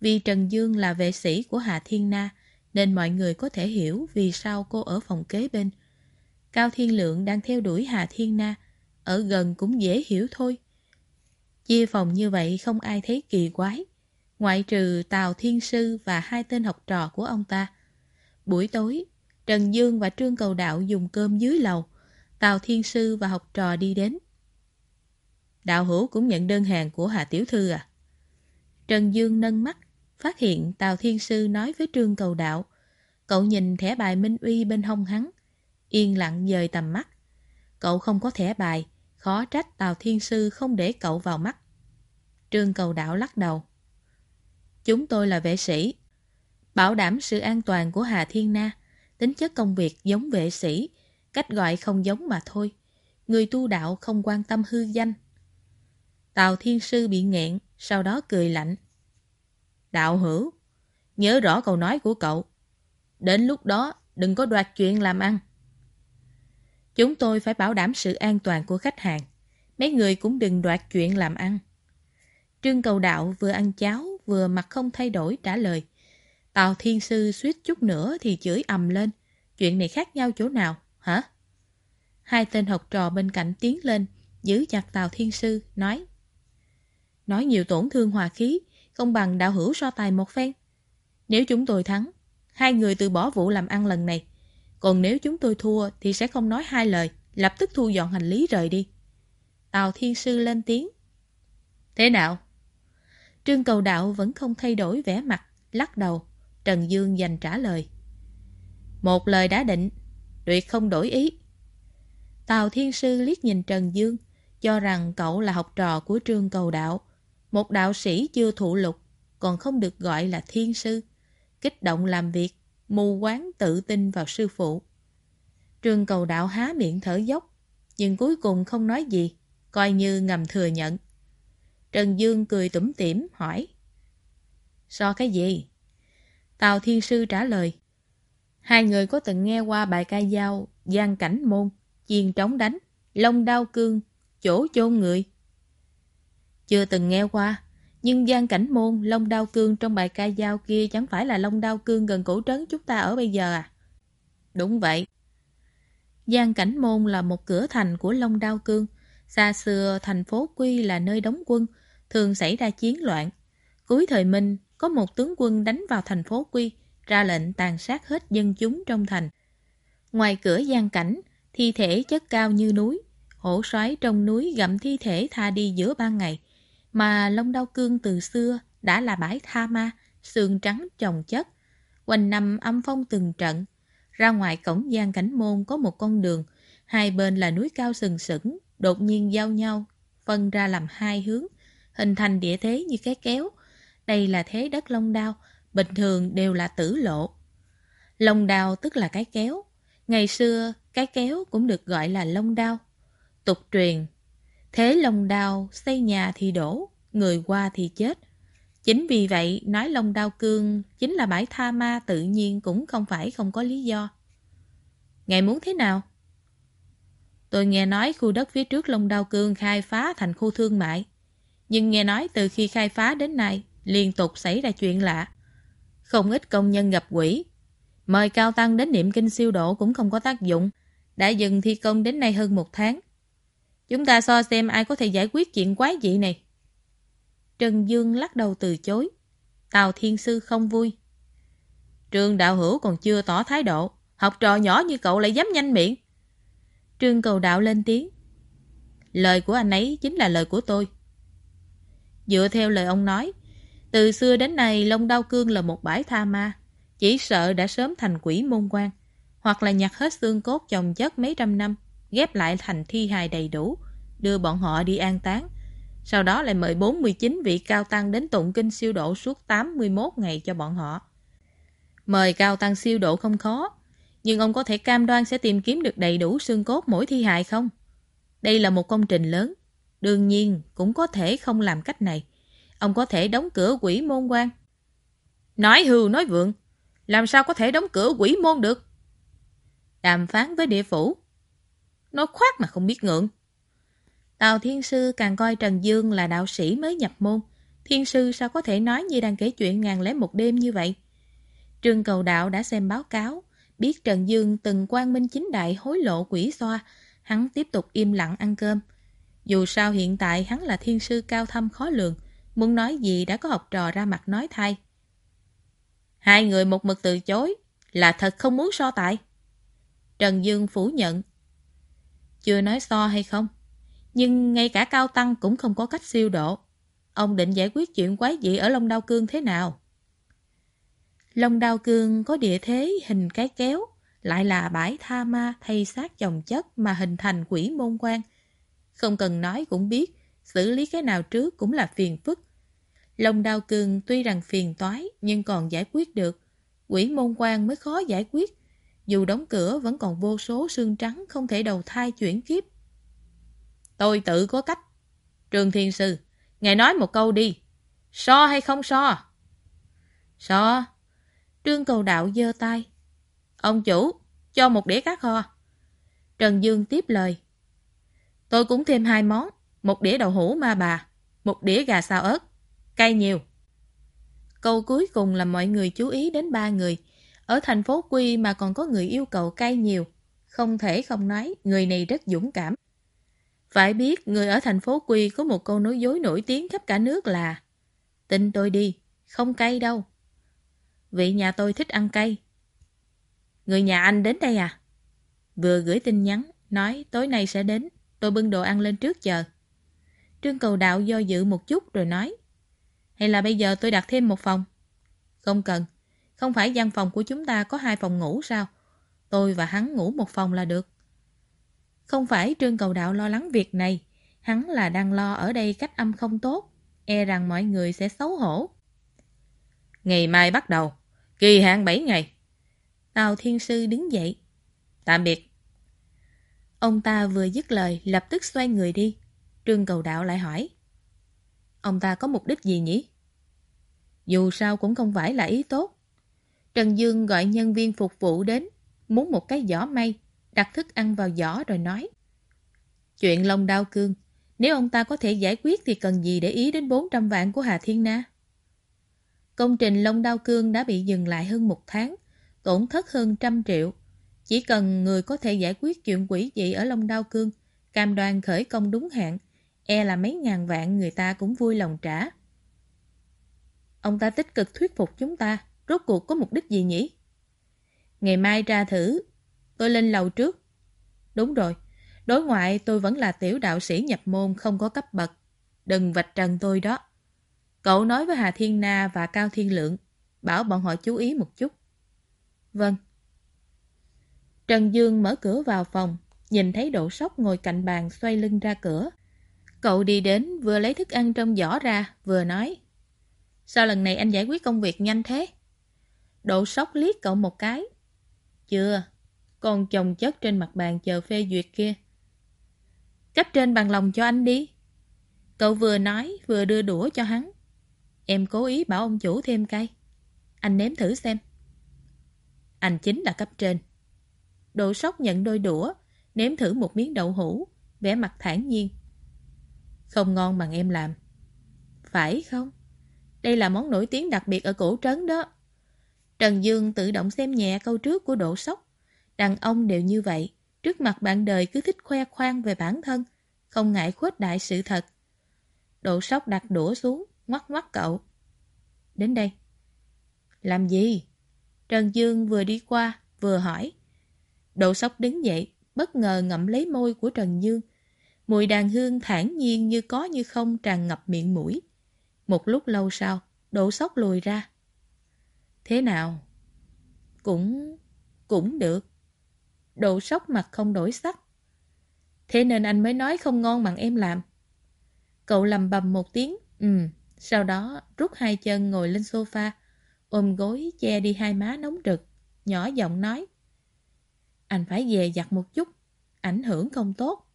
vì Trần Dương là vệ sĩ của Hà Thiên Na, nên mọi người có thể hiểu vì sao cô ở phòng kế bên. Cao Thiên Lượng đang theo đuổi Hà Thiên Na, ở gần cũng dễ hiểu thôi. Chia phòng như vậy không ai thấy kỳ quái, ngoại trừ Tào Thiên Sư và hai tên học trò của ông ta. Buổi tối, Trần Dương và Trương Cầu Đạo dùng cơm dưới lầu, Tào Thiên Sư và học trò đi đến. Đạo hữu cũng nhận đơn hàng của Hà Tiểu Thư à? Trần Dương nâng mắt, phát hiện Tào Thiên Sư nói với Trương Cầu Đạo. Cậu nhìn thẻ bài Minh Uy bên hông hắn, yên lặng dời tầm mắt. Cậu không có thẻ bài, khó trách Tào Thiên Sư không để cậu vào mắt. Trương Cầu Đạo lắc đầu. Chúng tôi là vệ sĩ, bảo đảm sự an toàn của Hà Thiên Na, tính chất công việc giống vệ sĩ, cách gọi không giống mà thôi. Người tu đạo không quan tâm hư danh. Tào Thiên Sư bị nghẹn, sau đó cười lạnh. Đạo hữu, nhớ rõ câu nói của cậu. Đến lúc đó, đừng có đoạt chuyện làm ăn. Chúng tôi phải bảo đảm sự an toàn của khách hàng. Mấy người cũng đừng đoạt chuyện làm ăn. Trương Cầu Đạo vừa ăn cháo, vừa mặt không thay đổi trả lời. Tào Thiên Sư suýt chút nữa thì chửi ầm lên. Chuyện này khác nhau chỗ nào, hả? Hai tên học trò bên cạnh tiến lên, giữ chặt Tào Thiên Sư, nói. Nói nhiều tổn thương hòa khí, không bằng đạo hữu so tài một phen. Nếu chúng tôi thắng, hai người từ bỏ vụ làm ăn lần này. Còn nếu chúng tôi thua thì sẽ không nói hai lời, lập tức thu dọn hành lý rời đi. Tào Thiên Sư lên tiếng. Thế nào? Trương Cầu Đạo vẫn không thay đổi vẻ mặt, lắc đầu. Trần Dương dành trả lời. Một lời đã định, tuyệt không đổi ý. Tào Thiên Sư liếc nhìn Trần Dương, cho rằng cậu là học trò của Trương Cầu Đạo. Một đạo sĩ chưa thụ lục, còn không được gọi là thiên sư. Kích động làm việc, mù quáng tự tin vào sư phụ. Trương cầu đạo há miệng thở dốc, nhưng cuối cùng không nói gì, coi như ngầm thừa nhận. Trần Dương cười tủm tỉm hỏi. So cái gì? Tào Thiên Sư trả lời. Hai người có từng nghe qua bài ca dao Giang Cảnh Môn, Chiên Trống Đánh, Long Đao Cương, Chỗ Chôn Người. Chưa từng nghe qua, nhưng Giang Cảnh Môn, Long Đao Cương trong bài ca dao kia chẳng phải là Long Đao Cương gần cổ trấn chúng ta ở bây giờ à? Đúng vậy. Giang Cảnh Môn là một cửa thành của Long Đao Cương. Xa xưa, thành phố Quy là nơi đóng quân, thường xảy ra chiến loạn. Cuối thời Minh, có một tướng quân đánh vào thành phố Quy, ra lệnh tàn sát hết dân chúng trong thành. Ngoài cửa gian Cảnh, thi thể chất cao như núi, hổ xoáy trong núi gặm thi thể tha đi giữa ban ngày – mà Long Đao Cương từ xưa đã là bãi tha ma, sườn trắng chồng chất. Quanh năm âm phong từng trận, ra ngoài cổng gian cảnh môn có một con đường, hai bên là núi cao sừng sững, đột nhiên giao nhau, phân ra làm hai hướng, hình thành địa thế như cái kéo. Đây là thế đất Long Đao, bình thường đều là tử lộ. Long đao tức là cái kéo. Ngày xưa, cái kéo cũng được gọi là long đao. Tục truyền, Thế Long Đao xây nhà thì đổ, người qua thì chết. Chính vì vậy, nói Long Đao Cương chính là bãi tha ma tự nhiên cũng không phải không có lý do. Ngài muốn thế nào? Tôi nghe nói khu đất phía trước Long Đao Cương khai phá thành khu thương mại. Nhưng nghe nói từ khi khai phá đến nay, liên tục xảy ra chuyện lạ. Không ít công nhân gặp quỷ. Mời Cao Tăng đến niệm kinh siêu độ cũng không có tác dụng. Đã dừng thi công đến nay hơn một tháng. Chúng ta so xem ai có thể giải quyết chuyện quái dị này. Trần Dương lắc đầu từ chối. Tào Thiên Sư không vui. Trương Đạo Hữu còn chưa tỏ thái độ. Học trò nhỏ như cậu lại dám nhanh miệng. Trương Cầu Đạo lên tiếng. lời của anh ấy chính là lời của tôi. Dựa theo lời ông nói, từ xưa đến nay Long Đao Cương là một bãi tha ma, chỉ sợ đã sớm thành quỷ môn quan, hoặc là nhặt hết xương cốt chồng chất mấy trăm năm, ghép lại thành thi hài đầy đủ, đưa bọn họ đi an táng. Sau đó lại mời 49 vị cao tăng đến tụng kinh siêu độ suốt 81 ngày cho bọn họ. Mời cao tăng siêu độ không khó, nhưng ông có thể cam đoan sẽ tìm kiếm được đầy đủ xương cốt mỗi thi hài không? Đây là một công trình lớn. Đương nhiên, cũng có thể không làm cách này. Ông có thể đóng cửa quỷ môn quan. Nói hưu nói vượng, làm sao có thể đóng cửa quỷ môn được? Đàm phán với địa phủ. Nói khoát mà không biết ngượng. Tào Thiên Sư càng coi Trần Dương là đạo sĩ mới nhập môn. Thiên Sư sao có thể nói như đang kể chuyện ngàn lẻ một đêm như vậy? Trương Cầu Đạo đã xem báo cáo, biết Trần Dương từng quan minh chính đại hối lộ quỷ xoa, hắn tiếp tục im lặng ăn cơm. Dù sao hiện tại hắn là thiên sư cao thâm khó lường, muốn nói gì đã có học trò ra mặt nói thay. Hai người một mực từ chối, là thật không muốn so tại. Trần Dương phủ nhận. Chưa nói so hay không, nhưng ngay cả cao tăng cũng không có cách siêu độ. Ông định giải quyết chuyện quái dị ở Long Đao Cương thế nào? Long Đao Cương có địa thế hình cái kéo, lại là bãi tha ma thay xác chồng chất mà hình thành quỷ môn quan. Không cần nói cũng biết, xử lý cái nào trước cũng là phiền phức. Lòng đau cường tuy rằng phiền toái nhưng còn giải quyết được. Quỷ môn quan mới khó giải quyết. Dù đóng cửa vẫn còn vô số xương trắng không thể đầu thai chuyển kiếp. Tôi tự có cách. Trường Thiên Sư, ngài nói một câu đi. So hay không so? So. Trương cầu đạo giơ tay. Ông chủ, cho một đĩa cá kho. Trần Dương tiếp lời. Tôi cũng thêm hai món, một đĩa đậu hũ ma bà, một đĩa gà xào ớt, cay nhiều. Câu cuối cùng là mọi người chú ý đến ba người. Ở thành phố Quy mà còn có người yêu cầu cay nhiều. Không thể không nói, người này rất dũng cảm. Phải biết, người ở thành phố Quy có một câu nói dối nổi tiếng khắp cả nước là Tin tôi đi, không cay đâu. Vị nhà tôi thích ăn cay, Người nhà anh đến đây à? Vừa gửi tin nhắn, nói tối nay sẽ đến, tôi bưng đồ ăn lên trước chờ. Trương cầu đạo do dự một chút rồi nói, hay là bây giờ tôi đặt thêm một phòng? Không cần, không phải văn phòng của chúng ta có hai phòng ngủ sao? Tôi và hắn ngủ một phòng là được. Không phải Trương cầu đạo lo lắng việc này, hắn là đang lo ở đây cách âm không tốt, e rằng mọi người sẽ xấu hổ. Ngày mai bắt đầu, kỳ hạn 7 ngày, Tào Thiên Sư đứng dậy. Tạm biệt. Ông ta vừa dứt lời, lập tức xoay người đi. Trương Cầu Đạo lại hỏi. Ông ta có mục đích gì nhỉ? Dù sao cũng không phải là ý tốt. Trần Dương gọi nhân viên phục vụ đến, muốn một cái giỏ may, đặt thức ăn vào giỏ rồi nói. Chuyện Long Đao Cương, nếu ông ta có thể giải quyết thì cần gì để ý đến 400 vạn của Hà Thiên Na? Công trình Long Đao Cương đã bị dừng lại hơn một tháng tổn thất hơn trăm triệu. Chỉ cần người có thể giải quyết chuyện quỷ dị ở Long Đao Cương, cam đoan khởi công đúng hạn, e là mấy ngàn vạn người ta cũng vui lòng trả. Ông ta tích cực thuyết phục chúng ta, rốt cuộc có mục đích gì nhỉ? Ngày mai ra thử, tôi lên lầu trước. Đúng rồi, đối ngoại tôi vẫn là tiểu đạo sĩ nhập môn không có cấp bậc. Đừng vạch trần tôi đó. Cậu nói với Hà Thiên Na và Cao Thiên Lượng, bảo bọn họ chú ý một chút. Vâng. Trần Dương mở cửa vào phòng, nhìn thấy độ Sóc ngồi cạnh bàn xoay lưng ra cửa. Cậu đi đến vừa lấy thức ăn trong giỏ ra, vừa nói. Sao lần này anh giải quyết công việc nhanh thế? Độ Sóc liếc cậu một cái. Chưa, còn chồng chất trên mặt bàn chờ phê duyệt kia. Cấp trên bằng lòng cho anh đi. Cậu vừa nói vừa đưa đũa cho hắn. Em cố ý bảo ông chủ thêm cay. Anh nếm thử xem. Anh chính là cấp trên. Độ sốc nhận đôi đũa, nếm thử một miếng đậu hũ, vẻ mặt thản nhiên. Không ngon bằng em làm. Phải không? Đây là món nổi tiếng đặc biệt ở cổ trấn đó. Trần Dương tự động xem nhẹ câu trước của độ sốc. Đàn ông đều như vậy, trước mặt bạn đời cứ thích khoe khoang về bản thân, không ngại khuếch đại sự thật. Độ sốc đặt đũa xuống, ngoắt ngoắt cậu. Đến đây. Làm gì? Trần Dương vừa đi qua, vừa hỏi. Đỗ sóc đứng dậy, bất ngờ ngậm lấy môi của Trần Dương. Mùi đàn hương thản nhiên như có như không tràn ngập miệng mũi. Một lúc lâu sau, Đỗ sóc lùi ra. Thế nào? Cũng... cũng được. Đỗ sóc mặt không đổi sắc. Thế nên anh mới nói không ngon bằng em làm. Cậu lầm bầm một tiếng, ừ, sau đó rút hai chân ngồi lên sofa, ôm gối che đi hai má nóng rực, nhỏ giọng nói. Anh phải về giặt một chút, ảnh hưởng không tốt.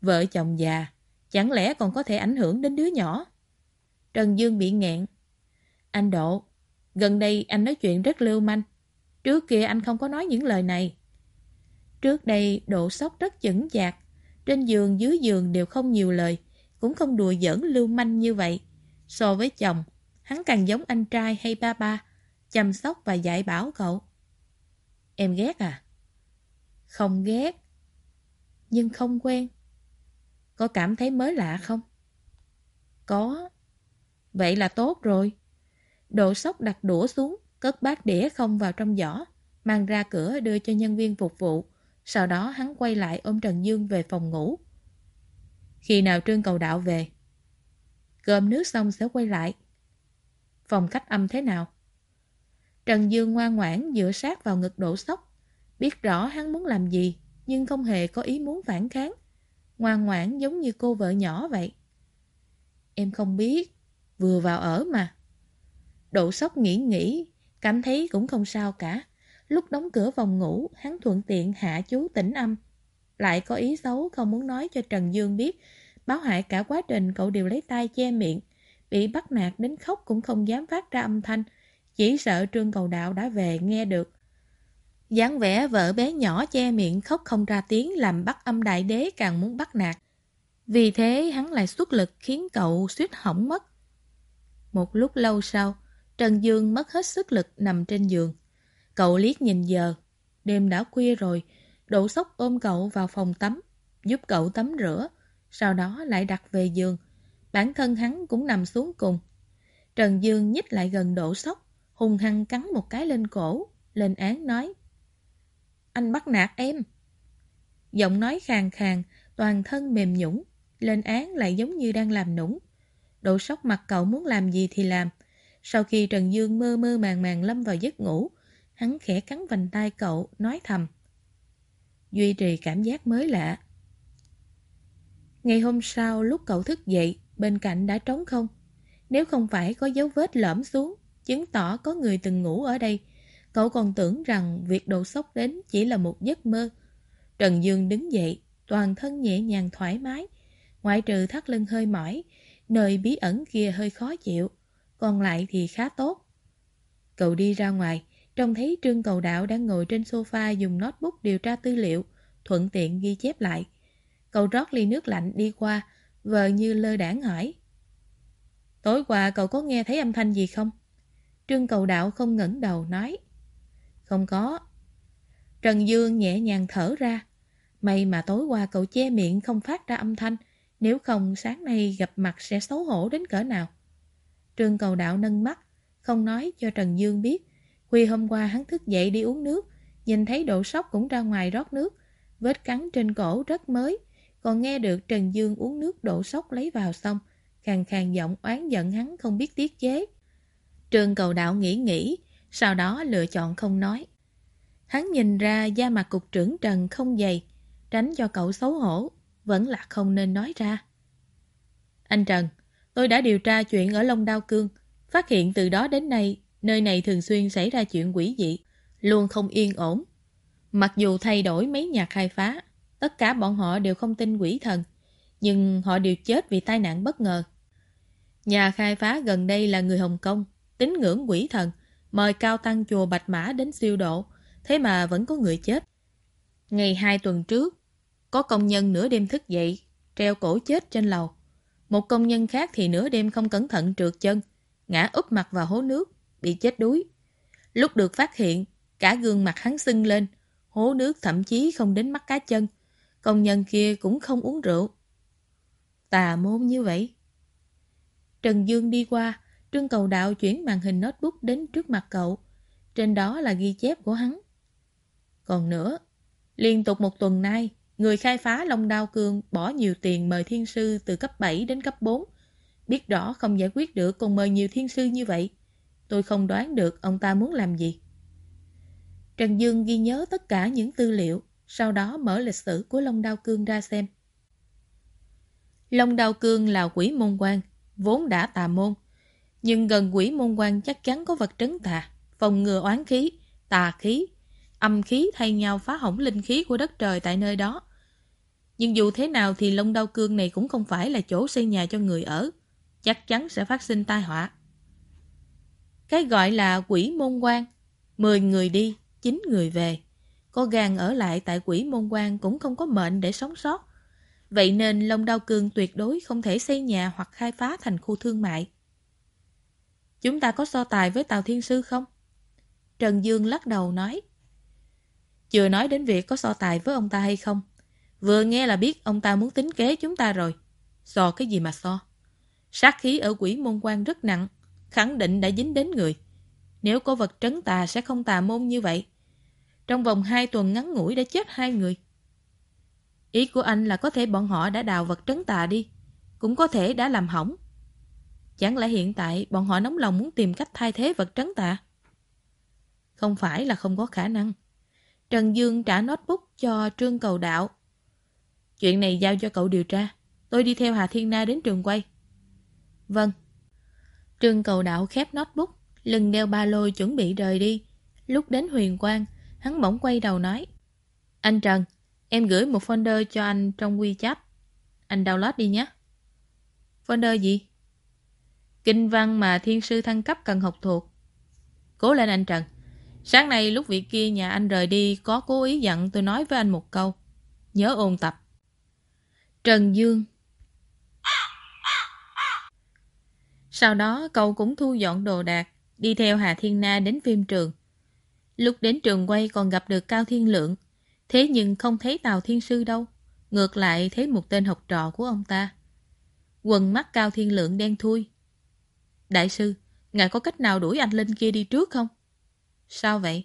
Vợ chồng già, chẳng lẽ còn có thể ảnh hưởng đến đứa nhỏ? Trần Dương bị nghẹn. Anh Độ, gần đây anh nói chuyện rất lưu manh. Trước kia anh không có nói những lời này. Trước đây Độ sốc rất chững chạc, trên giường dưới giường đều không nhiều lời, cũng không đùa giỡn lưu manh như vậy. So với chồng, hắn càng giống anh trai hay ba ba, chăm sóc và dạy bảo cậu. Em ghét à? Không ghét. Nhưng không quen. Có cảm thấy mới lạ không? Có. Vậy là tốt rồi. Độ sốc đặt đũa xuống, cất bát đĩa không vào trong giỏ, mang ra cửa đưa cho nhân viên phục vụ. Sau đó hắn quay lại ôm Trần Dương về phòng ngủ. Khi nào Trương Cầu Đạo về? Cơm nước xong sẽ quay lại. Phòng khách âm thế nào? Trần Dương ngoan ngoãn dựa sát vào ngực đổ sốc. Biết rõ hắn muốn làm gì, nhưng không hề có ý muốn phản kháng. Ngoan ngoãn giống như cô vợ nhỏ vậy. Em không biết, vừa vào ở mà. Đỗ sốc nghĩ nghĩ, cảm thấy cũng không sao cả. Lúc đóng cửa phòng ngủ, hắn thuận tiện hạ chú tỉnh âm. Lại có ý xấu không muốn nói cho Trần Dương biết, báo hại cả quá trình cậu đều lấy tay che miệng. Bị bắt nạt đến khóc cũng không dám phát ra âm thanh, chỉ sợ Trương Cầu Đạo đã về nghe được. dáng vẻ vợ bé nhỏ che miệng khóc không ra tiếng làm bắt âm đại đế càng muốn bắt nạt. Vì thế hắn lại xuất lực khiến cậu suýt hỏng mất. Một lúc lâu sau, Trần Dương mất hết sức lực nằm trên giường. Cậu liếc nhìn giờ. Đêm đã khuya rồi, Đỗ sốc ôm cậu vào phòng tắm, giúp cậu tắm rửa, sau đó lại đặt về giường. Bản thân hắn cũng nằm xuống cùng. Trần Dương nhích lại gần Đỗ sốc, hùng hăng cắn một cái lên cổ, lên án nói. Anh bắt nạt em. Giọng nói khàn khàn, toàn thân mềm nhũng, lên án lại giống như đang làm nũng. Độ sốc mặt cậu muốn làm gì thì làm. Sau khi Trần Dương mơ mơ màng màng lâm vào giấc ngủ, hắn khẽ cắn vành tay cậu, nói thầm. Duy trì cảm giác mới lạ. Ngày hôm sau lúc cậu thức dậy, bên cạnh đã trống không. Nếu không phải có dấu vết lõm xuống, chứng tỏ có người từng ngủ ở đây, cậu còn tưởng rằng việc đổ sốc đến chỉ là một giấc mơ. Trần Dương đứng dậy, toàn thân nhẹ nhàng thoải mái, ngoại trừ thắt lưng hơi mỏi, nơi bí ẩn kia hơi khó chịu, còn lại thì khá tốt. Cậu đi ra ngoài, trông thấy Trương Cầu Đạo đang ngồi trên sofa dùng notebook điều tra tư liệu, thuận tiện ghi chép lại. Cậu rót ly nước lạnh đi qua, vờ như lơ đảng hỏi. Tối qua cậu có nghe thấy âm thanh gì không? Trương Cầu Đạo không ngẩng đầu nói. Không có. Trần Dương nhẹ nhàng thở ra. May mà tối qua cậu che miệng không phát ra âm thanh, nếu không sáng nay gặp mặt sẽ xấu hổ đến cỡ nào. Trương Cầu Đạo nâng mắt, không nói cho Trần Dương biết. Khuya hôm qua hắn thức dậy đi uống nước, nhìn thấy độ sóc cũng ra ngoài rót nước. Vết cắn trên cổ rất mới, còn nghe được Trần Dương uống nước đổ sóc lấy vào xong, khàn khàn giọng oán giận hắn không biết tiết chế. Trương cầu đạo nghĩ nghĩ, sau đó lựa chọn không nói. Hắn nhìn ra da mặt cục trưởng Trần không dày, tránh cho cậu xấu hổ, vẫn là không nên nói ra. Anh Trần, tôi đã điều tra chuyện ở Long Đao Cương, phát hiện từ đó đến nay, nơi này thường xuyên xảy ra chuyện quỷ dị, luôn không yên ổn. Mặc dù thay đổi mấy nhà khai phá, tất cả bọn họ đều không tin quỷ thần, nhưng họ đều chết vì tai nạn bất ngờ. Nhà khai phá gần đây là người Hồng Kông, tín ngưỡng quỷ thần, mời cao tăng chùa Bạch Mã đến siêu độ, thế mà vẫn có người chết. Ngày hai tuần trước, có công nhân nửa đêm thức dậy, treo cổ chết trên lầu. Một công nhân khác thì nửa đêm không cẩn thận trượt chân, ngã úp mặt vào hố nước, bị chết đuối. Lúc được phát hiện, cả gương mặt hắn sưng lên, hố nước thậm chí không đến mắt cá chân. Công nhân kia cũng không uống rượu. Tà môn như vậy. Trần Dương đi qua, Trương Cầu Đạo chuyển màn hình notebook đến trước mặt cậu. Trên đó là ghi chép của hắn. Còn nữa, liên tục một tuần nay, người khai phá Long Đao Cương bỏ nhiều tiền mời thiên sư từ cấp 7 đến cấp 4. Biết rõ không giải quyết được còn mời nhiều thiên sư như vậy. Tôi không đoán được ông ta muốn làm gì. Trần Dương ghi nhớ tất cả những tư liệu, sau đó mở lịch sử của Long Đao Cương ra xem. Long Đao Cương là quỷ môn quan, vốn đã tà môn. Nhưng gần quỷ môn quan chắc chắn có vật trấn tà, phòng ngừa oán khí, tà khí, âm khí thay nhau phá hỏng linh khí của đất trời tại nơi đó. Nhưng dù thế nào thì Long Đao Cương này cũng không phải là chỗ xây nhà cho người ở, chắc chắn sẽ phát sinh tai họa. Cái gọi là quỷ môn quan, 10 người đi, 9 người về. Có gan ở lại tại quỷ môn quan cũng không có mệnh để sống sót. Vậy nên Long Đao Cương tuyệt đối không thể xây nhà hoặc khai phá thành khu thương mại. Chúng ta có so tài với Tào Thiên Sư không? Trần Dương lắc đầu nói. Chưa nói đến việc có so tài với ông ta hay không. Vừa nghe là biết ông ta muốn tính kế chúng ta rồi. So cái gì mà so? Sát khí ở quỷ môn quan rất nặng, khẳng định đã dính đến người. Nếu có vật trấn tà sẽ không tà môn như vậy. Trong vòng hai tuần ngắn ngủi đã chết hai người. Ý của anh là có thể bọn họ đã đào vật trấn tà đi, cũng có thể đã làm hỏng. Chẳng lẽ hiện tại bọn họ nóng lòng muốn tìm cách thay thế vật trấn tạ Không phải là không có khả năng. Trần Dương trả notebook cho Trương Cầu Đạo. Chuyện này giao cho cậu điều tra. Tôi đi theo Hà Thiên Na đến trường quay. Vâng. Trương Cầu Đạo khép notebook, lưng đeo ba lô chuẩn bị rời đi. Lúc đến huyền quang, hắn bỗng quay đầu nói. Anh Trần, em gửi một folder cho anh trong WeChat. Anh download đi nhé. Folder gì? Kinh văn mà thiên sư thăng cấp cần học thuộc. Cố lên anh Trần. Sáng nay lúc vị kia nhà anh rời đi có cố ý dặn tôi nói với anh một câu. Nhớ ôn tập. Trần Dương Sau đó cậu cũng thu dọn đồ đạc, đi theo Hà Thiên Na đến phim trường. Lúc đến trường quay còn gặp được Cao Thiên Lượng, thế nhưng không thấy Tào Thiên Sư đâu. Ngược lại thấy một tên học trò của ông ta. Quần mắt Cao Thiên Lượng đen thui. Đại sư, ngài có cách nào đuổi anh Linh kia đi trước không? Sao vậy?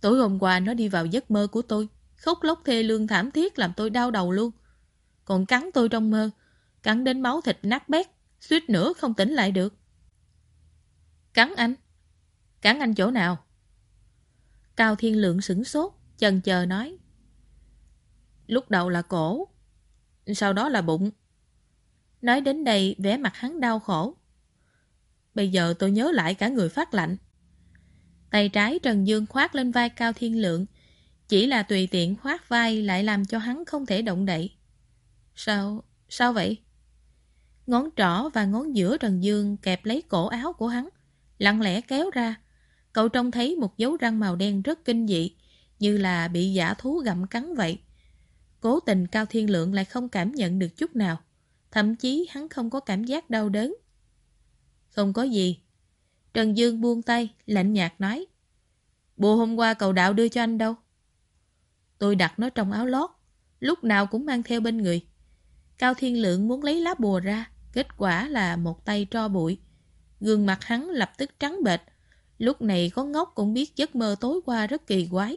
Tối hôm qua nó đi vào giấc mơ của tôi, khóc lóc thê lương thảm thiết làm tôi đau đầu luôn. Còn cắn tôi trong mơ, cắn đến máu thịt nát bét, suýt nữa không tỉnh lại được. Cắn anh? Cắn anh chỗ nào? Cao Thiên Lượng sửng sốt, chần chờ nói. Lúc đầu là cổ, sau đó là bụng. Nói đến đây, vẻ mặt hắn đau khổ. Bây giờ tôi nhớ lại cả người phát lạnh. Tay trái Trần Dương khoát lên vai Cao Thiên Lượng. Chỉ là tùy tiện khoát vai lại làm cho hắn không thể động đậy. Sao? Sao vậy? Ngón trỏ và ngón giữa Trần Dương kẹp lấy cổ áo của hắn, lặng lẽ kéo ra. Cậu trông thấy một dấu răng màu đen rất kinh dị, như là bị giả thú gặm cắn vậy. Cố tình Cao Thiên Lượng lại không cảm nhận được chút nào. Thậm chí hắn không có cảm giác đau đớn. Không có gì. Trần Dương buông tay, lạnh nhạt nói. bộ hôm qua cậu đạo đưa cho anh đâu? Tôi đặt nó trong áo lót, lúc nào cũng mang theo bên người. Cao Thiên Lượng muốn lấy lá bùa ra, kết quả là một tay tro bụi. Gương mặt hắn lập tức trắng bệch. Lúc này có ngốc cũng biết giấc mơ tối qua rất kỳ quái.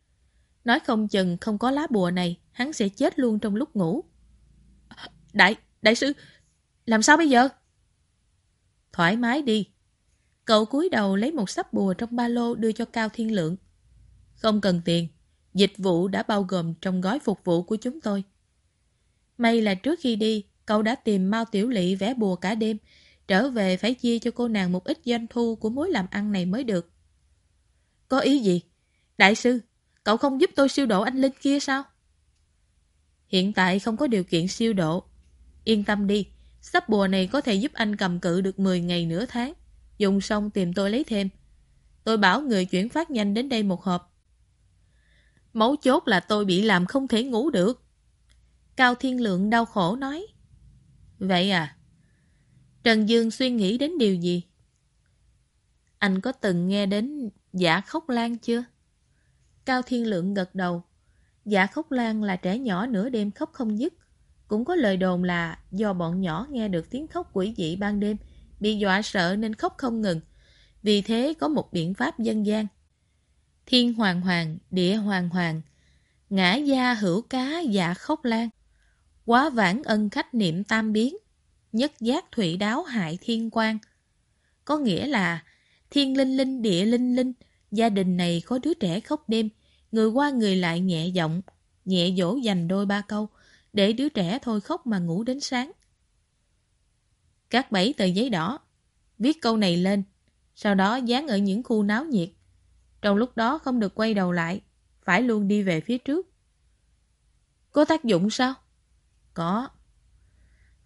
Nói không chừng không có lá bùa này, hắn sẽ chết luôn trong lúc ngủ. Đại, đại sư, làm sao bây giờ? Thoải mái đi. Cậu cúi đầu lấy một sắp bùa trong ba lô đưa cho Cao Thiên Lượng. Không cần tiền, dịch vụ đã bao gồm trong gói phục vụ của chúng tôi. May là trước khi đi, cậu đã tìm Mao Tiểu Lị vẽ bùa cả đêm, trở về phải chia cho cô nàng một ít doanh thu của mối làm ăn này mới được. Có ý gì? Đại sư, cậu không giúp tôi siêu độ anh Linh kia sao? Hiện tại không có điều kiện siêu độ. Yên tâm đi, sắp bùa này có thể giúp anh cầm cự được 10 ngày nửa tháng. Dùng xong tìm tôi lấy thêm. Tôi bảo người chuyển phát nhanh đến đây một hộp. Mấu chốt là tôi bị làm không thể ngủ được. Cao Thiên Lượng đau khổ nói. Vậy à? Trần Dương suy nghĩ đến điều gì? Anh có từng nghe đến giả khóc lan chưa? Cao Thiên Lượng gật đầu. Giả khóc lan là trẻ nhỏ nửa đêm khóc không dứt. Cũng có lời đồn là do bọn nhỏ nghe được tiếng khóc quỷ dị ban đêm, bị dọa sợ nên khóc không ngừng. Vì thế có một biện pháp dân gian. Thiên hoàng hoàng, địa hoàng hoàng. Ngã gia hữu cá dạ khóc lan. Quá vãn ân khách niệm tam biến. Nhất giác thủy đáo hại thiên quan. Có nghĩa là thiên linh linh địa linh linh, gia đình này có đứa trẻ khóc đêm, người qua người lại nhẹ giọng, nhẹ dỗ dành đôi ba câu, để đứa trẻ thôi khóc mà ngủ đến sáng. Các bảy tờ giấy đỏ, viết câu này lên, sau đó dán ở những khu náo nhiệt. Trong lúc đó không được quay đầu lại, phải luôn đi về phía trước. Có tác dụng sao? Có.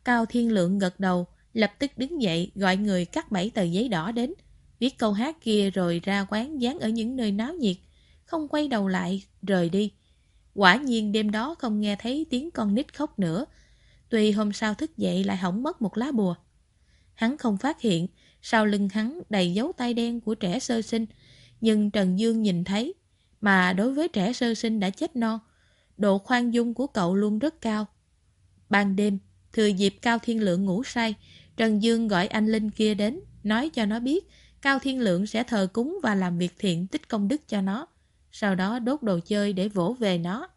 Cao Thiên Lượng gật đầu, lập tức đứng dậy gọi người cắt bảy tờ giấy đỏ đến, viết câu hát kia rồi ra quán dán ở những nơi náo nhiệt, không quay đầu lại, rời đi. Quả nhiên đêm đó không nghe thấy tiếng con nít khóc nữa, tuy hôm sau thức dậy lại hỏng mất một lá bùa. Hắn không phát hiện, sau lưng hắn đầy dấu tay đen của trẻ sơ sinh, nhưng Trần Dương nhìn thấy, mà đối với trẻ sơ sinh đã chết non, độ khoan dung của cậu luôn rất cao. Ban đêm, thừa dịp Cao Thiên Lượng ngủ say, Trần Dương gọi anh Linh kia đến, nói cho nó biết Cao Thiên Lượng sẽ thờ cúng và làm việc thiện tích công đức cho nó, sau đó đốt đồ chơi để vỗ về nó.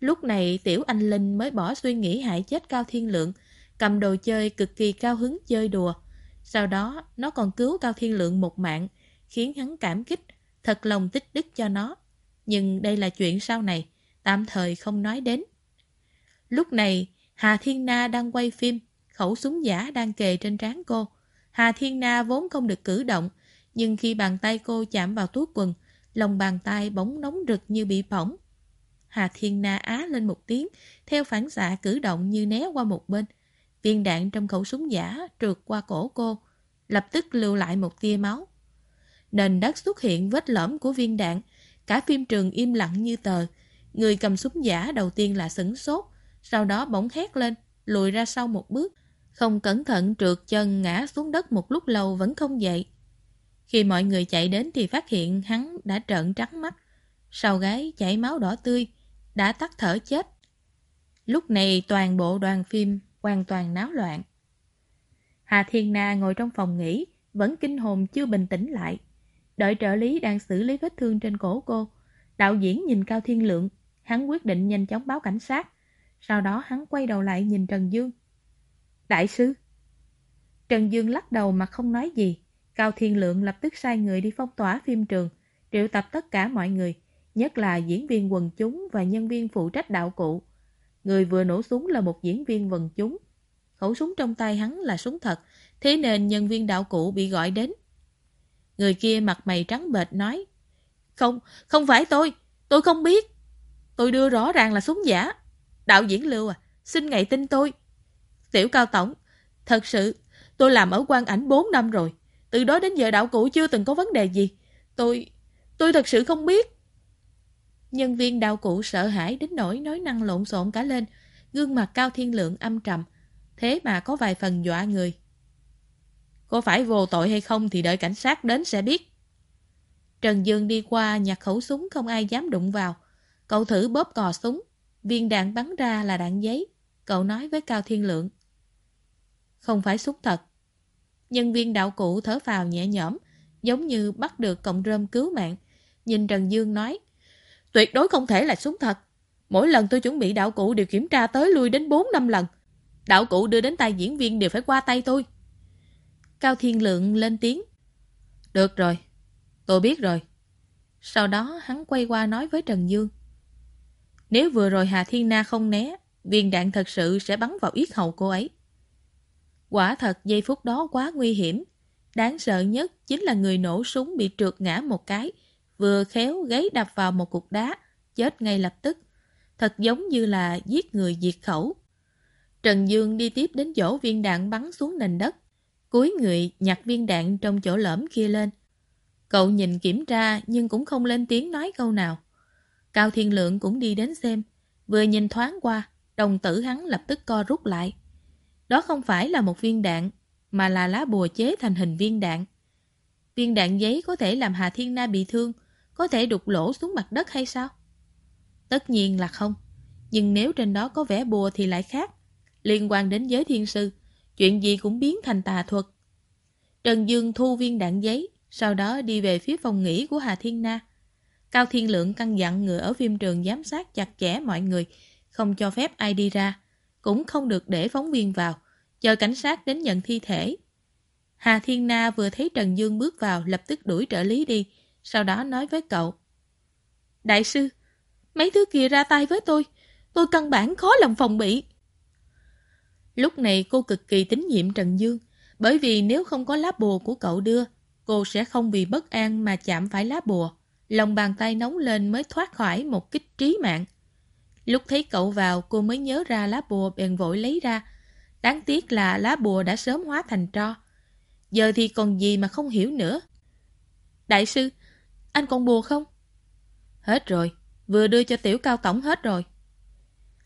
Lúc này Tiểu Anh Linh mới bỏ suy nghĩ hại chết Cao Thiên Lượng, cầm đồ chơi cực kỳ cao hứng chơi đùa. Sau đó nó còn cứu Cao Thiên Lượng một mạng, khiến hắn cảm kích, thật lòng tích đức cho nó. Nhưng đây là chuyện sau này, tạm thời không nói đến. Lúc này, Hà Thiên Na đang quay phim, khẩu súng giả đang kề trên trán cô. Hà Thiên Na vốn không được cử động, nhưng khi bàn tay cô chạm vào túi quần, lòng bàn tay bỗng nóng rực như bị bỏng. Hà Thiên Na á lên một tiếng, theo phản xạ cử động như né qua một bên. Viên đạn trong khẩu súng giả trượt qua cổ cô, lập tức lưu lại một tia máu. Nền đất xuất hiện vết lõm của viên đạn, cả phim trường im lặng như tờ. Người cầm súng giả đầu tiên là sửng sốt, sau đó bỗng hét lên, lùi ra sau một bước, không cẩn thận trượt chân ngã xuống đất một lúc lâu vẫn không dậy. Khi mọi người chạy đến thì phát hiện hắn đã trợn trắng mắt, sau gáy chảy máu đỏ tươi, đã tắt thở chết. Lúc này toàn bộ đoàn phim hoàn toàn náo loạn. Hà Thiên Na ngồi trong phòng nghỉ, vẫn kinh hồn chưa bình tĩnh lại. Đợi trợ lý đang xử lý vết thương trên cổ cô. Đạo diễn nhìn Cao Thiên Lượng, hắn quyết định nhanh chóng báo cảnh sát. Sau đó hắn quay đầu lại nhìn Trần Dương. Đại sư! Trần Dương lắc đầu mà không nói gì. Cao Thiên Lượng lập tức sai người đi phong tỏa phim trường, triệu tập tất cả mọi người, nhất là diễn viên quần chúng và nhân viên phụ trách đạo cụ. Người vừa nổ súng là một diễn viên quần chúng. Khẩu súng trong tay hắn là súng thật, thế nên nhân viên đạo cụ bị gọi đến. Người kia mặt mày trắng bệch nói, Không, không phải tôi, tôi không biết. Tôi đưa rõ ràng là súng giả. Đạo diễn Lưu à, xin ngày tin tôi. Tiểu Cao Tổng, thật sự, tôi làm ở quan ảnh 4 năm rồi. Từ đó đến giờ đạo cụ chưa từng có vấn đề gì. Tôi, tôi thật sự không biết. Nhân viên đạo cụ sợ hãi đến nỗi nói năng lộn xộn cả lên, gương mặt cao thiên lượng âm trầm, thế mà có vài phần dọa người. Có phải vô tội hay không thì đợi cảnh sát đến sẽ biết. Trần Dương đi qua nhặt khẩu súng không ai dám đụng vào. Cậu thử bóp cò súng, viên đạn bắn ra là đạn giấy. Cậu nói với Cao Thiên Lượng. Không phải súng thật. Nhân viên đạo cụ thở phào nhẹ nhõm, giống như bắt được cọng rơm cứu mạng. Nhìn Trần Dương nói, tuyệt đối không thể là súng thật. Mỗi lần tôi chuẩn bị đạo cụ đều kiểm tra tới lui đến 4 năm lần. Đạo cụ đưa đến tay diễn viên đều phải qua tay tôi. Cao Thiên Lượng lên tiếng. Được rồi, tôi biết rồi. Sau đó hắn quay qua nói với Trần Dương. Nếu vừa rồi Hà Thiên Na không né, viên đạn thật sự sẽ bắn vào yết hầu cô ấy. Quả thật giây phút đó quá nguy hiểm. Đáng sợ nhất chính là người nổ súng bị trượt ngã một cái, vừa khéo gáy đập vào một cục đá, chết ngay lập tức. Thật giống như là giết người diệt khẩu. Trần Dương đi tiếp đến chỗ viên đạn bắn xuống nền đất. Cúi người nhặt viên đạn trong chỗ lõm kia lên. Cậu nhìn kiểm tra nhưng cũng không lên tiếng nói câu nào. Cao Thiên Lượng cũng đi đến xem. Vừa nhìn thoáng qua, đồng tử hắn lập tức co rút lại. Đó không phải là một viên đạn, mà là lá bùa chế thành hình viên đạn. Viên đạn giấy có thể làm Hà Thiên Na bị thương, có thể đục lỗ xuống mặt đất hay sao? Tất nhiên là không. Nhưng nếu trên đó có vẽ bùa thì lại khác. Liên quan đến giới thiên sư, chuyện gì cũng biến thành tà thuật. Trần Dương thu viên đạn giấy, sau đó đi về phía phòng nghỉ của Hà Thiên Na. Cao Thiên Lượng căn dặn người ở phim trường giám sát chặt chẽ mọi người, không cho phép ai đi ra, cũng không được để phóng viên vào, chờ cảnh sát đến nhận thi thể. Hà Thiên Na vừa thấy Trần Dương bước vào lập tức đuổi trợ lý đi, sau đó nói với cậu. Đại sư, mấy thứ kia ra tay với tôi, tôi căn bản khó lòng phòng bị. Lúc này cô cực kỳ tín nhiệm Trần Dương, bởi vì nếu không có lá bùa của cậu đưa, cô sẽ không vì bất an mà chạm phải lá bùa. Lòng bàn tay nóng lên mới thoát khỏi một kích trí mạng. Lúc thấy cậu vào, cô mới nhớ ra lá bùa bèn vội lấy ra. Đáng tiếc là lá bùa đã sớm hóa thành tro. Giờ thì còn gì mà không hiểu nữa. Đại sư, anh còn bùa không? Hết rồi, vừa đưa cho tiểu cao tổng hết rồi.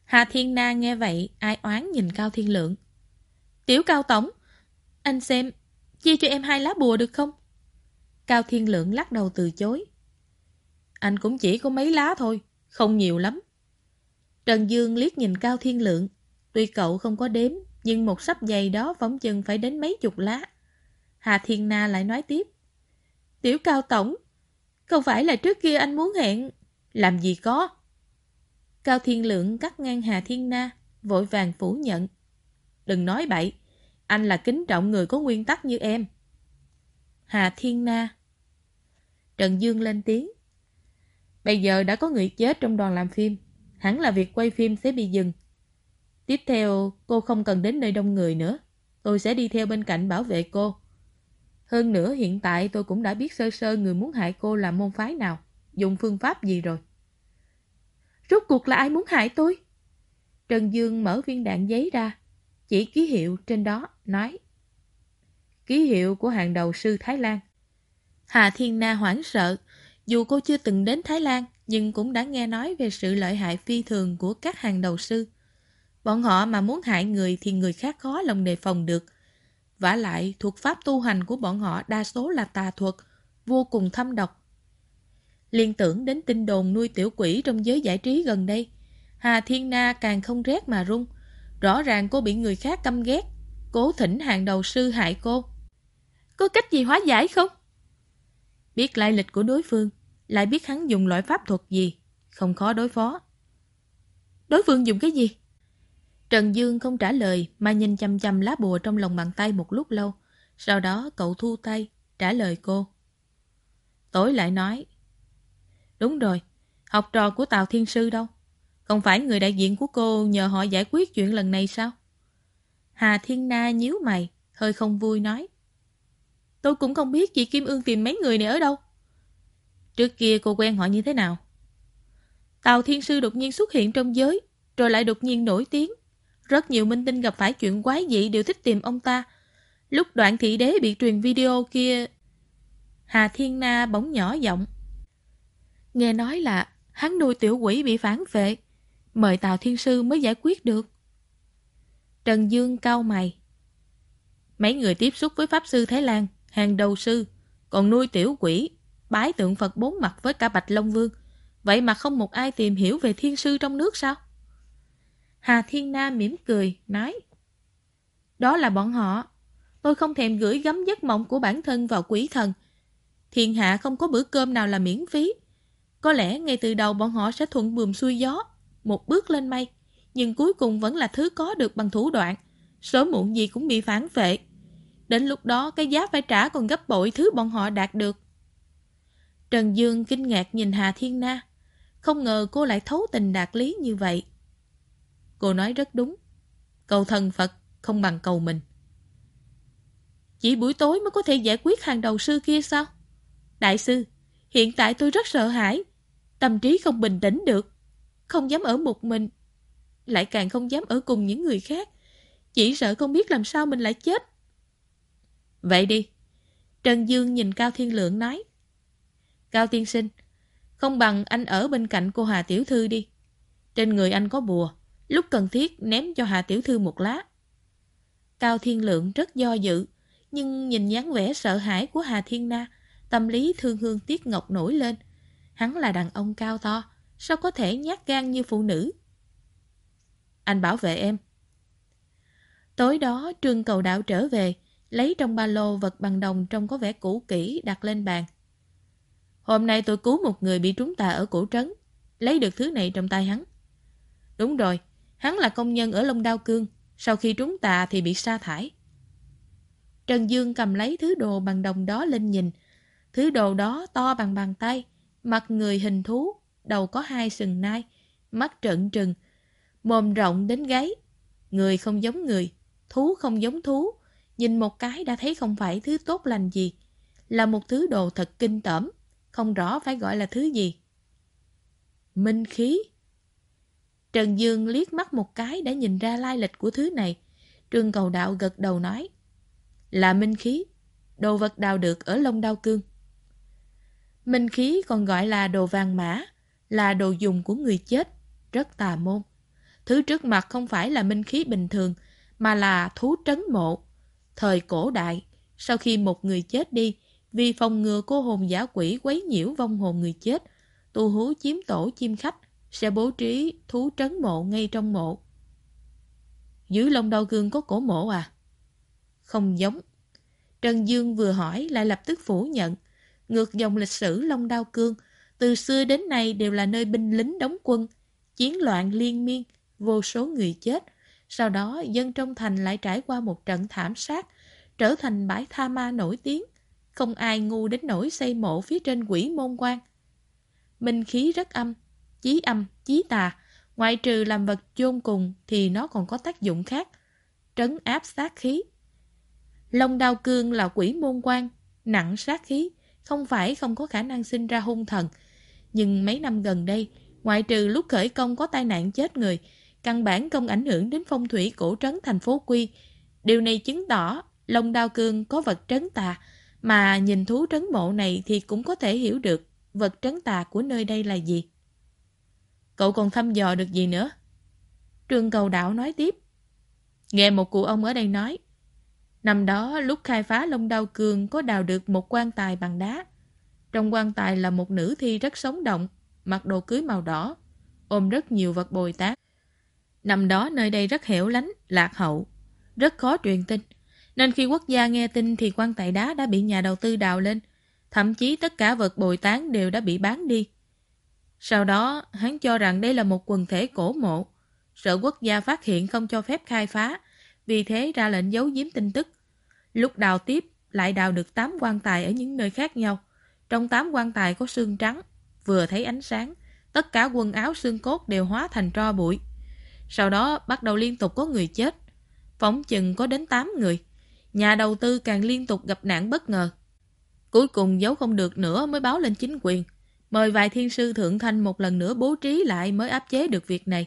Hà Thiên Na nghe vậy, ai oán nhìn Cao Thiên Lượng. Tiểu Cao Tổng, anh xem, chia cho em hai lá bùa được không? Cao Thiên Lượng lắc đầu từ chối. Anh cũng chỉ có mấy lá thôi, không nhiều lắm. Trần Dương liếc nhìn Cao Thiên Lượng. Tuy cậu không có đếm, nhưng một sắp giày đó phóng chừng phải đến mấy chục lá. Hà Thiên Na lại nói tiếp. Tiểu Cao Tổng, không phải là trước kia anh muốn hẹn. Làm gì có. Cao Thiên Lượng cắt ngang Hà Thiên Na, vội vàng phủ nhận. Đừng nói bậy, anh là kính trọng người có nguyên tắc như em. Hà Thiên Na Trần Dương lên tiếng. Bây giờ đã có người chết trong đoàn làm phim, hẳn là việc quay phim sẽ bị dừng. Tiếp theo, cô không cần đến nơi đông người nữa. Tôi sẽ đi theo bên cạnh bảo vệ cô. Hơn nữa hiện tại tôi cũng đã biết sơ sơ người muốn hại cô là môn phái nào, dùng phương pháp gì rồi. Rốt cuộc là ai muốn hại tôi? Trần Dương mở viên đạn giấy ra, chỉ ký hiệu trên đó, nói. Ký hiệu của hàng đầu sư Thái Lan. Hà Thiên Na hoảng sợ, dù cô chưa từng đến Thái Lan, nhưng cũng đã nghe nói về sự lợi hại phi thường của các hàng đầu sư. Bọn họ mà muốn hại người thì người khác khó lòng đề phòng được. vả lại, thuộc pháp tu hành của bọn họ đa số là tà thuật, vô cùng thâm độc. Liên tưởng đến tin đồn nuôi tiểu quỷ trong giới giải trí gần đây. Hà Thiên Na càng không rét mà run. Rõ ràng cô bị người khác căm ghét. Cố thỉnh hàng đầu sư hại cô. Có cách gì hóa giải không? Biết lai lịch của đối phương, lại biết hắn dùng loại pháp thuật gì, không khó đối phó. Đối phương dùng cái gì? Trần Dương không trả lời mà nhìn chăm chăm lá bùa trong lòng bàn tay một lúc lâu. Sau đó cậu thu tay, trả lời cô. Tối lại nói, Đúng rồi, học trò của Tào Thiên Sư đâu? Không phải người đại diện của cô nhờ họ giải quyết chuyện lần này sao? Hà Thiên Na nhíu mày, hơi không vui nói. Tôi cũng không biết chị Kim Ương tìm mấy người này ở đâu. Trước kia cô quen họ như thế nào? Tào Thiên Sư đột nhiên xuất hiện trong giới, rồi lại đột nhiên nổi tiếng. Rất nhiều minh tinh gặp phải chuyện quái dị đều thích tìm ông ta. Lúc đoạn thị đế bị truyền video kia... Hà Thiên Na bỗng nhỏ giọng. Nghe nói là hắn nuôi tiểu quỷ bị phản vệ, mời Tào Thiên Sư mới giải quyết được. Trần Dương cau mày. Mấy người tiếp xúc với Pháp Sư Thái Lan, hàng đầu sư, còn nuôi tiểu quỷ, bái tượng Phật bốn mặt với cả Bạch Long Vương. Vậy mà không một ai tìm hiểu về thiên sư trong nước sao? Hà Thiên Na mỉm cười, nói Đó là bọn họ. Tôi không thèm gửi gắm giấc mộng của bản thân vào quỷ thần. Thiên hạ không có bữa cơm nào là miễn phí. Có lẽ ngay từ đầu bọn họ sẽ thuận buồm xuôi gió, một bước lên mây, nhưng cuối cùng vẫn là thứ có được bằng thủ đoạn. Sớm muộn gì cũng bị phản vệ. Đến lúc đó cái giá phải trả còn gấp bội thứ bọn họ đạt được. Trần Dương kinh ngạc nhìn Hà Thiên Na. Không ngờ cô lại thấu tình đạt lý như vậy. Cô nói rất đúng. Cầu thần Phật không bằng cầu mình. Chỉ buổi tối mới có thể giải quyết hàng đầu sư kia sao? Đại sư, hiện tại tôi rất sợ hãi. Tâm trí không bình tĩnh được. Không dám ở một mình. Lại càng không dám ở cùng những người khác. Chỉ sợ không biết làm sao mình lại chết. Vậy đi. Trần Dương nhìn Cao Thiên Lượng nói. Cao Tiên Sinh, không bằng anh ở bên cạnh cô Hà Tiểu Thư đi. Trên người anh có bùa. Lúc cần thiết ném cho Hà Tiểu Thư một lá. Cao Thiên Lượng rất do dự. Nhưng nhìn dáng vẻ sợ hãi của Hà Thiên Na, tâm lý thương hương tiếc ngọc nổi lên. Hắn là đàn ông cao to, sao có thể nhát gan như phụ nữ? Anh bảo vệ em. Tối đó Trương Cầu Đạo trở về, lấy trong ba lô vật bằng đồng trông có vẻ cũ kỹ đặt lên bàn. Hôm nay tôi cứu một người bị trúng tà ở cổ trấn, lấy được thứ này trong tay hắn. Đúng rồi, hắn là công nhân ở Long Đao Cương, sau khi trúng tà thì bị sa thải. Trần Dương cầm lấy thứ đồ bằng đồng đó lên nhìn. Thứ đồ đó to bằng bàn tay, mặt người hình thú, đầu có hai sừng nai, mắt trợn trừng, mồm rộng đến gáy. Người không giống người, thú không giống thú, nhìn một cái đã thấy không phải thứ tốt lành gì. Là một thứ đồ thật kinh tởm, không rõ phải gọi là thứ gì. Minh khí Trần Dương liếc mắt một cái đã nhìn ra lai lịch của thứ này. Trương cầu đạo gật đầu nói. Là minh khí, đồ vật đào được ở Long Đao Cương. Minh khí còn gọi là đồ vàng mã, là đồ dùng của người chết, rất tà môn. Thứ trước mặt không phải là minh khí bình thường, mà là thú trấn mộ. Thời cổ đại, sau khi một người chết đi, vì phòng ngừa cô hồn giả quỷ quấy nhiễu vong hồn người chết, tu hú chiếm tổ chim khách sẽ bố trí thú trấn mộ ngay trong mộ. Dưới lông đau gương có cổ mộ à? Không giống. Trần Dương vừa hỏi lại lập tức phủ nhận. Ngược dòng lịch sử Long Đao Cương, từ xưa đến nay đều là nơi binh lính đóng quân, chiến loạn liên miên, vô số người chết. Sau đó dân trong thành lại trải qua một trận thảm sát, trở thành bãi tha ma nổi tiếng. Không ai ngu đến nỗi xây mộ phía trên quỷ môn quan. Minh khí rất âm, chí âm, chí tà. Ngoại trừ làm vật chôn cùng thì nó còn có tác dụng khác. Trấn áp sát khí. Long đao cương là quỷ môn quan, nặng sát khí, không phải không có khả năng sinh ra hung thần. Nhưng mấy năm gần đây, ngoại trừ lúc khởi công có tai nạn chết người, căn bản không ảnh hưởng đến phong thủy cổ trấn thành phố Quy. Điều này chứng tỏ Long Đao Cương có vật trấn tà, mà nhìn thú trấn mộ này thì cũng có thể hiểu được vật trấn tà của nơi đây là gì. Cậu còn thăm dò được gì nữa? Trương cầu đạo nói tiếp. Nghe một cụ ông ở đây nói, năm đó lúc khai phá Long Đao Cương có đào được một quan tài bằng đá. Trong quan tài là một nữ thi rất sống động, mặc đồ cưới màu đỏ, ôm rất nhiều vật bồi tán. Năm đó nơi đây rất hẻo lánh, lạc hậu, rất khó truyền tin. Nên khi quốc gia nghe tin thì quan tài đá đã bị nhà đầu tư đào lên. Thậm chí tất cả vật bồi tán đều đã bị bán đi. Sau đó, hắn cho rằng đây là một quần thể cổ mộ. Sợ quốc gia phát hiện không cho phép khai phá, vì thế ra lệnh giấu giếm tin tức. Lúc đào tiếp, lại đào được 8 quan tài ở những nơi khác nhau. Trong 8 quan tài có xương trắng, vừa thấy ánh sáng, tất cả quần áo xương cốt đều hóa thành tro bụi. Sau đó bắt đầu liên tục có người chết. Phóng chừng có đến 8 người. Nhà đầu tư càng liên tục gặp nạn bất ngờ. Cuối cùng giấu không được nữa mới báo lên chính quyền. Mời vài thiên sư thượng thanh một lần nữa bố trí lại mới áp chế được việc này.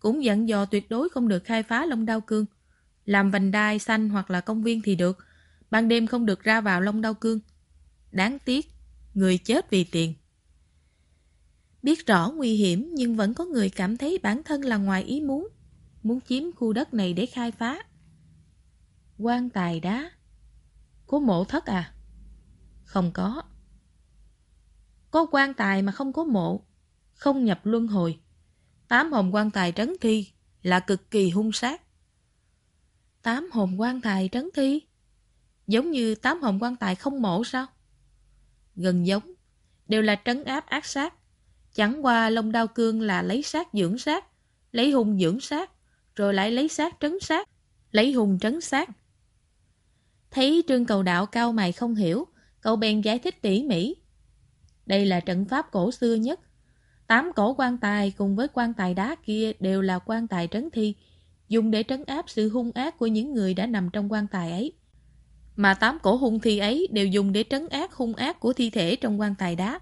Cũng dặn dò tuyệt đối không được khai phá Long Đao Cương. Làm vành đai xanh hoặc là công viên thì được. Ban đêm không được ra vào Long Đao Cương. Đáng tiếc, người chết vì tiền. Biết rõ nguy hiểm nhưng vẫn có người cảm thấy bản thân là ngoài ý muốn. Muốn chiếm khu đất này để khai phá quan tài đá. Có mộ thất à? Không có. Có quan tài mà không có mộ, không nhập luân hồi. Tám hồn quan tài trấn thi là cực kỳ hung sát. Tám hồn quan tài trấn thi? Giống như tám hồn quan tài không mộ sao? Gần giống, đều là trấn áp ác sát. Chẳng qua lông đao cương là lấy sát dưỡng sát, lấy hung dưỡng sát, rồi lại lấy sát trấn sát, lấy hung trấn sát. Thấy trương cầu đạo cao mày không hiểu, cậu bèn giải thích tỉ mỉ. Đây là trận pháp cổ xưa nhất. Tám cổ quan tài cùng với quan tài đá kia đều là quan tài trấn thi, dùng để trấn áp sự hung ác của những người đã nằm trong quan tài ấy. Mà tám cổ hung thi ấy đều dùng để trấn áp hung ác của thi thể trong quan tài đá.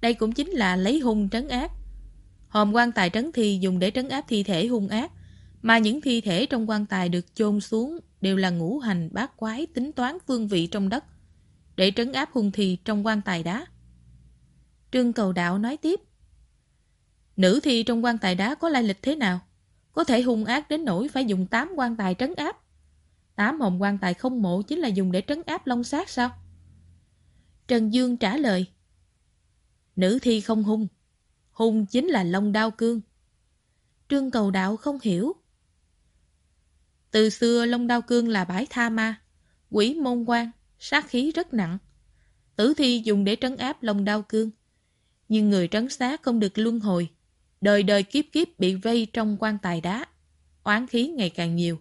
Đây cũng chính là lấy hung trấn áp. Hòm quan tài trấn thi dùng để trấn áp thi thể hung ác, mà những thi thể trong quan tài được chôn xuống đều là ngũ hành bát quái tính toán phương vị trong đất, để trấn áp hung thi trong quan tài đá. Trương Cầu Đạo nói tiếp. Nữ thi trong quan tài đá có lai lịch thế nào? Có thể hung ác đến nỗi phải dùng tám quan tài trấn áp. Tám hồn quan tài không mộ chính là dùng để trấn áp long sát sao? Trần Dương trả lời. Nữ thi không hung. Hung chính là long đao cương. Trương Cầu Đạo không hiểu. Từ xưa Long Đao Cương là bãi tha ma, quỷ môn quan, sát khí rất nặng. tử thi dùng để trấn áp Long đau cương. Nhưng người trấn xác không được luân hồi, đời đời kiếp kiếp bị vây trong quan tài đá, oán khí ngày càng nhiều.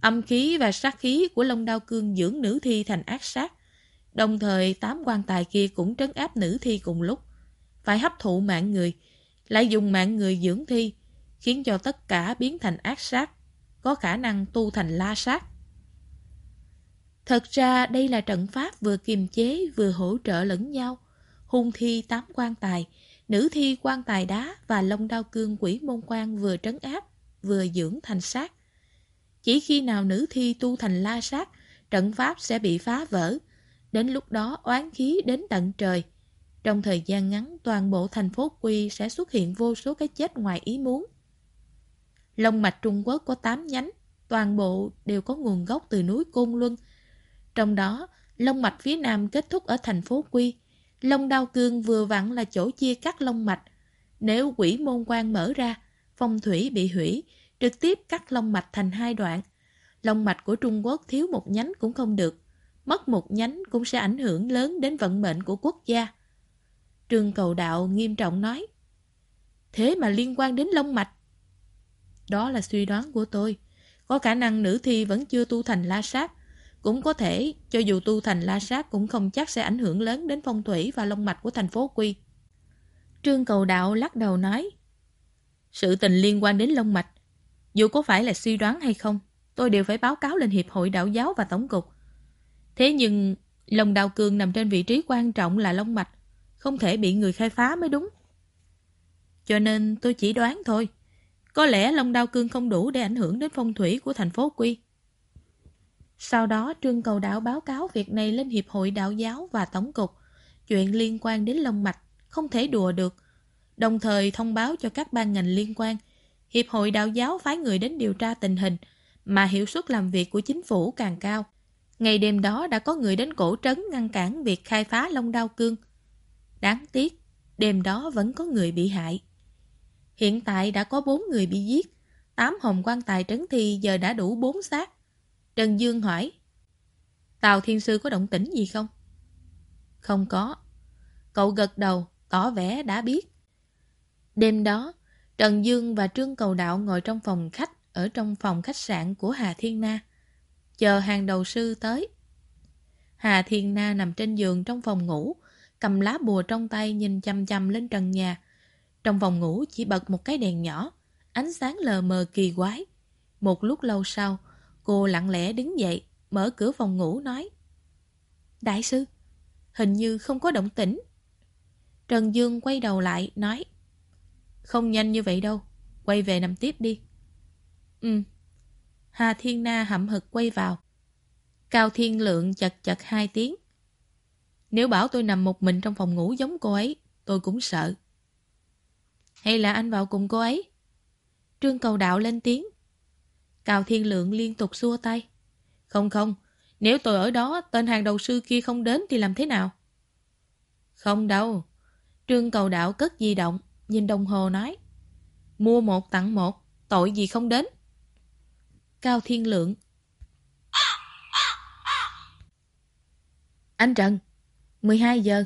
Âm khí và sát khí của Long Đao Cương dưỡng nữ thi thành ác sát. Đồng thời tám quan tài kia cũng trấn áp nữ thi cùng lúc. Phải hấp thụ mạng người, lại dùng mạng người dưỡng thi, khiến cho tất cả biến thành ác sát, có khả năng tu thành la sát. Thật ra đây là trận pháp vừa kiềm chế vừa hỗ trợ lẫn nhau. Hung thi tám quan tài, nữ thi quan tài đá và long đao cương quỷ môn quan vừa trấn áp, vừa dưỡng thành sát. Chỉ khi nào nữ thi tu thành la sát, trận pháp sẽ bị phá vỡ. Đến lúc đó oán khí đến tận trời. Trong thời gian ngắn, toàn bộ thành phố Quy sẽ xuất hiện vô số cái chết ngoài ý muốn. Long mạch Trung Quốc có 8 nhánh, toàn bộ đều có nguồn gốc từ núi Côn Luân. Trong đó, Long mạch phía nam kết thúc ở thành phố Quy. Long đao cương vừa vặn là chỗ chia cắt long mạch. Nếu quỷ môn quan mở ra, phong thủy bị hủy, trực tiếp cắt long mạch thành hai đoạn. Long mạch của Trung Quốc thiếu một nhánh cũng không được. Mất một nhánh cũng sẽ ảnh hưởng lớn đến vận mệnh của quốc gia. Trương Cầu Đạo nghiêm trọng nói. Thế mà liên quan đến long mạch. Đó là suy đoán của tôi. Có khả năng nữ thi vẫn chưa tu thành la sát. Cũng có thể, cho dù tu thành la sát cũng không chắc sẽ ảnh hưởng lớn đến phong thủy và long mạch của thành phố Quy. Trương Cầu Đạo lắc đầu nói. Sự tình liên quan đến long mạch dù có phải là suy đoán hay không, tôi đều phải báo cáo lên Hiệp hội Đạo giáo và Tổng cục. Thế nhưng, lòng đào cường nằm trên vị trí quan trọng là long mạch, không thể bị người khai phá mới đúng. Cho nên tôi chỉ đoán thôi. Có lẽ Long Đao Cương không đủ để ảnh hưởng đến phong thủy của thành phố Quy. Sau đó Trương Cầu Đạo báo cáo việc này lên Hiệp hội Đạo giáo và Tổng cục. Chuyện liên quan đến Long Mạch không thể đùa được. Đồng thời thông báo cho các ban ngành liên quan Hiệp hội đạo giáo phái người đến điều tra tình hình, mà hiệu suất làm việc của chính phủ càng cao. Ngày đêm đó đã có người đến cổ trấn ngăn cản việc khai phá Long Đao Cương. Đáng tiếc, đêm đó vẫn có người bị hại. Hiện tại đã có bốn người bị giết, tám hồng quan tài trấn thi giờ đã đủ bốn xác. Trần Dương hỏi, Tào Thiên Sư có động tĩnh gì không? Không có. Cậu gật đầu, tỏ vẻ đã biết. Đêm đó, Trần Dương và Trương Cầu Đạo ngồi trong phòng khách ở trong phòng khách sạn của Hà Thiên Na. Chờ hàng đầu sư tới. Hà Thiên Na nằm trên giường trong phòng ngủ, cầm lá bùa trong tay nhìn chăm chăm lên trần nhà. Trong phòng ngủ chỉ bật một cái đèn nhỏ, ánh sáng lờ mờ kỳ quái. Một lúc lâu sau, cô lặng lẽ đứng dậy, mở cửa phòng ngủ nói Đại sư, hình như không có động tĩnh. Trần Dương quay đầu lại, nói không nhanh như vậy đâu. Quay về nằm tiếp đi. Ừ. Hà Thiên Na hậm hực quay vào. Cao Thiên Lượng chật chật hai tiếng. Nếu bảo tôi nằm một mình trong phòng ngủ giống cô ấy, tôi cũng sợ. Hay là anh vào cùng cô ấy? Trương Cầu Đạo lên tiếng. Cao Thiên Lượng liên tục xua tay. Không không, nếu tôi ở đó, tên hàng đầu sư kia không đến thì làm thế nào? Không đâu. Trương Cầu Đạo cất di động nhìn đồng hồ nói Mua một tặng một, tội gì không đến Cao Thiên Lượng Anh Trần 12 giờ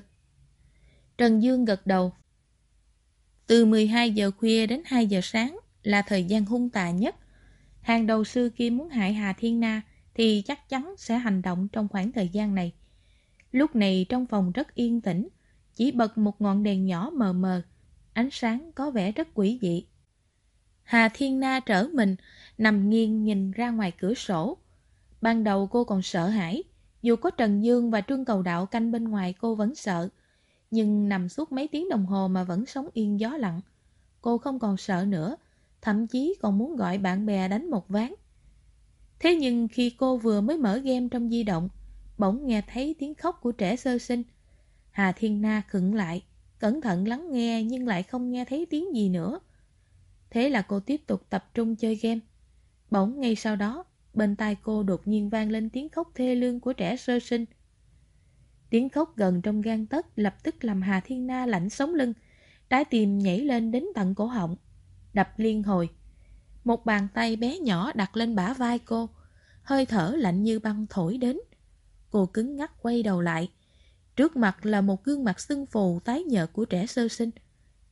Trần Dương gật đầu từ 12 giờ khuya đến 2 giờ sáng là thời gian hung tà nhất Hàng đầu sư kia muốn hại Hà Thiên Na thì chắc chắn sẽ hành động trong khoảng thời gian này. Lúc này trong phòng rất yên tĩnh, chỉ bật một ngọn đèn nhỏ mờ mờ, ánh sáng có vẻ rất quỷ dị. Hà Thiên Na trở mình, nằm nghiêng nhìn ra ngoài cửa sổ. Ban đầu cô còn sợ hãi, dù có Trần Dương và Trương Cầu Đạo canh bên ngoài cô vẫn sợ. Nhưng nằm suốt mấy tiếng đồng hồ mà vẫn sống yên gió lặng. Cô không còn sợ nữa, thậm chí còn muốn gọi bạn bè đánh một ván. Thế nhưng khi cô vừa mới mở game trong di động, bỗng nghe thấy tiếng khóc của trẻ sơ sinh. Hà Thiên Na khựng lại, cẩn thận lắng nghe nhưng lại không nghe thấy tiếng gì nữa. Thế là cô tiếp tục tập trung chơi game. Bỗng ngay sau đó, bên tai cô đột nhiên vang lên tiếng khóc thê lương của trẻ sơ sinh. Tiếng khóc gần trong gan tấc lập tức làm Hà Thiên Na lạnh sống lưng, trái tim nhảy lên đến tận cổ họng, đập liên hồi. Một bàn tay bé nhỏ đặt lên bả vai cô, hơi thở lạnh như băng thổi đến. Cô cứng ngắc quay đầu lại, Trước mặt là một gương mặt xưng phù tái nhợt của trẻ sơ sinh.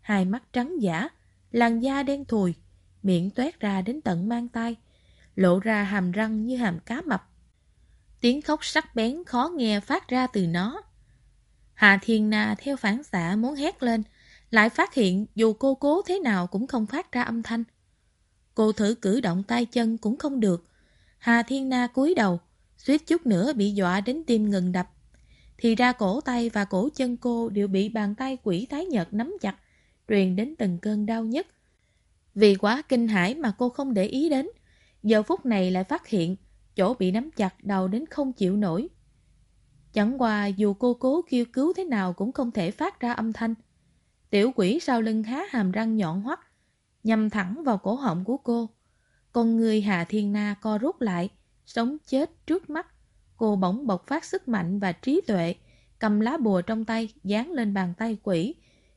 Hai mắt trắng giả, làn da đen thùi, miệng toét ra đến tận mang tay, lộ ra hàm răng như hàm cá mập. Tiếng khóc sắc bén khó nghe phát ra từ nó. Hà Thiên Na theo phản xạ muốn hét lên, lại phát hiện dù cô cố thế nào cũng không phát ra âm thanh. Cô thử cử động tay chân cũng không được. Hà Thiên Na cúi đầu, suýt chút nữa bị dọa đến tim ngừng đập. Thì ra cổ tay và cổ chân cô đều bị bàn tay quỷ tái nhợt nắm chặt, truyền đến từng cơn đau nhất. Vì quá kinh hãi mà cô không để ý đến, giờ phút này lại phát hiện chỗ bị nắm chặt đầu đến không chịu nổi. Chẳng qua dù cô cố kêu cứu thế nào cũng không thể phát ra âm thanh. Tiểu quỷ sau lưng há hàm răng nhọn hoắt, nhằm thẳng vào cổ họng của cô. Con người Hà Thiên Na co rút lại, sống chết trước mắt. Cô bỗng bộc phát sức mạnh và trí tuệ, cầm lá bùa trong tay, dán lên bàn tay quỷ.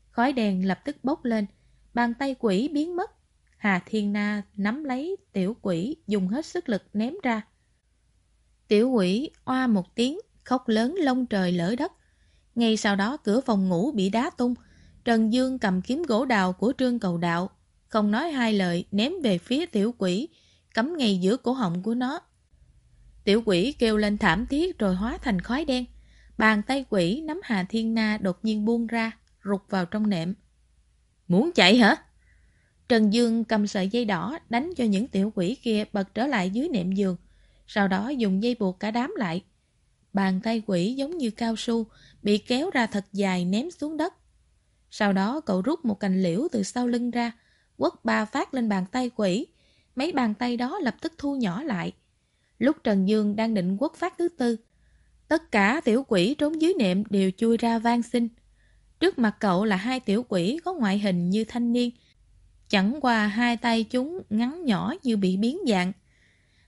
Khói đèn lập tức bốc lên, bàn tay quỷ biến mất. Hà Thiên Na nắm lấy tiểu quỷ, dùng hết sức lực ném ra. Tiểu quỷ oa một tiếng, khóc lớn lông trời lỡ đất. Ngay sau đó cửa phòng ngủ bị đá tung, Trần Dương cầm kiếm gỗ đào của trương cầu đạo, không nói hai lời ném về phía tiểu quỷ, cắm ngay giữa cổ họng của nó. Tiểu quỷ kêu lên thảm thiết rồi hóa thành khói đen. Bàn tay quỷ nắm Hà Thiên Na đột nhiên buông ra, rụt vào trong nệm. Muốn chạy hả? Trần Dương cầm sợi dây đỏ đánh cho những tiểu quỷ kia bật trở lại dưới nệm giường, sau đó dùng dây buộc cả đám lại. Bàn tay quỷ giống như cao su, bị kéo ra thật dài ném xuống đất. Sau đó cậu rút một cành liễu từ sau lưng ra, quất ba phát lên bàn tay quỷ. Mấy bàn tay đó lập tức thu nhỏ lại. Lúc Trần Dương đang định quất phát thứ tư, tất cả tiểu quỷ trốn dưới nệm đều chui ra van xin. Trước mặt cậu là hai tiểu quỷ có ngoại hình như thanh niên. Chẳng qua hai tay chúng ngắn nhỏ như bị biến dạng.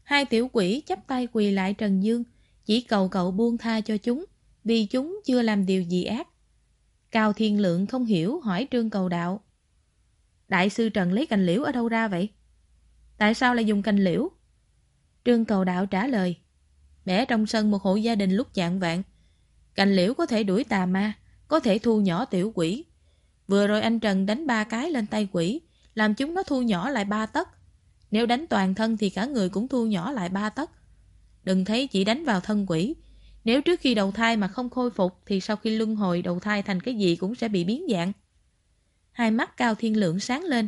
Hai tiểu quỷ chắp tay quỳ lại Trần Dương, chỉ cầu cậu buông tha cho chúng, vì chúng chưa làm điều gì ác. Cao Thiên Lượng không hiểu hỏi Trương Cầu Đạo. Đại sư Trần lấy cành liễu ở đâu ra vậy? Tại sao lại dùng cành liễu? Trương Cầu Đạo trả lời. Bẻ trong sân một hộ gia đình lúc chạng vạn. Cành liễu có thể đuổi tà ma, có thể thu nhỏ tiểu quỷ. Vừa rồi anh Trần đánh ba cái lên tay quỷ, làm chúng nó thu nhỏ lại ba tấc. Nếu đánh toàn thân thì cả người cũng thu nhỏ lại ba tấc. Đừng thấy chỉ đánh vào thân quỷ. Nếu trước khi đầu thai mà không khôi phục thì sau khi luân hồi đầu thai thành cái gì cũng sẽ bị biến dạng. Hai mắt Cao Thiên Lượng sáng lên.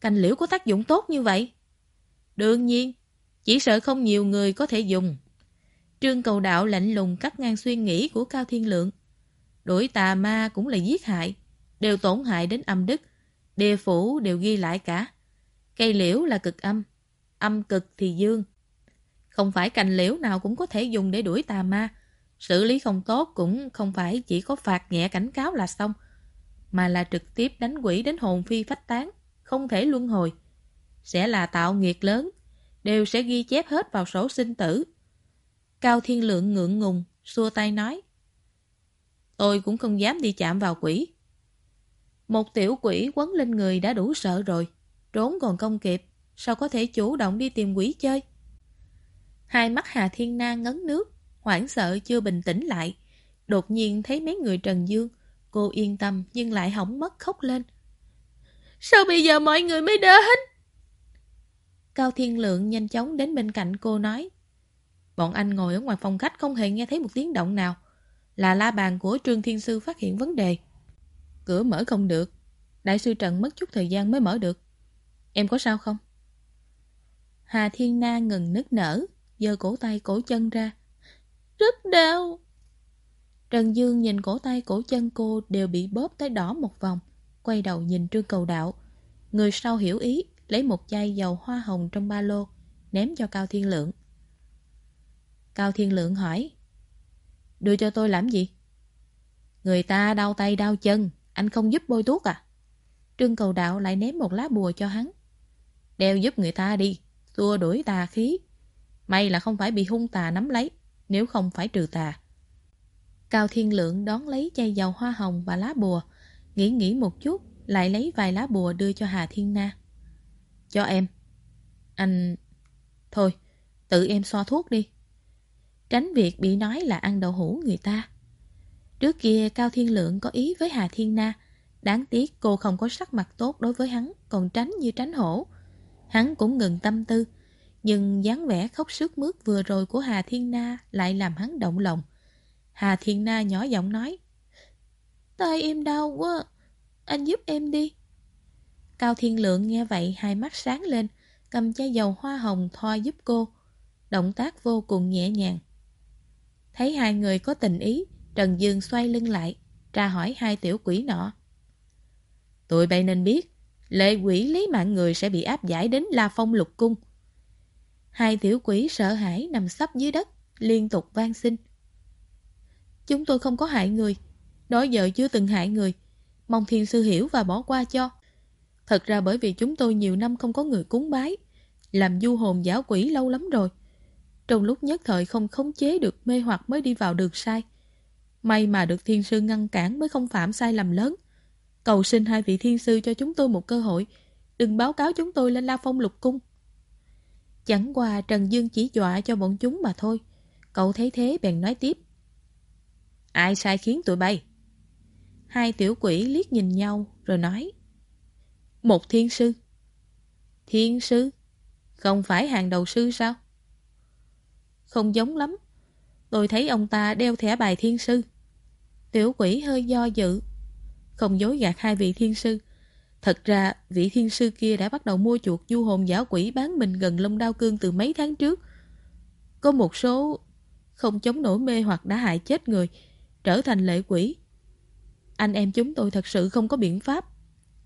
Cành liễu có tác dụng tốt như vậy? Đương nhiên, chỉ sợ không nhiều người có thể dùng. Trương cầu đạo lạnh lùng cắt ngang suy nghĩ của Cao Thiên Lượng. Đuổi tà ma cũng là giết hại, đều tổn hại đến âm đức. Địa phủ đều ghi lại cả. Cây liễu là cực âm, âm cực thì dương. Không phải cành liễu nào cũng có thể dùng để đuổi tà ma. Xử lý không tốt cũng không phải chỉ có phạt nhẹ cảnh cáo là xong, mà là trực tiếp đánh quỷ đến hồn phi phách tán, không thể luân hồi. Sẽ là tạo nghiệt lớn, đều sẽ ghi chép hết vào sổ sinh tử. Cao Thiên Lượng ngượng ngùng, xua tay nói. Tôi cũng không dám đi chạm vào quỷ. Một tiểu quỷ quấn lên người đã đủ sợ rồi, trốn còn không kịp, sao có thể chủ động đi tìm quỷ chơi? Hai mắt Hà Thiên Na ngấn nước, hoảng sợ chưa bình tĩnh lại. Đột nhiên thấy mấy người Trần Dương, cô yên tâm nhưng lại hỏng mất khóc lên. Sao bây giờ mọi người mới đến? Cao Thiên Lượng nhanh chóng đến bên cạnh cô nói. Bọn anh ngồi ở ngoài phòng khách không hề nghe thấy một tiếng động nào. Là la bàn của Trương Thiên Sư phát hiện vấn đề. Cửa mở không được. Đại sư Trần mất chút thời gian mới mở được. Em có sao không? Hà Thiên Na ngừng nức nở, giơ cổ tay cổ chân ra. Rất đau. Trần Dương nhìn cổ tay cổ chân cô đều bị bóp tới đỏ một vòng, quay đầu nhìn Trương Cầu Đạo. Người sau hiểu ý, lấy một chai dầu hoa hồng trong ba lô, ném cho Cao Thiên Lượng. Cao Thiên Lượng hỏi, đưa cho tôi làm gì? Người ta đau tay đau chân, anh không giúp bôi thuốc à? Trương Cầu Đạo lại ném một lá bùa cho hắn. Đeo giúp người ta đi, xua đuổi tà khí. May là không phải bị hung tà nắm lấy, nếu không phải trừ tà. Cao Thiên Lượng đón lấy chai dầu hoa hồng và lá bùa, nghĩ nghĩ một chút, lại lấy vài lá bùa đưa cho Hà Thiên Na. Cho em. Anh... Thôi, tự em xoa thuốc đi. Tránh việc bị nói là ăn đậu hũ người ta. Trước kia Cao Thiên Lượng có ý với Hà Thiên Na, đáng tiếc cô không có sắc mặt tốt đối với hắn, còn tránh như tránh hổ. Hắn cũng ngừng tâm tư, nhưng dáng vẻ khóc sướt mướt vừa rồi của Hà Thiên Na lại làm hắn động lòng. Hà Thiên Na nhỏ giọng nói, tay em đau quá, anh giúp em đi. Cao Thiên Lượng nghe vậy hai mắt sáng lên, cầm chai dầu hoa hồng thoa giúp cô. Động tác vô cùng nhẹ nhàng. Thấy hai người có tình ý, Trần Dương xoay lưng lại, ra hỏi hai tiểu quỷ nọ. Tụi bay nên biết, lệ quỷ lấy mạng người sẽ bị áp giải đến La Phong lục cung. Hai tiểu quỷ sợ hãi nằm sắp dưới đất, liên tục van xin. Chúng tôi không có hại người, đó giờ chưa từng hại người, mong thiên sư hiểu và bỏ qua cho. Thật ra bởi vì chúng tôi nhiều năm không có người cúng bái, làm du hồn giáo quỷ lâu lắm rồi. Trong lúc nhất thời không khống chế được mê hoặc mới đi vào đường sai. May mà được thiên sư ngăn cản mới không phạm sai lầm lớn. Cầu xin hai vị thiên sư cho chúng tôi một cơ hội, đừng báo cáo chúng tôi lên La Phong lục cung. Chẳng qua Trần Dương chỉ dọa cho bọn chúng mà thôi. Cậu thấy thế bèn nói tiếp. Ai sai khiến tụi bay? Hai tiểu quỷ liếc nhìn nhau rồi nói. Một thiên sư. Thiên sư? Không phải hàng đầu sư sao? Không giống lắm. Tôi thấy ông ta đeo thẻ bài thiên sư. Tiểu quỷ hơi do dự. Không dối gạt hai vị thiên sư. Thật ra, vị thiên sư kia đã bắt đầu mua chuột du hồn giả quỷ bán mình gần lông đao cương từ mấy tháng trước. Có một số không chống nổi mê hoặc đã hại chết người, trở thành lệ quỷ. Anh em chúng tôi thật sự không có biện pháp,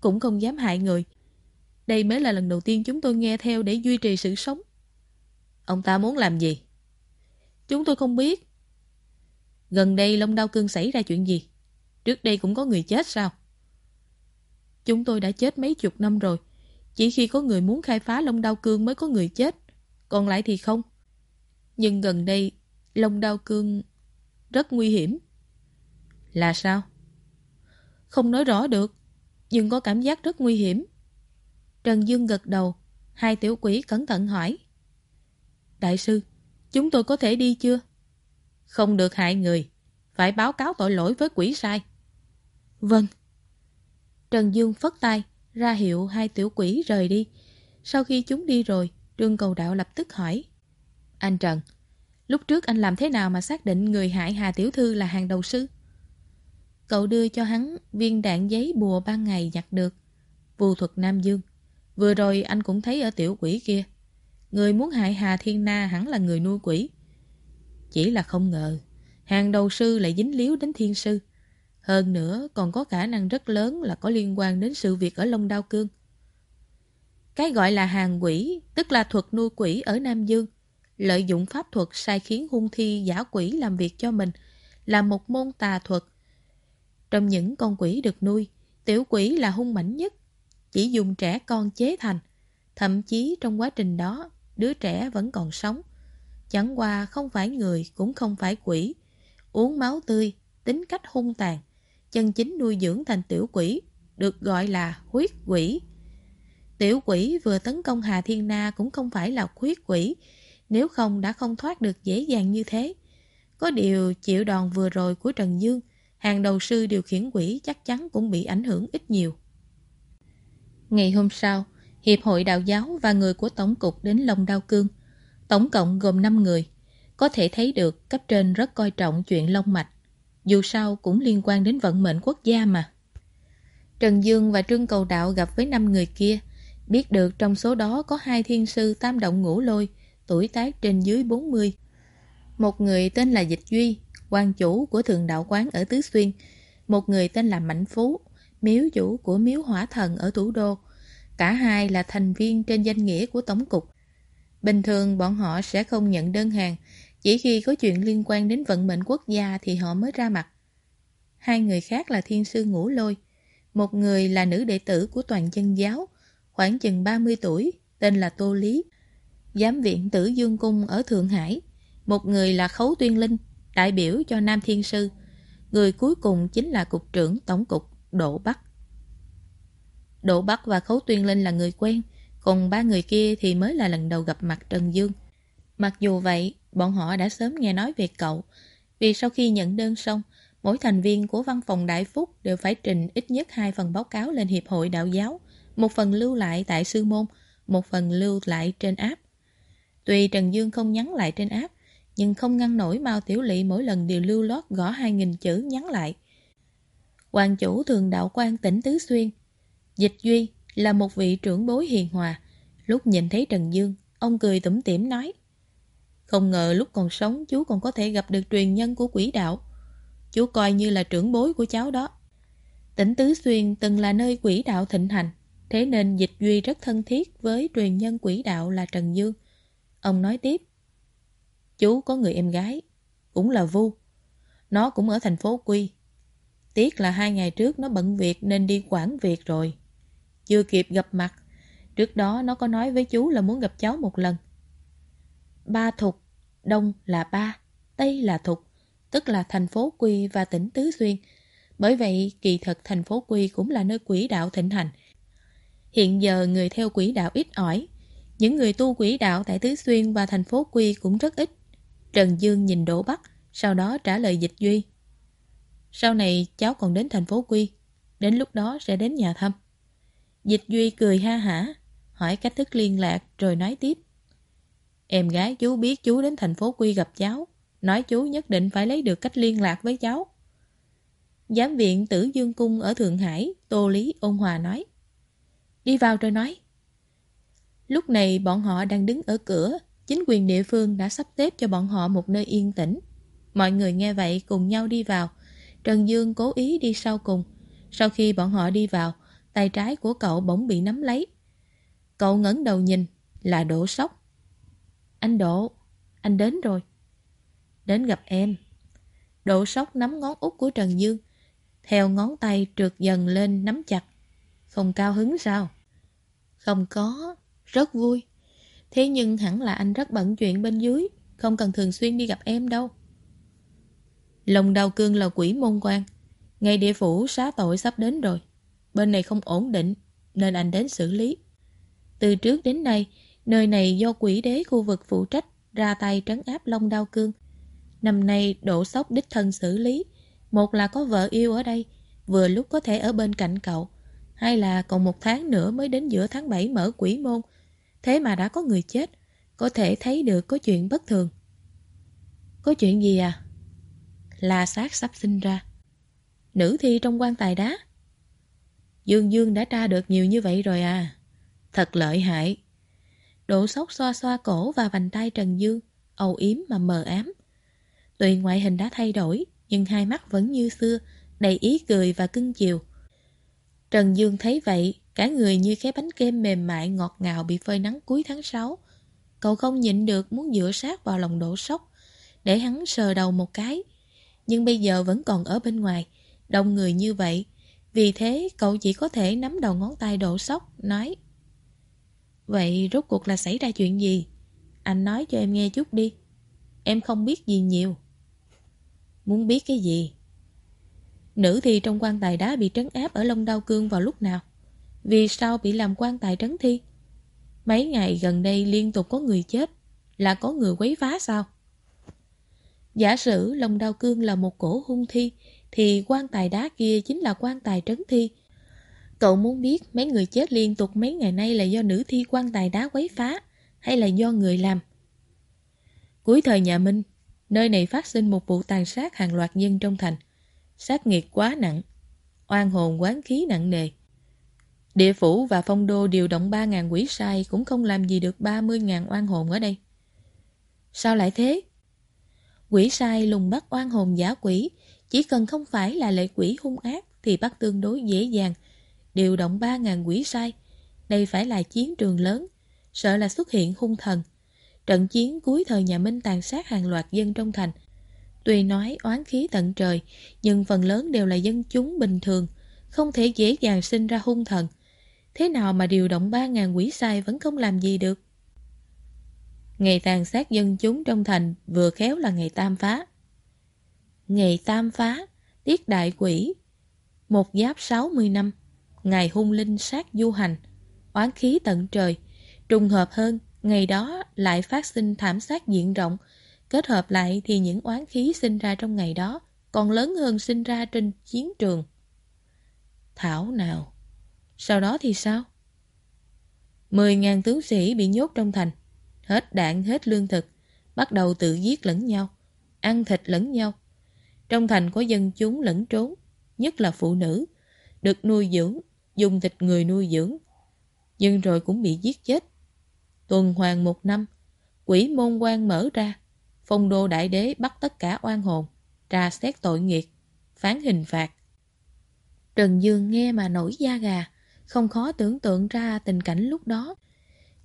cũng không dám hại người. Đây mới là lần đầu tiên chúng tôi nghe theo để duy trì sự sống. Ông ta muốn làm gì? Chúng tôi không biết. Gần đây Long Đao Cương xảy ra chuyện gì? Trước đây cũng có người chết sao? Chúng tôi đã chết mấy chục năm rồi. Chỉ khi có người muốn khai phá Long Đao Cương mới có người chết. Còn lại thì không. Nhưng gần đây, Long Đao Cương rất nguy hiểm. Là sao? Không nói rõ được, nhưng có cảm giác rất nguy hiểm. Trần Dương gật đầu, hai tiểu quỷ cẩn thận hỏi. Đại sư, chúng tôi có thể đi chưa? Không được hại người, phải báo cáo tội lỗi với quỷ sai. Vâng. Trần Dương phất tay, ra hiệu hai tiểu quỷ rời đi. Sau khi chúng đi rồi, Trương Cầu Đạo lập tức hỏi. Anh Trần, lúc trước anh làm thế nào mà xác định người hại Hà Tiểu Thư là hàng đầu sư? Cậu đưa cho hắn viên đạn giấy bùa ban ngày nhặt được. Vù thuật Nam Dương. Vừa rồi anh cũng thấy ở tiểu quỷ kia. Người muốn hại Hà Thiên Na hẳn là người nuôi quỷ. Chỉ là không ngờ, hàng đầu sư lại dính líu đến thiên sư. Hơn nữa còn có khả năng rất lớn là có liên quan đến sự việc ở Long Đao Cương. Cái gọi là hàng quỷ, tức là thuật nuôi quỷ ở Nam Dương, lợi dụng pháp thuật sai khiến hung thi giả quỷ làm việc cho mình, là một môn tà thuật. Trong những con quỷ được nuôi, tiểu quỷ là hung mảnh nhất, chỉ dùng trẻ con chế thành. Thậm chí trong quá trình đó, đứa trẻ vẫn còn sống. Chẳng qua không phải người cũng không phải quỷ. Uống máu tươi, tính cách hung tàn, chân chính nuôi dưỡng thành tiểu quỷ, được gọi là huyết quỷ. Tiểu quỷ vừa tấn công Hà Thiên Na cũng không phải là huyết quỷ, nếu không đã không thoát được dễ dàng như thế. Có điều chịu đòn vừa rồi của Trần Dương, hàng đầu sư điều khiển quỷ chắc chắn cũng bị ảnh hưởng ít nhiều. Ngày hôm sau, Hiệp hội Đạo giáo và người của Tổng cục đến Long Đao Cương. Tổng cộng gồm 5 người. Có thể thấy được cấp trên rất coi trọng chuyện long mạch. Dù sao cũng liên quan đến vận mệnh quốc gia mà. Trần Dương và Trương Cầu Đạo gặp với năm người kia. Biết được trong số đó có hai thiên sư tam động ngũ lôi, tuổi tác trên dưới 40. Một người tên là Dịch Duy, quan chủ của thường đạo quán ở Tứ Xuyên. Một người tên là Mạnh Phú, miếu chủ của miếu hỏa thần ở thủ đô. Cả hai là thành viên trên danh nghĩa của Tổng cục. Bình thường bọn họ sẽ không nhận đơn hàng, chỉ khi có chuyện liên quan đến vận mệnh quốc gia thì họ mới ra mặt. Hai người khác là thiên sư ngũ lôi. Một người là nữ đệ tử của toàn chân giáo, khoảng chừng 30 tuổi, tên là Tô Lý. Giám viện tử Dương Cung ở Thượng Hải. Một người là Khấu Tuyên Linh, đại biểu cho Nam Thiên Sư. Người cuối cùng chính là Cục trưởng Tổng cục Độ Bắc. Độ Bắc và Khấu Tuyên Linh là người quen, còn ba người kia thì mới là lần đầu gặp mặt Trần Dương. Mặc dù vậy, bọn họ đã sớm nghe nói về cậu, vì sau khi nhận đơn xong, mỗi thành viên của văn phòng Đại Phúc đều phải trình ít nhất hai phần báo cáo lên Hiệp hội Đạo giáo, một phần lưu lại tại sư môn, một phần lưu lại trên app Tuy Trần Dương không nhắn lại trên app nhưng không ngăn nổi Mao Tiểu Lị mỗi lần đều lưu lót gõ 2.000 chữ nhắn lại. Hoàng chủ thường đạo quan tỉnh Tứ Xuyên. Dịch Duy là một vị trưởng bối hiền hòa. Lúc nhìn thấy Trần Dương, ông cười tủm tỉm nói không ngờ lúc còn sống chú còn có thể gặp được truyền nhân của quỷ đạo. Chú coi như là trưởng bối của cháu đó. Tỉnh Tứ Xuyên từng là nơi quỷ đạo thịnh hành, thế nên Dịch Duy rất thân thiết với truyền nhân quỷ đạo là Trần Dương. Ông nói tiếp Chú có người em gái, cũng là Vu. Nó cũng ở thành phố Quy. Tiếc là hai ngày trước nó bận việc nên đi quản việc rồi. Chưa kịp gặp mặt. Trước đó nó có nói với chú là muốn gặp cháu một lần. Ba Thục, Đông là ba, Tây là Thục, tức là thành phố Quy và tỉnh Tứ Xuyên. Bởi vậy, kỳ thật thành phố Quy cũng là nơi quỷ đạo thịnh hành. Hiện giờ người theo quỷ đạo ít ỏi. Những người tu quỷ đạo tại Tứ Xuyên và thành phố Quy cũng rất ít. Trần Dương nhìn Đỗ Bắc, sau đó trả lời Dịch Duy. Sau này cháu còn đến thành phố Quy, đến lúc đó sẽ đến nhà thăm. Dịch Duy cười ha hả, hỏi cách thức liên lạc rồi nói tiếp. Em gái chú biết chú đến thành phố Quy gặp cháu, nói chú nhất định phải lấy được cách liên lạc với cháu. Giám viện Tử Dương Cung ở Thượng Hải, Tô Lý ôn hòa nói. Đi vào rồi nói. Lúc này bọn họ đang đứng ở cửa, chính quyền địa phương đã sắp xếp cho bọn họ một nơi yên tĩnh. Mọi người nghe vậy cùng nhau đi vào. Trần Dương cố ý đi sau cùng. Sau khi bọn họ đi vào, tay trái của cậu bỗng bị nắm lấy. Cậu ngẩng đầu nhìn, là đổ Sóc. Anh Đỗ, anh đến rồi. Đến gặp em. Đỗ Sóc nắm ngón út của Trần Dương, theo ngón tay trượt dần lên nắm chặt. Không cao hứng sao? Không có, rất vui. Thế nhưng hẳn là anh rất bận chuyện bên dưới, không cần thường xuyên đi gặp em đâu. Lòng đau cương là quỷ môn quan. Ngày địa phủ xá tội sắp đến rồi. Bên này không ổn định, nên anh đến xử lý. Từ trước đến nay, nơi này do quỷ đế khu vực phụ trách ra tay trấn áp Long Đao Cương. Năm nay đổ sốc đích thân xử lý. Một là có vợ yêu ở đây, vừa lúc có thể ở bên cạnh cậu. Hai là còn một tháng nữa mới đến giữa tháng 7 mở quỷ môn. Thế mà đã có người chết, có thể thấy được có chuyện bất thường. Có chuyện gì à? là sát sắp sinh ra. Nữ thi trong quan tài đá. Dương Dương đã tra được nhiều như vậy rồi à. Thật lợi hại. Đỗ sốc xoa xoa cổ và vành tay Trần Dương, âu yếm mà mờ ám. Tuy ngoại hình đã thay đổi, nhưng hai mắt vẫn như xưa, đầy ý cười và cưng chiều. Trần Dương thấy vậy, cả người như cái bánh kem mềm mại ngọt ngào bị phơi nắng cuối tháng 6. Cậu không nhịn được muốn dựa sát vào lòng đổ sốc, để hắn sờ đầu một cái. Nhưng bây giờ vẫn còn ở bên ngoài, đông người như vậy. Vì thế cậu chỉ có thể nắm đầu ngón tay đổ sốc, nói Vậy rốt cuộc là xảy ra chuyện gì? Anh nói cho em nghe chút đi. Em không biết gì nhiều. Muốn biết cái gì? Nữ thi trong quan tài đá bị trấn áp ở Long Đao Cương vào lúc nào? Vì sao bị làm quan tài trấn thi? Mấy ngày gần đây liên tục có người chết, là có người quấy phá sao? Giả sử Long Đao Cương là một cổ hung thi, thì quan tài đá kia chính là quan tài trấn thi. Cậu muốn biết mấy người chết liên tục mấy ngày nay là do nữ thi quan tài đá quấy phá, hay là do người làm? Cuối thời nhà Minh, nơi này phát sinh một vụ tàn sát hàng loạt dân trong thành sát nghiệt quá nặng, oan hồn quán khí nặng nề. Địa phủ và phong đô điều động 3.000 quỷ sai cũng không làm gì được 30.000 oan hồn ở đây. Sao lại thế? Quỷ sai lùng bắt oan hồn giả quỷ, chỉ cần không phải là lệ quỷ hung ác thì bắt tương đối dễ dàng. Điều động 3.000 quỷ sai, đây phải là chiến trường lớn, sợ là xuất hiện hung thần. Trận chiến cuối thời nhà Minh tàn sát hàng loạt dân trong thành, Tuy nói oán khí tận trời, nhưng phần lớn đều là dân chúng bình thường, không thể dễ dàng sinh ra hung thần. Thế nào mà điều động 3.000 quỷ sai vẫn không làm gì được? Ngày tàn sát dân chúng trong thành vừa khéo là ngày tam phá. Ngày tam phá, tiết đại quỷ, một giáp 60 năm, ngày hung linh sát du hành, oán khí tận trời. Trùng hợp hơn, ngày đó lại phát sinh thảm sát diện rộng, Kết hợp lại thì những oán khí sinh ra trong ngày đó còn lớn hơn sinh ra trên chiến trường. Thảo nào, sau đó thì sao? Mười ngàn tướng sĩ bị nhốt trong thành, hết đạn hết lương thực, bắt đầu tự giết lẫn nhau, ăn thịt lẫn nhau. Trong thành có dân chúng lẫn trốn, nhất là phụ nữ, được nuôi dưỡng, dùng thịt người nuôi dưỡng. Nhưng rồi cũng bị giết chết. Tuần hoàng một năm, quỷ môn quan mở ra, phong đô đại đế bắt tất cả oan hồn, tra xét tội nghiệt, phán hình phạt. Trần Dương nghe mà nổi da gà, không khó tưởng tượng ra tình cảnh lúc đó.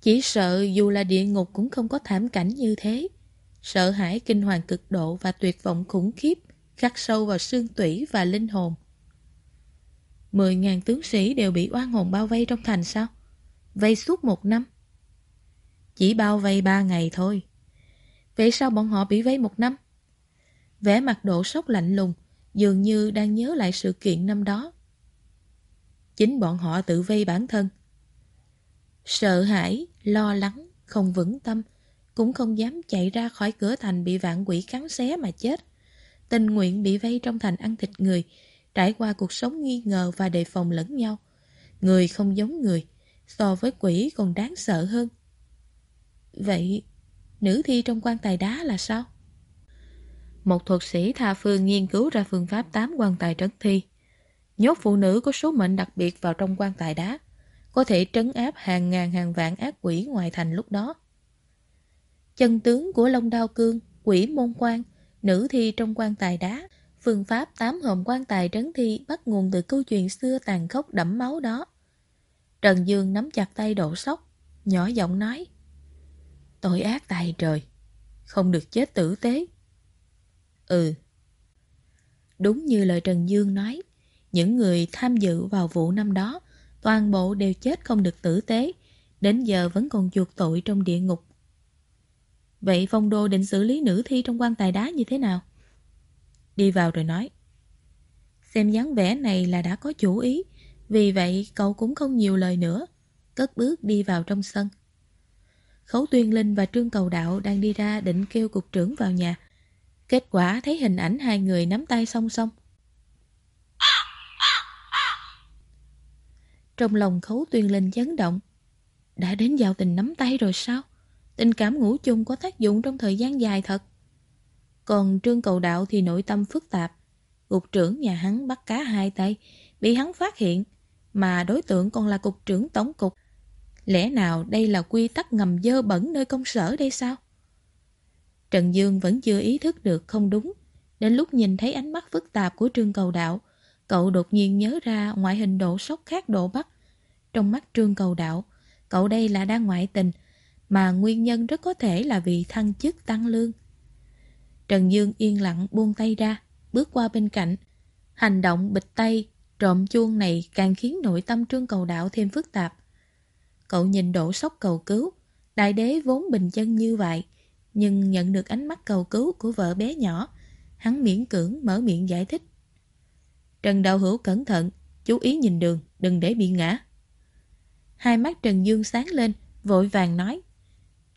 Chỉ sợ dù là địa ngục cũng không có thảm cảnh như thế. Sợ hãi kinh hoàng cực độ và tuyệt vọng khủng khiếp khắc sâu vào xương tủy và linh hồn. Mười ngàn tướng sĩ đều bị oan hồn bao vây trong thành sao? Vây suốt một năm. Chỉ bao vây ba ngày thôi. Vậy sao bọn họ bị vây một năm? Vẻ mặt độ sốc lạnh lùng, dường như đang nhớ lại sự kiện năm đó. Chính bọn họ tự vây bản thân. Sợ hãi, lo lắng, không vững tâm, cũng không dám chạy ra khỏi cửa thành bị vạn quỷ cắn xé mà chết. Tình nguyện bị vây trong thành ăn thịt người, trải qua cuộc sống nghi ngờ và đề phòng lẫn nhau. Người không giống người, so với quỷ còn đáng sợ hơn. Vậy, nữ thi trong quan tài đá là sao? Một thuật sĩ tha phương nghiên cứu ra phương pháp tám quan tài trấn thi. Nhốt phụ nữ có số mệnh đặc biệt vào trong quan tài đá, có thể trấn áp hàng ngàn hàng vạn ác quỷ ngoài thành lúc đó. Chân tướng của Long Đao Cương, quỷ môn quan, nữ thi trong quan tài đá, phương pháp tám hồn quan tài trấn thi bắt nguồn từ câu chuyện xưa tàn khốc đẫm máu đó. Trần Dương nắm chặt tay độ sốc, nhỏ giọng nói. Tội ác tài trời, không được chết tử tế. Ừ. Đúng như lời Trần Dương nói, những người tham dự vào vụ năm đó, toàn bộ đều chết không được tử tế, đến giờ vẫn còn chuộc tội trong địa ngục. Vậy phong đô định xử lý nữ thi trong quan tài đá như thế nào? Đi vào rồi nói. Xem dáng vẻ này là đã có chủ ý, vì vậy cậu cũng không nhiều lời nữa, cất bước đi vào trong sân. Khấu Tuyên Linh và Trương Cầu Đạo đang đi ra định kêu cục trưởng vào nhà. Kết quả thấy hình ảnh hai người nắm tay song song. Trong lòng Khấu Tuyên Linh chấn động. Đã đến giao tình nắm tay rồi sao? Tình cảm ngủ chung có tác dụng trong thời gian dài thật. Còn Trương Cầu Đạo thì nội tâm phức tạp. Cục trưởng nhà hắn bắt cá hai tay, bị hắn phát hiện, mà đối tượng còn là cục trưởng tổng cục. Lẽ nào đây là quy tắc ngầm dơ bẩn nơi công sở đây sao? Trần Dương vẫn chưa ý thức được không đúng. Đến lúc nhìn thấy ánh mắt phức tạp của Trương Cầu Đạo, cậu đột nhiên nhớ ra ngoại hình độ sốc khác độ bắc. Trong mắt Trương Cầu Đạo, cậu đây là đang ngoại tình, mà nguyên nhân rất có thể là vì thăng chức tăng lương. Trần Dương yên lặng buông tay ra, bước qua bên cạnh. Hành động bịch tay, trộm chuông này càng khiến nội tâm Trương Cầu Đạo thêm phức tạp. Cậu nhìn đổ sốc cầu cứu, đại đế vốn bình chân như vậy, nhưng nhận được ánh mắt cầu cứu của vợ bé nhỏ, hắn miễn cưỡng mở miệng giải thích. Trần Đạo Hữu cẩn thận, chú ý nhìn đường, đừng để bị ngã. Hai mắt Trần Dương sáng lên, vội vàng nói.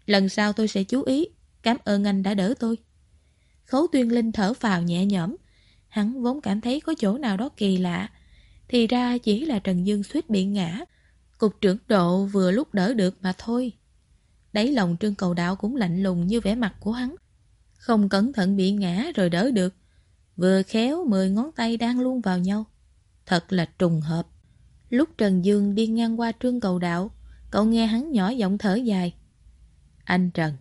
Lần sau tôi sẽ chú ý, cảm ơn anh đã đỡ tôi. Khấu Tuyên Linh thở vào nhẹ nhõm, hắn vốn cảm thấy có chỗ nào đó kỳ lạ, thì ra chỉ là Trần Dương suýt bị ngã. Cục trưởng độ vừa lúc đỡ được mà thôi. Đáy lòng trương cầu đạo cũng lạnh lùng như vẻ mặt của hắn. Không cẩn thận bị ngã rồi đỡ được. Vừa khéo mười ngón tay đang luôn vào nhau. Thật là trùng hợp. Lúc Trần Dương đi ngang qua trương cầu đạo, cậu nghe hắn nhỏ giọng thở dài. Anh Trần,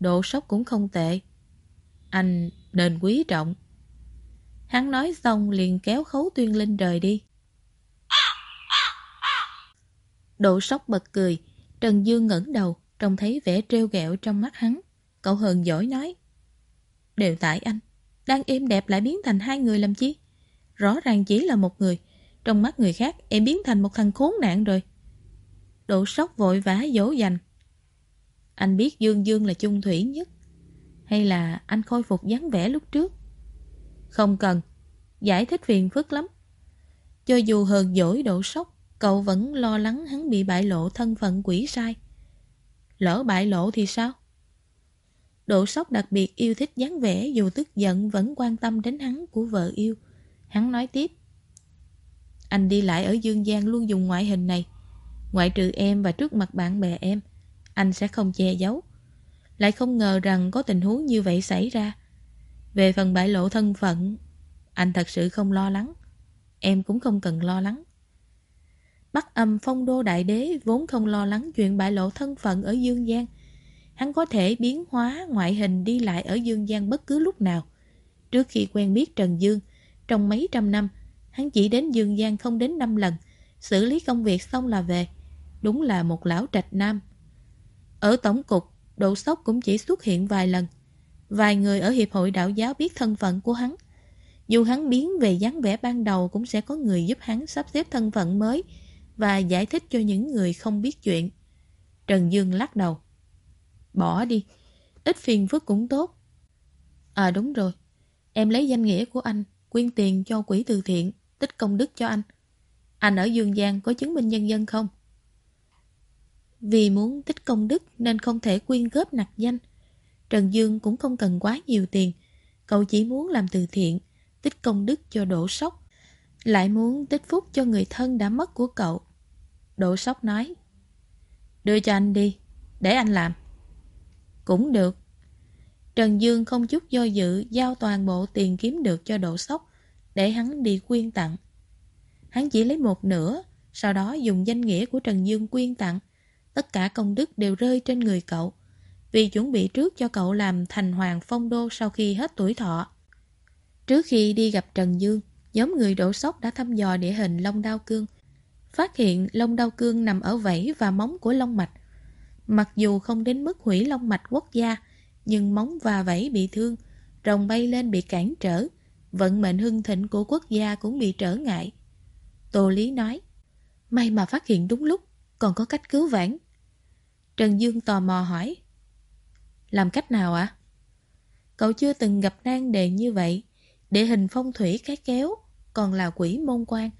độ sốc cũng không tệ. Anh nên quý trọng. Hắn nói xong liền kéo khấu tuyên linh rời đi. Độ sốc bật cười, Trần Dương ngẩng đầu, trông thấy vẻ trêu ghẹo trong mắt hắn. Cậu hờn giỏi nói. Đều tại anh, đang êm đẹp lại biến thành hai người làm chi? Rõ ràng chỉ là một người, trong mắt người khác em biến thành một thằng khốn nạn rồi. Độ sốc vội vã dỗ dành. Anh biết Dương Dương là chung thủy nhất. Hay là anh khôi phục dáng vẻ lúc trước? Không cần, giải thích phiền phức lắm. Cho dù hờn dỗi độ sốc, cậu vẫn lo lắng hắn bị bại lộ thân phận quỷ sai. Lỡ bại lộ thì sao? Độ sốc đặc biệt yêu thích dáng vẻ dù tức giận vẫn quan tâm đến hắn của vợ yêu. Hắn nói tiếp. Anh đi lại ở Dương Giang luôn dùng ngoại hình này. Ngoại trừ em và trước mặt bạn bè em, anh sẽ không che giấu. Lại không ngờ rằng có tình huống như vậy xảy ra. Về phần bại lộ thân phận, anh thật sự không lo lắng. Em cũng không cần lo lắng. Bắc âm phong đô đại đế vốn không lo lắng chuyện bại lộ thân phận ở Dương Giang. Hắn có thể biến hóa ngoại hình đi lại ở Dương Giang bất cứ lúc nào. Trước khi quen biết Trần Dương, trong mấy trăm năm, hắn chỉ đến Dương Giang không đến năm lần, xử lý công việc xong là về. Đúng là một lão trạch nam. Ở tổng cục, độ sốc cũng chỉ xuất hiện vài lần. Vài người ở Hiệp hội Đạo giáo biết thân phận của hắn. Dù hắn biến về dáng vẻ ban đầu cũng sẽ có người giúp hắn sắp xếp thân phận mới và giải thích cho những người không biết chuyện. Trần Dương lắc đầu. Bỏ đi, ít phiền phức cũng tốt. À đúng rồi, em lấy danh nghĩa của anh, quyên tiền cho quỹ từ thiện, tích công đức cho anh. Anh ở Dương Giang có chứng minh nhân dân không? Vì muốn tích công đức nên không thể quyên góp nặc danh. Trần Dương cũng không cần quá nhiều tiền. Cậu chỉ muốn làm từ thiện, tích công đức cho Đỗ sốc. Lại muốn tích phúc cho người thân đã mất của cậu. Đỗ sốc nói Đưa cho anh đi, để anh làm. Cũng được. Trần Dương không chút do dự giao toàn bộ tiền kiếm được cho Đỗ sốc để hắn đi quyên tặng. Hắn chỉ lấy một nửa, sau đó dùng danh nghĩa của Trần Dương quyên tặng. Tất cả công đức đều rơi trên người cậu, vì chuẩn bị trước cho cậu làm thành hoàng phong đô sau khi hết tuổi thọ. Trước khi đi gặp Trần Dương, nhóm người đổ sốc đã thăm dò địa hình Long Đao Cương, phát hiện lông đao cương nằm ở vảy và móng của lông mạch. Mặc dù không đến mức hủy lông mạch quốc gia, nhưng móng và vảy bị thương, rồng bay lên bị cản trở, vận mệnh hưng thịnh của quốc gia cũng bị trở ngại. Tô Lý nói, may mà phát hiện đúng lúc, còn có cách cứu vãn. Trần Dương tò mò hỏi, làm cách nào ạ? Cậu chưa từng gặp nan đề như vậy, địa hình phong thủy cái kéo, còn là quỷ môn quan,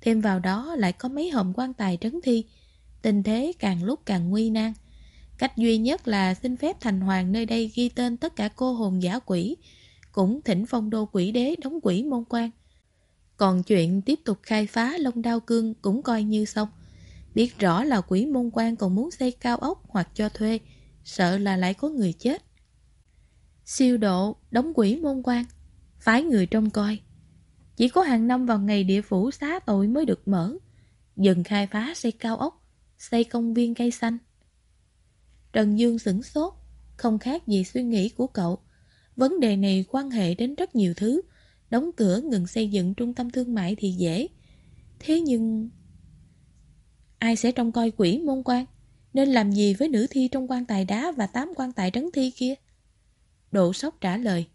Thêm vào đó lại có mấy hòm quan tài trấn thi. Tình thế càng lúc càng nguy nan. Cách duy nhất là xin phép thành hoàng nơi đây ghi tên tất cả cô hồn giả quỷ Cũng thỉnh phong đô quỷ đế đóng quỷ môn quan. Còn chuyện tiếp tục khai phá Long Đao Cương cũng coi như xong. Biết rõ là quỷ môn quan còn muốn xây cao ốc hoặc cho thuê Sợ là lại có người chết. Siêu độ, đóng quỷ môn quan Phái người trông coi. Chỉ có hàng năm vào ngày địa phủ xá tội mới được mở. Dừng khai phá xây cao ốc Xây công viên cây xanh. Trần Dương sửng sốt Không khác gì suy nghĩ của cậu. Vấn đề này quan hệ đến rất nhiều thứ. Đóng cửa ngừng xây dựng trung tâm thương mại thì dễ. Thế nhưng... Ai sẽ trông coi quỷ môn quan? Nên làm gì với nữ thi trong quan tài đá và tám quan tài trấn thi kia? Độ sốc trả lời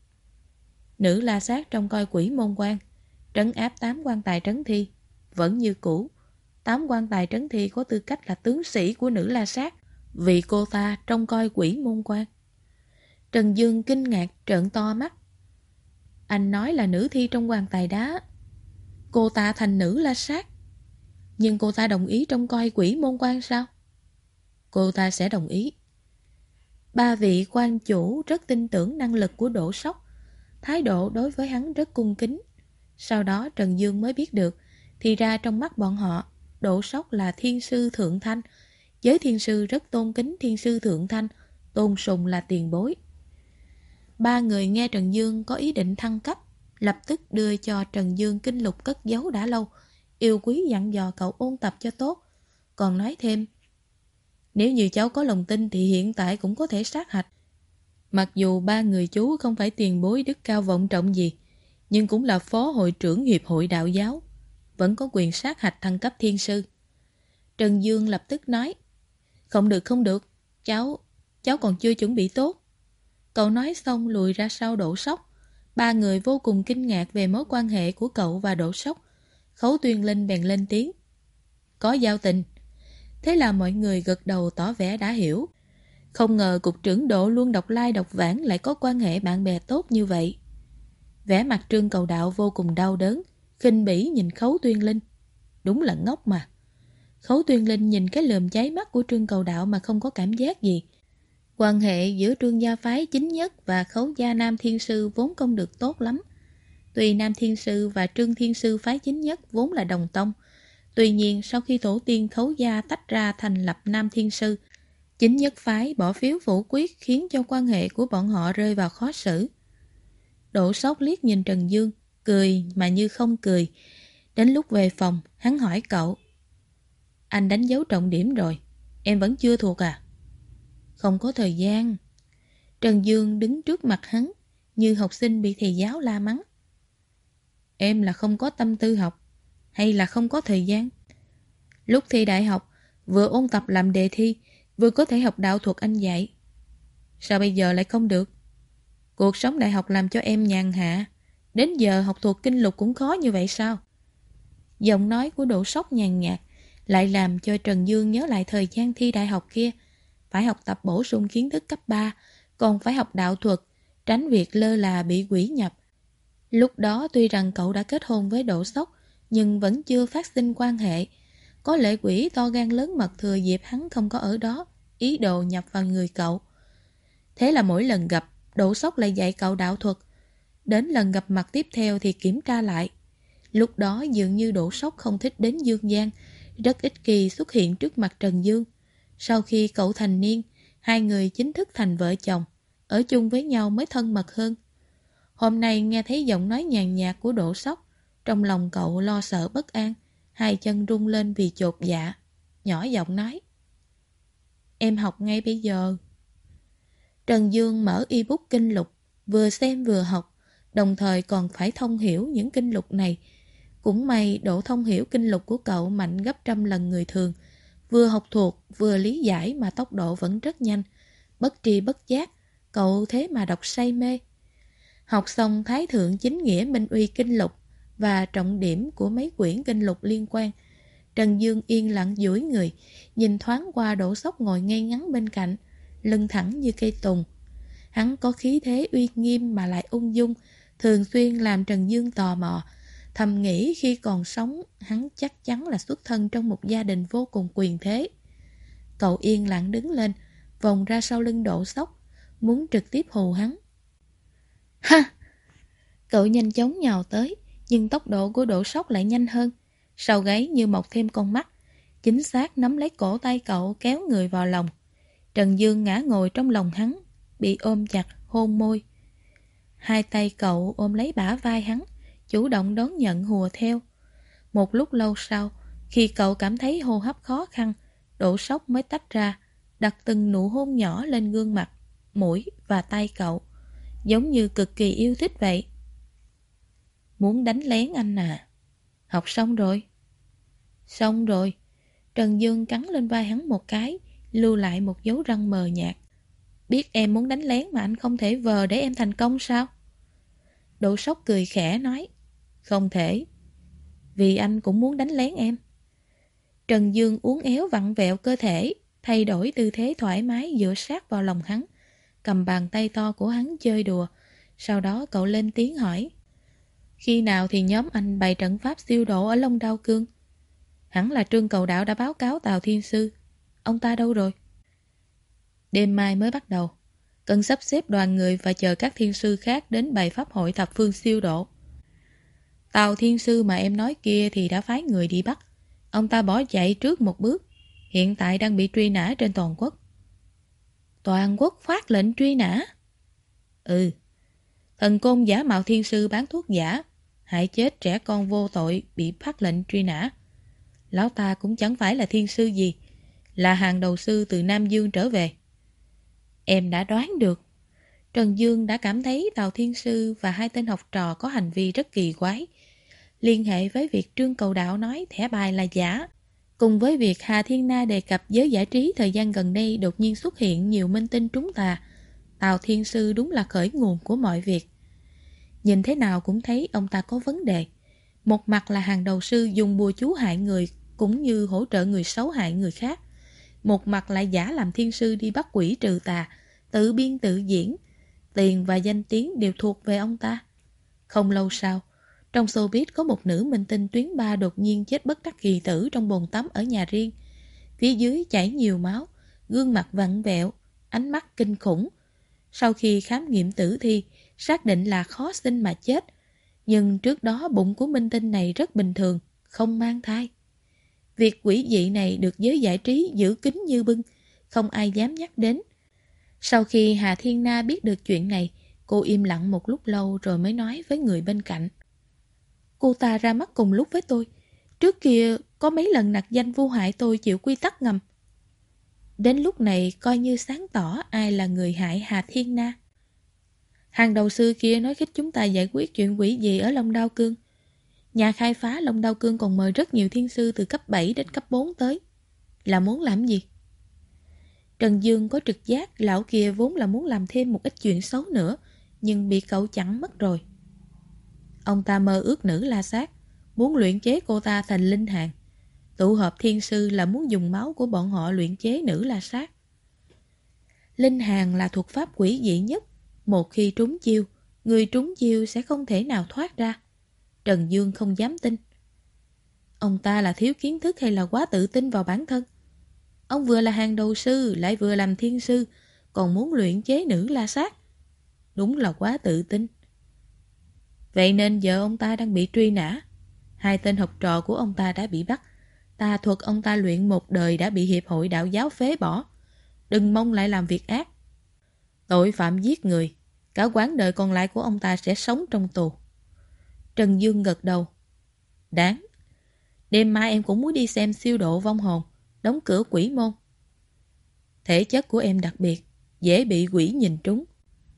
Nữ la sát trông coi quỷ môn quan trấn áp tám quan tài trấn thi. Vẫn như cũ, tám quan tài trấn thi có tư cách là tướng sĩ của nữ la sát, vì cô ta trông coi quỷ môn quan. Trần Dương kinh ngạc trợn to mắt. Anh nói là nữ thi trong quan tài đá. Cô ta thành nữ la sát. Nhưng cô ta đồng ý trông coi quỷ môn quan sao? Cô ta sẽ đồng ý. Ba vị quan chủ rất tin tưởng năng lực của Đỗ Sóc. Thái độ đối với hắn rất cung kính. Sau đó Trần Dương mới biết được, thì ra trong mắt bọn họ, Đỗ Sóc là thiên sư thượng thanh. Giới thiên sư rất tôn kính thiên sư thượng thanh, tôn sùng là tiền bối. Ba người nghe Trần Dương có ý định thăng cấp, lập tức đưa cho Trần Dương kinh lục cất giấu đã lâu, yêu quý dặn dò cậu ôn tập cho tốt. Còn nói thêm, nếu như cháu có lòng tin thì hiện tại cũng có thể sát hạch. Mặc dù ba người chú không phải tiền bối đức cao vọng trọng gì, nhưng cũng là phó hội trưởng Hiệp hội Đạo giáo, vẫn có quyền sát hạch thăng cấp thiên sư. Trần Dương lập tức nói, không được không được, cháu, cháu còn chưa chuẩn bị tốt. Cậu nói xong lùi ra sau đổ sốc. Ba người vô cùng kinh ngạc về mối quan hệ của cậu và đổ sốc. Khấu tuyên linh bèn lên tiếng. Có giao tình. Thế là mọi người gật đầu tỏ vẻ đã hiểu. Không ngờ cục trưởng độ luôn đọc lai đọc vãng lại có quan hệ bạn bè tốt như vậy. Vẻ mặt trương cầu đạo vô cùng đau đớn, khinh bỉ nhìn khấu tuyên linh. Đúng là ngốc mà. Khấu tuyên linh nhìn cái lườm cháy mắt của trương cầu đạo mà không có cảm giác gì. Quan hệ giữa trương gia phái chính nhất và khấu gia Nam Thiên Sư vốn không được tốt lắm. Tuy Nam Thiên Sư và Trương Thiên Sư phái chính nhất vốn là đồng tông, tuy nhiên sau khi tổ tiên khấu gia tách ra thành lập Nam Thiên Sư, chính nhất phái bỏ phiếu phủ quyết khiến cho quan hệ của bọn họ rơi vào khó xử. Đỗ sốc liếc nhìn Trần Dương, cười mà như không cười. Đến lúc về phòng, hắn hỏi cậu. Anh đánh dấu trọng điểm rồi, em vẫn chưa thuộc à? Không có thời gian. Trần Dương đứng trước mặt hắn, như học sinh bị thầy giáo la mắng. Em là không có tâm tư học, hay là không có thời gian? Lúc thi đại học, vừa ôn tập làm đề thi, vừa có thể học đạo thuật anh dạy. Sao bây giờ lại không được? Cuộc sống đại học làm cho em nhàn hạ. Đến giờ học thuộc kinh lục cũng khó như vậy sao? Giọng nói của độ sốc nhàn nhạt lại làm cho Trần Dương nhớ lại thời gian thi đại học kia. Phải học tập bổ sung kiến thức cấp 3, còn phải học đạo thuật, tránh việc lơ là bị quỷ nhập. Lúc đó tuy rằng cậu đã kết hôn với Đỗ Sóc, nhưng vẫn chưa phát sinh quan hệ. Có lệ quỷ to gan lớn mật thừa dịp hắn không có ở đó, ý đồ nhập vào người cậu. Thế là mỗi lần gặp, Đỗ Sóc lại dạy cậu đạo thuật. Đến lần gặp mặt tiếp theo thì kiểm tra lại. Lúc đó dường như Đỗ Sóc không thích đến Dương Giang, rất ít kỳ xuất hiện trước mặt Trần Dương. Sau khi cậu thành niên, hai người chính thức thành vợ chồng, ở chung với nhau mới thân mật hơn. Hôm nay nghe thấy giọng nói nhàn nhạt của Đỗ Sóc, trong lòng cậu lo sợ bất an, hai chân rung lên vì chột dạ, nhỏ giọng nói. Em học ngay bây giờ. Trần Dương mở ebook kinh lục, vừa xem vừa học, đồng thời còn phải thông hiểu những kinh lục này. Cũng may độ thông hiểu kinh lục của cậu mạnh gấp trăm lần người thường, vừa học thuộc vừa lý giải mà tốc độ vẫn rất nhanh. Bất tri bất giác, cậu thế mà đọc say mê. Học xong Thái Thượng Chính Nghĩa Minh Uy Kinh Lục và trọng điểm của mấy quyển kinh lục liên quan. Trần Dương yên lặng duỗi người, nhìn thoáng qua đổ sóc ngồi ngay ngắn bên cạnh, lưng thẳng như cây tùng. Hắn có khí thế uy nghiêm mà lại ung dung, thường xuyên làm Trần Dương tò mò. Thầm nghĩ khi còn sống, hắn chắc chắn là xuất thân trong một gia đình vô cùng quyền thế. Cậu yên lặng đứng lên, vòng ra sau lưng đổ sóc, muốn trực tiếp hù hắn. Ha! Cậu nhanh chóng nhào tới, nhưng tốc độ của độ sốc lại nhanh hơn. Sau gáy như mọc thêm con mắt, chính xác nắm lấy cổ tay cậu kéo người vào lòng. Trần Dương ngã ngồi trong lòng hắn, bị ôm chặt, hôn môi. Hai tay cậu ôm lấy bả vai hắn, chủ động đón nhận hùa theo. Một lúc lâu sau, khi cậu cảm thấy hô hấp khó khăn, độ sốc mới tách ra, đặt từng nụ hôn nhỏ lên gương mặt, mũi và tay cậu, giống như cực kỳ yêu thích vậy. Muốn đánh lén anh à? Học xong rồi. Xong rồi. Trần Dương cắn lên vai hắn một cái, lưu lại một dấu răng mờ nhạt. Biết em muốn đánh lén mà anh không thể vờ để em thành công sao? Đỗ sốc cười khẽ nói. Không thể. Vì anh cũng muốn đánh lén em. Trần Dương uốn éo vặn vẹo cơ thể, thay đổi tư thế thoải mái dựa sát vào lòng hắn, cầm bàn tay to của hắn chơi đùa. Sau đó cậu lên tiếng hỏi. Khi nào thì nhóm anh bày trận pháp siêu độ ở Long Đao Cương? Hẳn là Trương Cầu Đạo đã báo cáo Tào Thiên Sư. Ông ta đâu rồi? Đêm mai mới bắt đầu. Cần sắp xếp đoàn người và chờ các thiên sư khác đến bày pháp hội thập phương siêu độ. Tào Thiên Sư mà em nói kia thì đã phái người đi bắt. Ông ta bỏ chạy trước một bước. Hiện tại đang bị truy nã trên toàn quốc. Toàn quốc phát lệnh truy nã? Ừ. Thần côn giả mạo thiên sư bán thuốc giả, hại chết trẻ con vô tội bị phát lệnh truy nã. Lão ta cũng chẳng phải là thiên sư gì, là hàng đầu sư từ Nam Dương trở về. Em đã đoán được. Trần Dương đã cảm thấy Tào Thiên Sư và hai tên học trò có hành vi rất kỳ quái. Liên hệ với việc Trương Cầu Đạo nói thẻ bài là giả, cùng với việc Hà Thiên Na đề cập giới giải trí thời gian gần đây đột nhiên xuất hiện nhiều minh tinh trúng tà, Tào Thiên Sư đúng là khởi nguồn của mọi việc. Nhìn thế nào cũng thấy ông ta có vấn đề. Một mặt là hàng đầu sư dùng bùa chú hại người cũng như hỗ trợ người xấu hại người khác. Một mặt lại giả làm thiên sư đi bắt quỷ trừ tà, tự biên tự diễn. Tiền và danh tiếng đều thuộc về ông ta. Không lâu sau, trong showbiz có một nữ minh tinh tuyến ba đột nhiên chết bất đắc kỳ tử trong bồn tắm ở nhà riêng. Phía dưới chảy nhiều máu, gương mặt vặn vẹo, ánh mắt kinh khủng. Sau khi khám nghiệm tử thi, xác định là khó sinh mà chết. Nhưng trước đó bụng của minh tinh này rất bình thường, không mang thai. Việc quỷ dị này được giới giải trí giữ kín như bưng, không ai dám nhắc đến. Sau khi Hà Thiên Na biết được chuyện này, cô im lặng một lúc lâu rồi mới nói với người bên cạnh. Cô ta ra mắt cùng lúc với tôi. Trước kia có mấy lần nặc danh vô hại tôi chịu quy tắc ngầm. Đến lúc này coi như sáng tỏ ai là người hại Hà Thiên Na. Hàng đầu sư kia nói khích chúng ta giải quyết chuyện quỷ gì ở Long Đao Cương. Nhà khai phá Long Đao Cương còn mời rất nhiều thiên sư từ cấp 7 đến cấp 4 tới. Là muốn làm gì? Trần Dương có trực giác lão kia vốn là muốn làm thêm một ít chuyện xấu nữa, nhưng bị cậu chặn mất rồi. Ông ta mơ ước nữ la sát, muốn luyện chế cô ta thành linh hàn Tụ hợp thiên sư là muốn dùng máu của bọn họ luyện chế nữ la sát. Linh hàng là thuộc pháp quỷ dị nhất. Một khi trúng chiêu, người trúng chiêu sẽ không thể nào thoát ra. Trần Dương không dám tin. Ông ta là thiếu kiến thức hay là quá tự tin vào bản thân? Ông vừa là hàng đầu sư, lại vừa làm thiên sư, còn muốn luyện chế nữ la sát. Đúng là quá tự tin. Vậy nên giờ ông ta đang bị truy nã. Hai tên học trò của ông ta đã bị bắt. Tà thuật ông ta luyện một đời đã bị Hiệp hội đạo giáo phế bỏ. Đừng mong lại làm việc ác. Tội phạm giết người. Cả quán đời còn lại của ông ta sẽ sống trong tù. Trần Dương gật đầu. Đáng. Đêm mai em cũng muốn đi xem siêu độ vong hồn, đóng cửa quỷ môn. Thể chất của em đặc biệt, dễ bị quỷ nhìn trúng.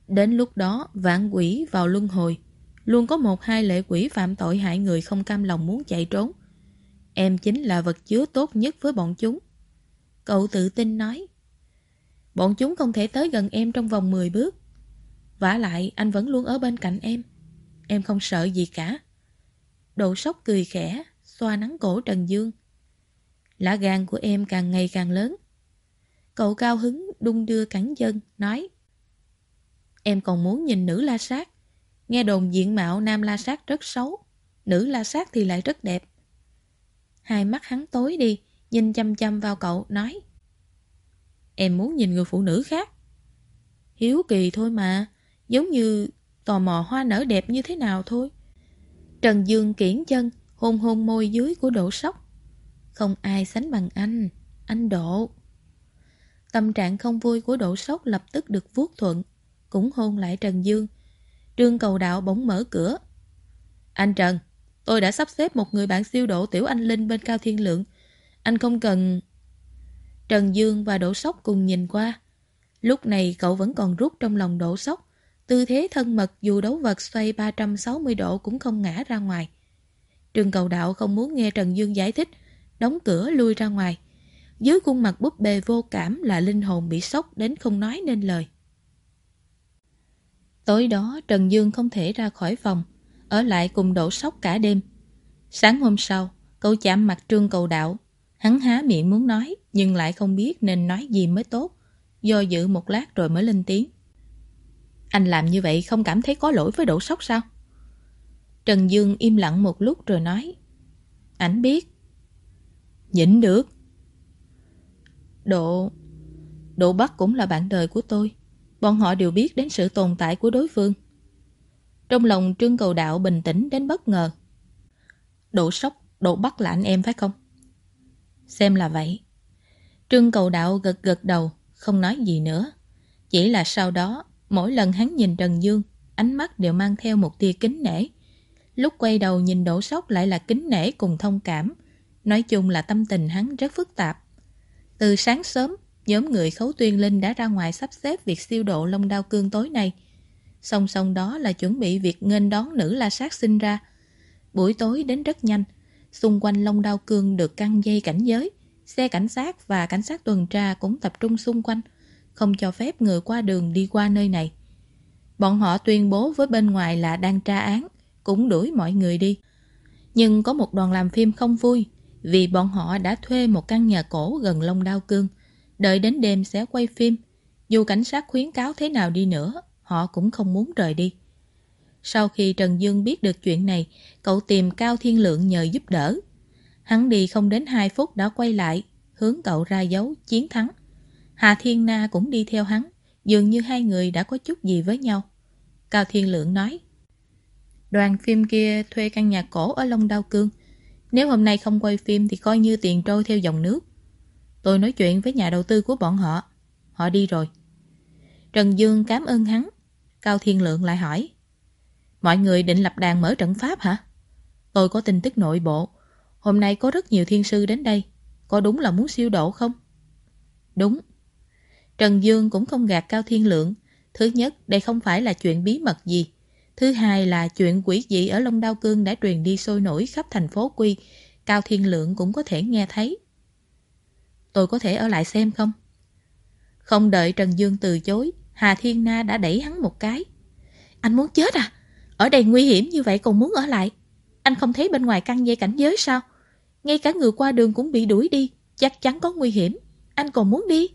Đến lúc đó, vạn quỷ vào luân hồi, luôn có một hai lệ quỷ phạm tội hại người không cam lòng muốn chạy trốn. Em chính là vật chứa tốt nhất với bọn chúng. Cậu tự tin nói. Bọn chúng không thể tới gần em trong vòng 10 bước. vả lại, anh vẫn luôn ở bên cạnh em. Em không sợ gì cả. Độ sốc cười khẽ, xoa nắng cổ Trần Dương. Lá gan của em càng ngày càng lớn. Cậu cao hứng đung đưa cắn chân, nói Em còn muốn nhìn nữ la sát. Nghe đồn diện mạo nam la sát rất xấu, nữ la sát thì lại rất đẹp. Hai mắt hắn tối đi, nhìn chăm chăm vào cậu, nói Em muốn nhìn người phụ nữ khác. Hiếu kỳ thôi mà, giống như tò mò hoa nở đẹp như thế nào thôi. Trần Dương kiển chân, hôn hôn môi dưới của Đỗ sóc. Không ai sánh bằng anh, anh Độ. Tâm trạng không vui của Đỗ sóc lập tức được vuốt thuận, cũng hôn lại Trần Dương. Trương cầu đạo bỗng mở cửa. Anh Trần, tôi đã sắp xếp một người bạn siêu độ Tiểu Anh Linh bên Cao Thiên Lượng. Anh không cần... Trần Dương và Đỗ Sóc cùng nhìn qua. Lúc này cậu vẫn còn rút trong lòng Đỗ Sóc. Tư thế thân mật dù đấu vật xoay 360 độ cũng không ngã ra ngoài. Trương cầu đạo không muốn nghe Trần Dương giải thích, đóng cửa lui ra ngoài. Dưới khuôn mặt búp bê vô cảm là linh hồn bị sốc đến không nói nên lời. Tối đó Trần Dương không thể ra khỏi phòng, ở lại cùng đổ sốc cả đêm. Sáng hôm sau, cậu chạm mặt trương cầu đạo. Hắn há miệng muốn nói, nhưng lại không biết nên nói gì mới tốt. Do dự một lát rồi mới lên tiếng. Anh làm như vậy không cảm thấy có lỗi với đổ sốc sao? Trần Dương im lặng một lúc rồi nói. Ảnh biết. Nhịn được. Độ... Độ Bắc cũng là bạn đời của tôi. Bọn họ đều biết đến sự tồn tại của đối phương. Trong lòng Trương Cầu Đạo bình tĩnh đến bất ngờ. Độ sốc, độ bắt là anh em phải không? Xem là vậy. Trương Cầu Đạo gật gật đầu, không nói gì nữa. Chỉ là sau đó, mỗi lần hắn nhìn Trần Dương, ánh mắt đều mang theo một tia kính nể. Lúc quay đầu nhìn đổ sốc lại là kính nể cùng thông cảm. Nói chung là tâm tình hắn rất phức tạp. Từ sáng sớm, nhóm người khấu tuyên linh đã ra ngoài sắp xếp việc siêu độ Long Đao Cương tối nay. Song song đó là chuẩn bị việc nghênh đón nữ la sát sinh ra. Buổi tối đến rất nhanh, xung quanh Long Đao Cương được căng dây cảnh giới. Xe cảnh sát và cảnh sát tuần tra cũng tập trung xung quanh, không cho phép người qua đường đi qua nơi này. Bọn họ tuyên bố với bên ngoài là đang tra án, cũng đuổi mọi người đi. Nhưng có một đoàn làm phim không vui, vì bọn họ đã thuê một căn nhà cổ gần Long Đao Cương, đợi đến đêm sẽ quay phim. Dù cảnh sát khuyến cáo thế nào đi nữa, họ cũng không muốn rời đi. Sau khi Trần Dương biết được chuyện này, cậu tìm Cao Thiên Lượng nhờ giúp đỡ. Hắn đi không đến 2 phút đã quay lại, hướng cậu ra dấu chiến thắng. Hà Thiên Na cũng đi theo hắn, dường như hai người đã có chút gì với nhau. Cao Thiên Lượng nói, Đoàn phim kia thuê căn nhà cổ ở Long Đao Cương. Nếu hôm nay không quay phim thì coi như tiền trôi theo dòng nước. Tôi nói chuyện với nhà đầu tư của bọn họ. Họ đi rồi. Trần Dương cảm ơn hắn. Cao Thiên Lượng lại hỏi. Mọi người định lập đàn mở trận pháp hả? Tôi có tin tức nội bộ. Hôm nay có rất nhiều thiên sư đến đây. Có đúng là muốn siêu độ không? Đúng. Trần Dương cũng không gạt Cao Thiên Lượng. Thứ nhất, đây không phải là chuyện bí mật gì. Thứ hai là chuyện quỷ dị ở Long Đao Cương đã truyền đi sôi nổi khắp thành phố Quy. Cao Thiên Lượng cũng có thể nghe thấy. Tôi có thể ở lại xem không? Không đợi Trần Dương từ chối, Hà Thiên Na đã đẩy hắn một cái. Anh muốn chết à? Ở đây nguy hiểm như vậy còn muốn ở lại. Anh không thấy bên ngoài căng dây cảnh giới sao? Ngay cả người qua đường cũng bị đuổi đi. Chắc chắn có nguy hiểm. Anh còn muốn đi?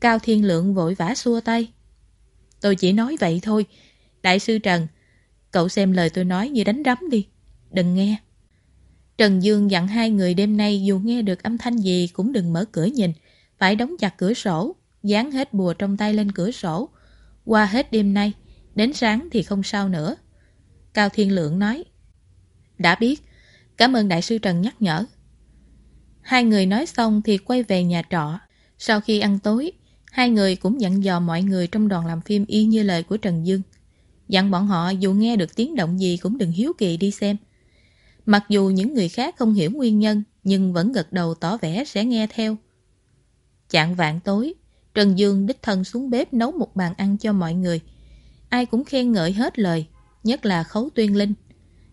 Cao Thiên Lượng vội vã xua tay. Tôi chỉ nói vậy thôi. Đại sư Trần, cậu xem lời tôi nói như đánh rắm đi. Đừng nghe. Trần Dương dặn hai người đêm nay dù nghe được âm thanh gì cũng đừng mở cửa nhìn. Phải đóng chặt cửa sổ, dán hết bùa trong tay lên cửa sổ. Qua hết đêm nay, đến sáng thì không sao nữa. Cao Thiên Lượng nói. Đã biết, cảm ơn Đại sư Trần nhắc nhở. Hai người nói xong thì quay về nhà trọ. Sau khi ăn tối, hai người cũng dặn dò mọi người trong đoàn làm phim y như lời của Trần Dương. Dặn bọn họ dù nghe được tiếng động gì cũng đừng hiếu kỳ đi xem. Mặc dù những người khác không hiểu nguyên nhân, nhưng vẫn gật đầu tỏ vẻ sẽ nghe theo. Chạng vạn tối, Trần Dương đích thân xuống bếp nấu một bàn ăn cho mọi người. Ai cũng khen ngợi hết lời, nhất là Khấu Tuyên Linh.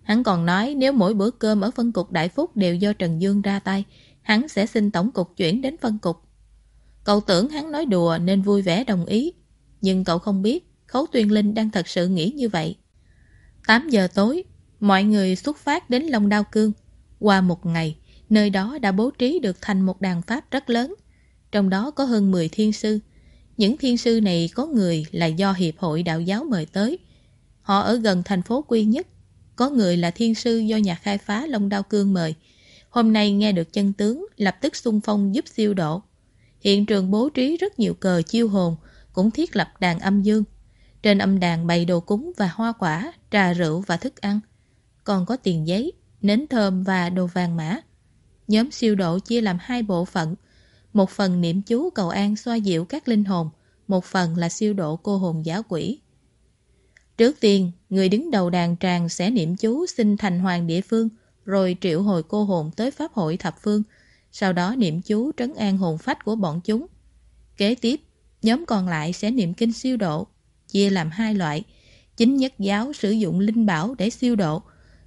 Hắn còn nói nếu mỗi bữa cơm ở phân cục Đại Phúc đều do Trần Dương ra tay, hắn sẽ xin tổng cục chuyển đến phân cục. Cậu tưởng hắn nói đùa nên vui vẻ đồng ý, nhưng cậu không biết Khấu Tuyên Linh đang thật sự nghĩ như vậy. 8 giờ tối, mọi người xuất phát đến Long Đao Cương. Qua một ngày, nơi đó đã bố trí được thành một đàn pháp rất lớn. Trong đó có hơn 10 thiên sư. Những thiên sư này có người là do Hiệp hội Đạo giáo mời tới. Họ ở gần thành phố Quy Nhất. Có người là thiên sư do nhà khai phá Long Đao Cương mời. Hôm nay nghe được chân tướng, lập tức xung phong giúp siêu độ. Hiện trường bố trí rất nhiều cờ chiêu hồn, cũng thiết lập đàn âm dương. Trên âm đàn bày đồ cúng và hoa quả, trà rượu và thức ăn. Còn có tiền giấy, nến thơm và đồ vàng mã. Nhóm siêu độ chia làm hai bộ phận. Một phần niệm chú cầu an xoa dịu các linh hồn, một phần là siêu độ cô hồn giáo quỷ. Trước tiên, người đứng đầu đàn tràng sẽ niệm chú xin thành hoàng địa phương, rồi triệu hồi cô hồn tới Pháp hội thập phương, sau đó niệm chú trấn an hồn phách của bọn chúng. Kế tiếp, nhóm còn lại sẽ niệm kinh siêu độ, chia làm hai loại. Chính nhất giáo sử dụng linh bảo để siêu độ,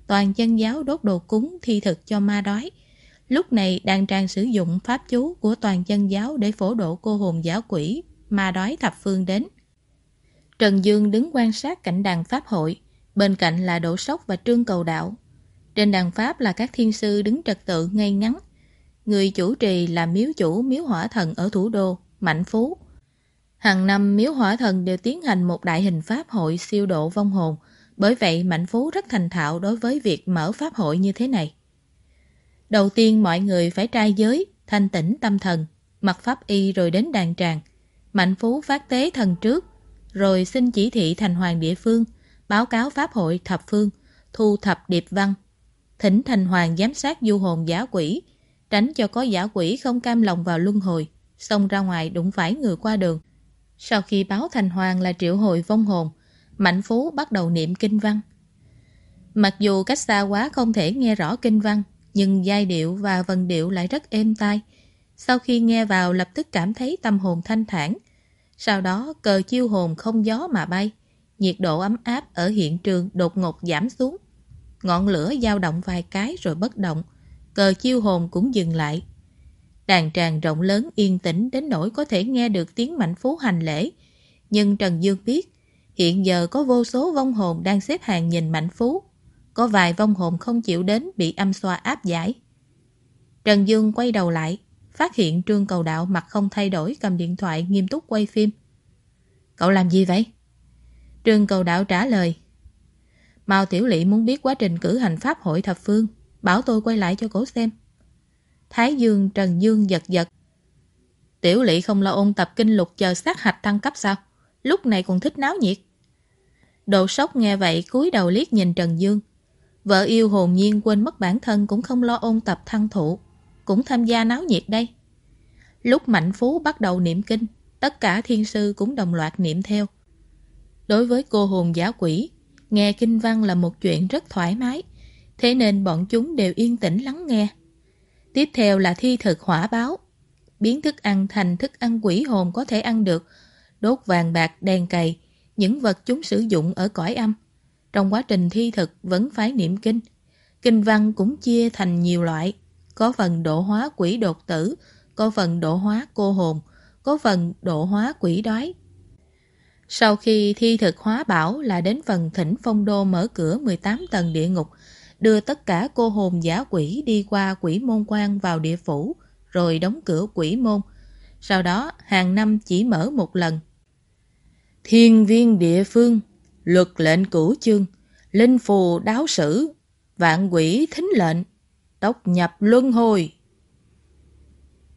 toàn chân giáo đốt đồ cúng thi thực cho ma đói. Lúc này đàn trang sử dụng pháp chú của toàn chân giáo để phổ độ cô hồn giáo quỷ, ma đói thập phương đến. Trần Dương đứng quan sát cảnh đàn pháp hội, bên cạnh là Đỗ Sóc và Trương Cầu Đạo. Trên đàn pháp là các thiên sư đứng trật tự ngay ngắn. Người chủ trì là miếu chủ miếu hỏa thần ở thủ đô, Mạnh Phú. Hàng năm miếu hỏa thần đều tiến hành một đại hình pháp hội siêu độ vong hồn, bởi vậy Mạnh Phú rất thành thạo đối với việc mở pháp hội như thế này. Đầu tiên mọi người phải trai giới, thanh tĩnh tâm thần, mặc pháp y rồi đến đàn tràng. Mạnh Phú phát tế thần trước, rồi xin chỉ thị thành hoàng địa phương, báo cáo pháp hội thập phương, thu thập điệp văn. Thỉnh thành hoàng giám sát du hồn giả quỷ, tránh cho có giả quỷ không cam lòng vào luân hồi, xông ra ngoài đụng phải người qua đường. Sau khi báo thành hoàng là triệu hồi vong hồn, Mạnh Phú bắt đầu niệm kinh văn. Mặc dù cách xa quá không thể nghe rõ kinh văn, nhưng giai điệu và vần điệu lại rất êm tai. Sau khi nghe vào lập tức cảm thấy tâm hồn thanh thản. Sau đó cờ chiêu hồn không gió mà bay. Nhiệt độ ấm áp ở hiện trường đột ngột giảm xuống. Ngọn lửa dao động vài cái rồi bất động. Cờ chiêu hồn cũng dừng lại. Đàn tràng rộng lớn yên tĩnh đến nỗi có thể nghe được tiếng mạnh phú hành lễ. Nhưng Trần Dương biết, hiện giờ có vô số vong hồn đang xếp hàng nhìn mạnh phú. Có vài vong hồn không chịu đến bị âm xoa áp giải. Trần Dương quay đầu lại, phát hiện Trương Cầu Đạo mặt không thay đổi cầm điện thoại nghiêm túc quay phim. Cậu làm gì vậy? Trương Cầu Đạo trả lời. Mao Tiểu Lị muốn biết quá trình cử hành pháp hội thập phương, bảo tôi quay lại cho cổ xem. Thái Dương Trần Dương giật giật. Tiểu Lị không lo ôn tập kinh lục chờ sát hạch thăng cấp sao? Lúc này còn thích náo nhiệt. Đồ sốc nghe vậy cúi đầu liếc nhìn Trần Dương. Vợ yêu hồn nhiên quên mất bản thân cũng không lo ôn tập thăng thụ. Cũng tham gia náo nhiệt đây. Lúc Mạnh Phú bắt đầu niệm kinh, tất cả thiên sư cũng đồng loạt niệm theo. Đối với cô hồn giả quỷ, nghe kinh văn là một chuyện rất thoải mái, thế nên bọn chúng đều yên tĩnh lắng nghe. Tiếp theo là thi thực hỏa báo, biến thức ăn thành thức ăn quỷ hồn có thể ăn được, đốt vàng bạc, đèn cày, những vật chúng sử dụng ở cõi âm. Trong quá trình thi thực vẫn phải niệm kinh. Kinh văn cũng chia thành nhiều loại, có phần độ hóa quỷ đột tử, có phần độ hóa cô hồn, có phần độ hóa quỷ đói. Sau khi thi thực hóa bảo là đến phần thỉnh phong đô mở cửa 18 tầng địa ngục, đưa tất cả cô hồn giả quỷ đi qua quỷ môn quan vào địa phủ, rồi đóng cửa quỷ môn. Sau đó, hàng năm chỉ mở một lần. Thiên viên địa phương, luật lệnh cửu chương, linh phù đáo sử, vạn quỷ thính lệnh, tốc nhập luân hồi.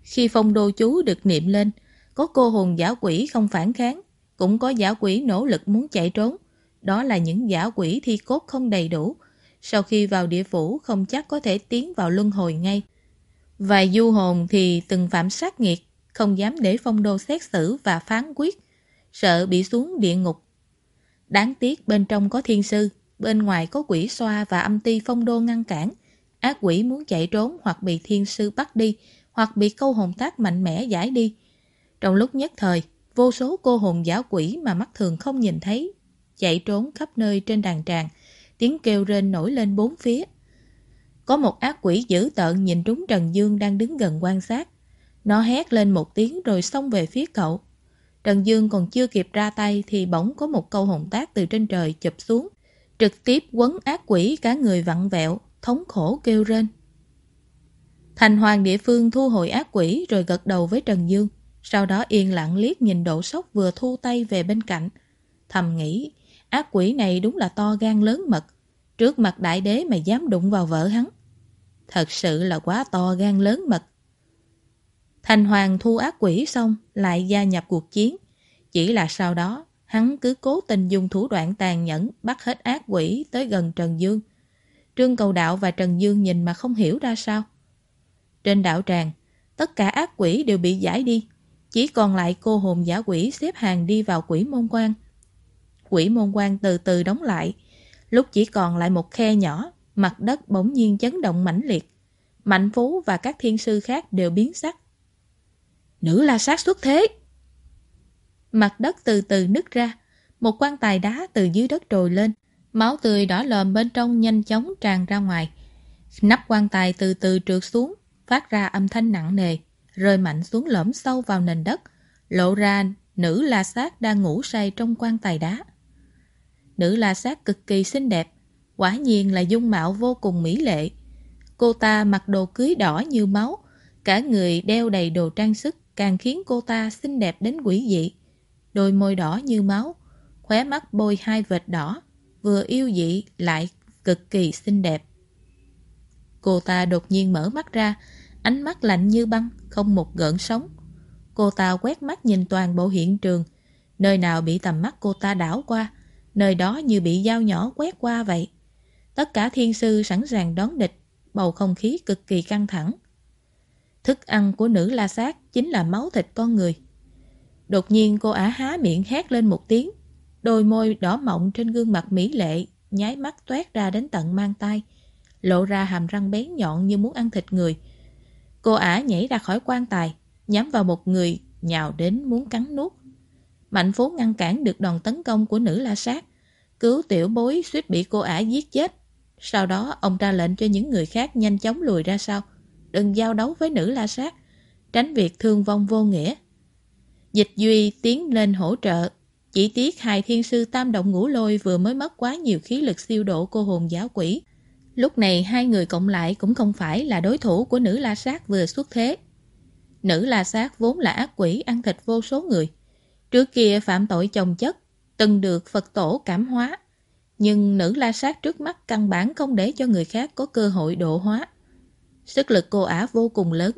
Khi phong đô chú được niệm lên, có cô hồn giả quỷ không phản kháng, cũng có giả quỷ nỗ lực muốn chạy trốn. Đó là những giả quỷ thi cốt không đầy đủ. Sau khi vào địa phủ không chắc có thể tiến vào luân hồi ngay. Vài du hồn thì từng phạm sát nghiệt, không dám để phong đô xét xử và phán quyết, sợ bị xuống địa ngục. Đáng tiếc bên trong có thiên sư, bên ngoài có quỷ xoa và âm ti phong đô ngăn cản. Ác quỷ muốn chạy trốn hoặc bị thiên sư bắt đi, hoặc bị câu hồn tác mạnh mẽ giải đi. Trong lúc nhất thời, vô số cô hồn giả quỷ mà mắt thường không nhìn thấy, chạy trốn khắp nơi trên đàn tràng, tiếng kêu rên nổi lên bốn phía. Có một ác quỷ dữ tợn nhìn trúng Trần Dương đang đứng gần quan sát. Nó hét lên một tiếng rồi xông về phía cậu. Trần Dương còn chưa kịp ra tay thì bỗng có một câu hồn tác từ trên trời chụp xuống. Trực tiếp quấn ác quỷ cả người vặn vẹo, thống khổ kêu rên. Thành hoàng địa phương thu hồi ác quỷ rồi gật đầu với Trần Dương. Sau đó yên lặng liếc nhìn độ sốc vừa thu tay về bên cạnh. Thầm nghĩ, ác quỷ này đúng là to gan lớn mật. Trước mặt đại đế mà dám đụng vào vợ hắn. Thật sự là quá to gan lớn mật. Thành Hoàng thu ác quỷ xong lại gia nhập cuộc chiến. Chỉ là sau đó, hắn cứ cố tình dùng thủ đoạn tàn nhẫn bắt hết ác quỷ tới gần Trần Dương. Trương Cầu Đạo và Trần Dương nhìn mà không hiểu ra sao. Trên đảo tràng, tất cả ác quỷ đều bị giải đi. Chỉ còn lại cô hồn giả quỷ xếp hàng đi vào quỷ môn quan. Quỷ môn quan từ từ đóng lại. Lúc chỉ còn lại một khe nhỏ, mặt đất bỗng nhiên chấn động mãnh liệt. Mạnh Phú và các thiên sư khác đều biến sắc. Nữ la sát xuất thế! Mặt đất từ từ nứt ra, một quan tài đá từ dưới đất trồi lên. Máu tươi đỏ lòm bên trong nhanh chóng tràn ra ngoài. Nắp quan tài từ từ trượt xuống, phát ra âm thanh nặng nề, rơi mạnh xuống lõm sâu vào nền đất, lộ ra nữ la sát đang ngủ say trong quan tài đá. Nữ la sát cực kỳ xinh đẹp, quả nhiên là dung mạo vô cùng mỹ lệ. Cô ta mặc đồ cưới đỏ như máu, cả người đeo đầy đồ trang sức càng khiến cô ta xinh đẹp đến quỷ dị. Đôi môi đỏ như máu, khóe mắt bôi hai vệt đỏ, vừa yêu dị lại cực kỳ xinh đẹp. Cô ta đột nhiên mở mắt ra, ánh mắt lạnh như băng, không một gợn sóng. Cô ta quét mắt nhìn toàn bộ hiện trường, nơi nào bị tầm mắt cô ta đảo qua, nơi đó như bị dao nhỏ quét qua vậy. Tất cả thiên sư sẵn sàng đón địch, bầu không khí cực kỳ căng thẳng. Thức ăn của nữ la sát chính là máu thịt con người. Đột nhiên cô ả há miệng hét lên một tiếng, đôi môi đỏ mọng trên gương mặt mỹ lệ, nháy mắt toét ra đến tận mang tay, lộ ra hàm răng bén nhọn như muốn ăn thịt người. Cô ả nhảy ra khỏi quan tài, nhắm vào một người, nhào đến muốn cắn nuốt. Mạnh phố ngăn cản được đòn tấn công của nữ la sát, cứu tiểu bối suýt bị cô ả giết chết. Sau đó ông ra lệnh cho những người khác nhanh chóng lùi ra sau, đừng giao đấu với nữ la sát, tránh việc thương vong vô nghĩa. Dịch Duy tiến lên hỗ trợ, chỉ tiếc hai thiên sư tam động ngũ lôi vừa mới mất quá nhiều khí lực siêu độ cô hồn giáo quỷ. Lúc này hai người cộng lại cũng không phải là đối thủ của nữ la sát vừa xuất thế. Nữ la sát vốn là ác quỷ ăn thịt vô số người. Trước kia phạm tội chồng chất, từng được Phật tổ cảm hóa. Nhưng nữ la sát trước mắt căn bản không để cho người khác có cơ hội độ hóa. Sức lực cô ả vô cùng lớn,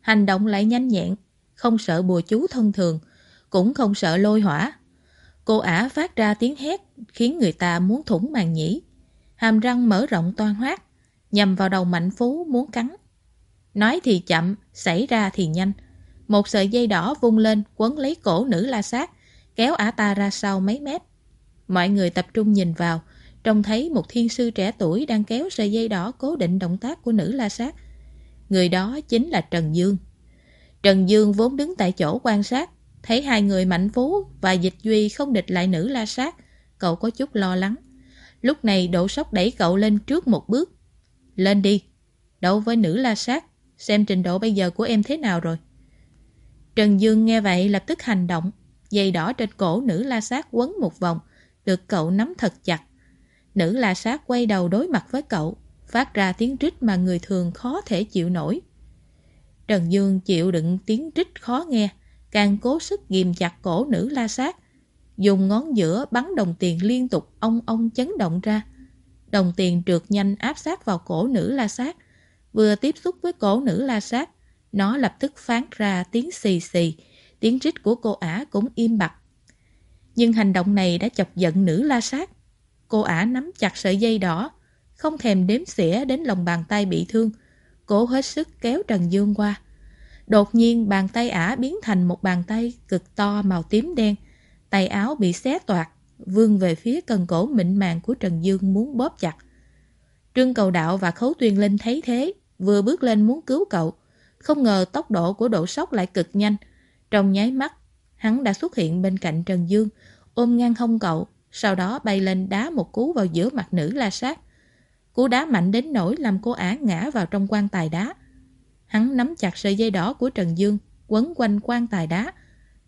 hành động lại nhanh nhẹn, không sợ bùa chú thông thường, cũng không sợ lôi hỏa. Cô ả phát ra tiếng hét khiến người ta muốn thủng màng nhĩ. Hàm răng mở rộng toan hoát, nhằm vào đầu mạnh phú muốn cắn. Nói thì chậm, xảy ra thì nhanh. Một sợi dây đỏ vung lên quấn lấy cổ nữ la sát, kéo ả ta ra sau mấy mét. Mọi người tập trung nhìn vào, trông thấy một thiên sư trẻ tuổi đang kéo sợi dây đỏ cố định động tác của nữ la sát. Người đó chính là Trần Dương. Trần Dương vốn đứng tại chỗ quan sát, thấy hai người mạnh phú và dịch duy không địch lại nữ la sát, cậu có chút lo lắng. Lúc này độ sốc đẩy cậu lên trước một bước. Lên đi, đấu với nữ la sát, xem trình độ bây giờ của em thế nào rồi. Trần Dương nghe vậy lập tức hành động, dây đỏ trên cổ nữ la sát quấn một vòng, được cậu nắm thật chặt. Nữ la sát quay đầu đối mặt với cậu, phát ra tiếng rít mà người thường khó thể chịu nổi. Trần Dương chịu đựng tiếng rít khó nghe, càng cố sức ghim chặt cổ nữ la sát, dùng ngón giữa bắn đồng tiền liên tục ong ong chấn động ra. Đồng tiền trượt nhanh áp sát vào cổ nữ la sát, vừa tiếp xúc với cổ nữ la sát, nó lập tức phán ra tiếng xì xì, tiếng rít của cô ả cũng im bặt. Nhưng hành động này đã chọc giận nữ la sát. Cô ả nắm chặt sợi dây đỏ, không thèm đếm xỉa đến lòng bàn tay bị thương, cố hết sức kéo Trần Dương qua. Đột nhiên bàn tay ả biến thành một bàn tay cực to màu tím đen, tay áo bị xé toạc, vươn về phía cần cổ mịn màng của Trần Dương muốn bóp chặt. Trương Cầu Đạo và Khấu Tuyên Linh thấy thế, vừa bước lên muốn cứu cậu. Không ngờ tốc độ của độ sốc lại cực nhanh. Trong nháy mắt, hắn đã xuất hiện bên cạnh Trần Dương, ôm ngang hông cậu, sau đó bay lên đá một cú vào giữa mặt nữ la sát. Cú đá mạnh đến nỗi làm cô ả ngã vào trong quan tài đá. Hắn nắm chặt sợi dây đỏ của Trần Dương, quấn quanh quan tài đá,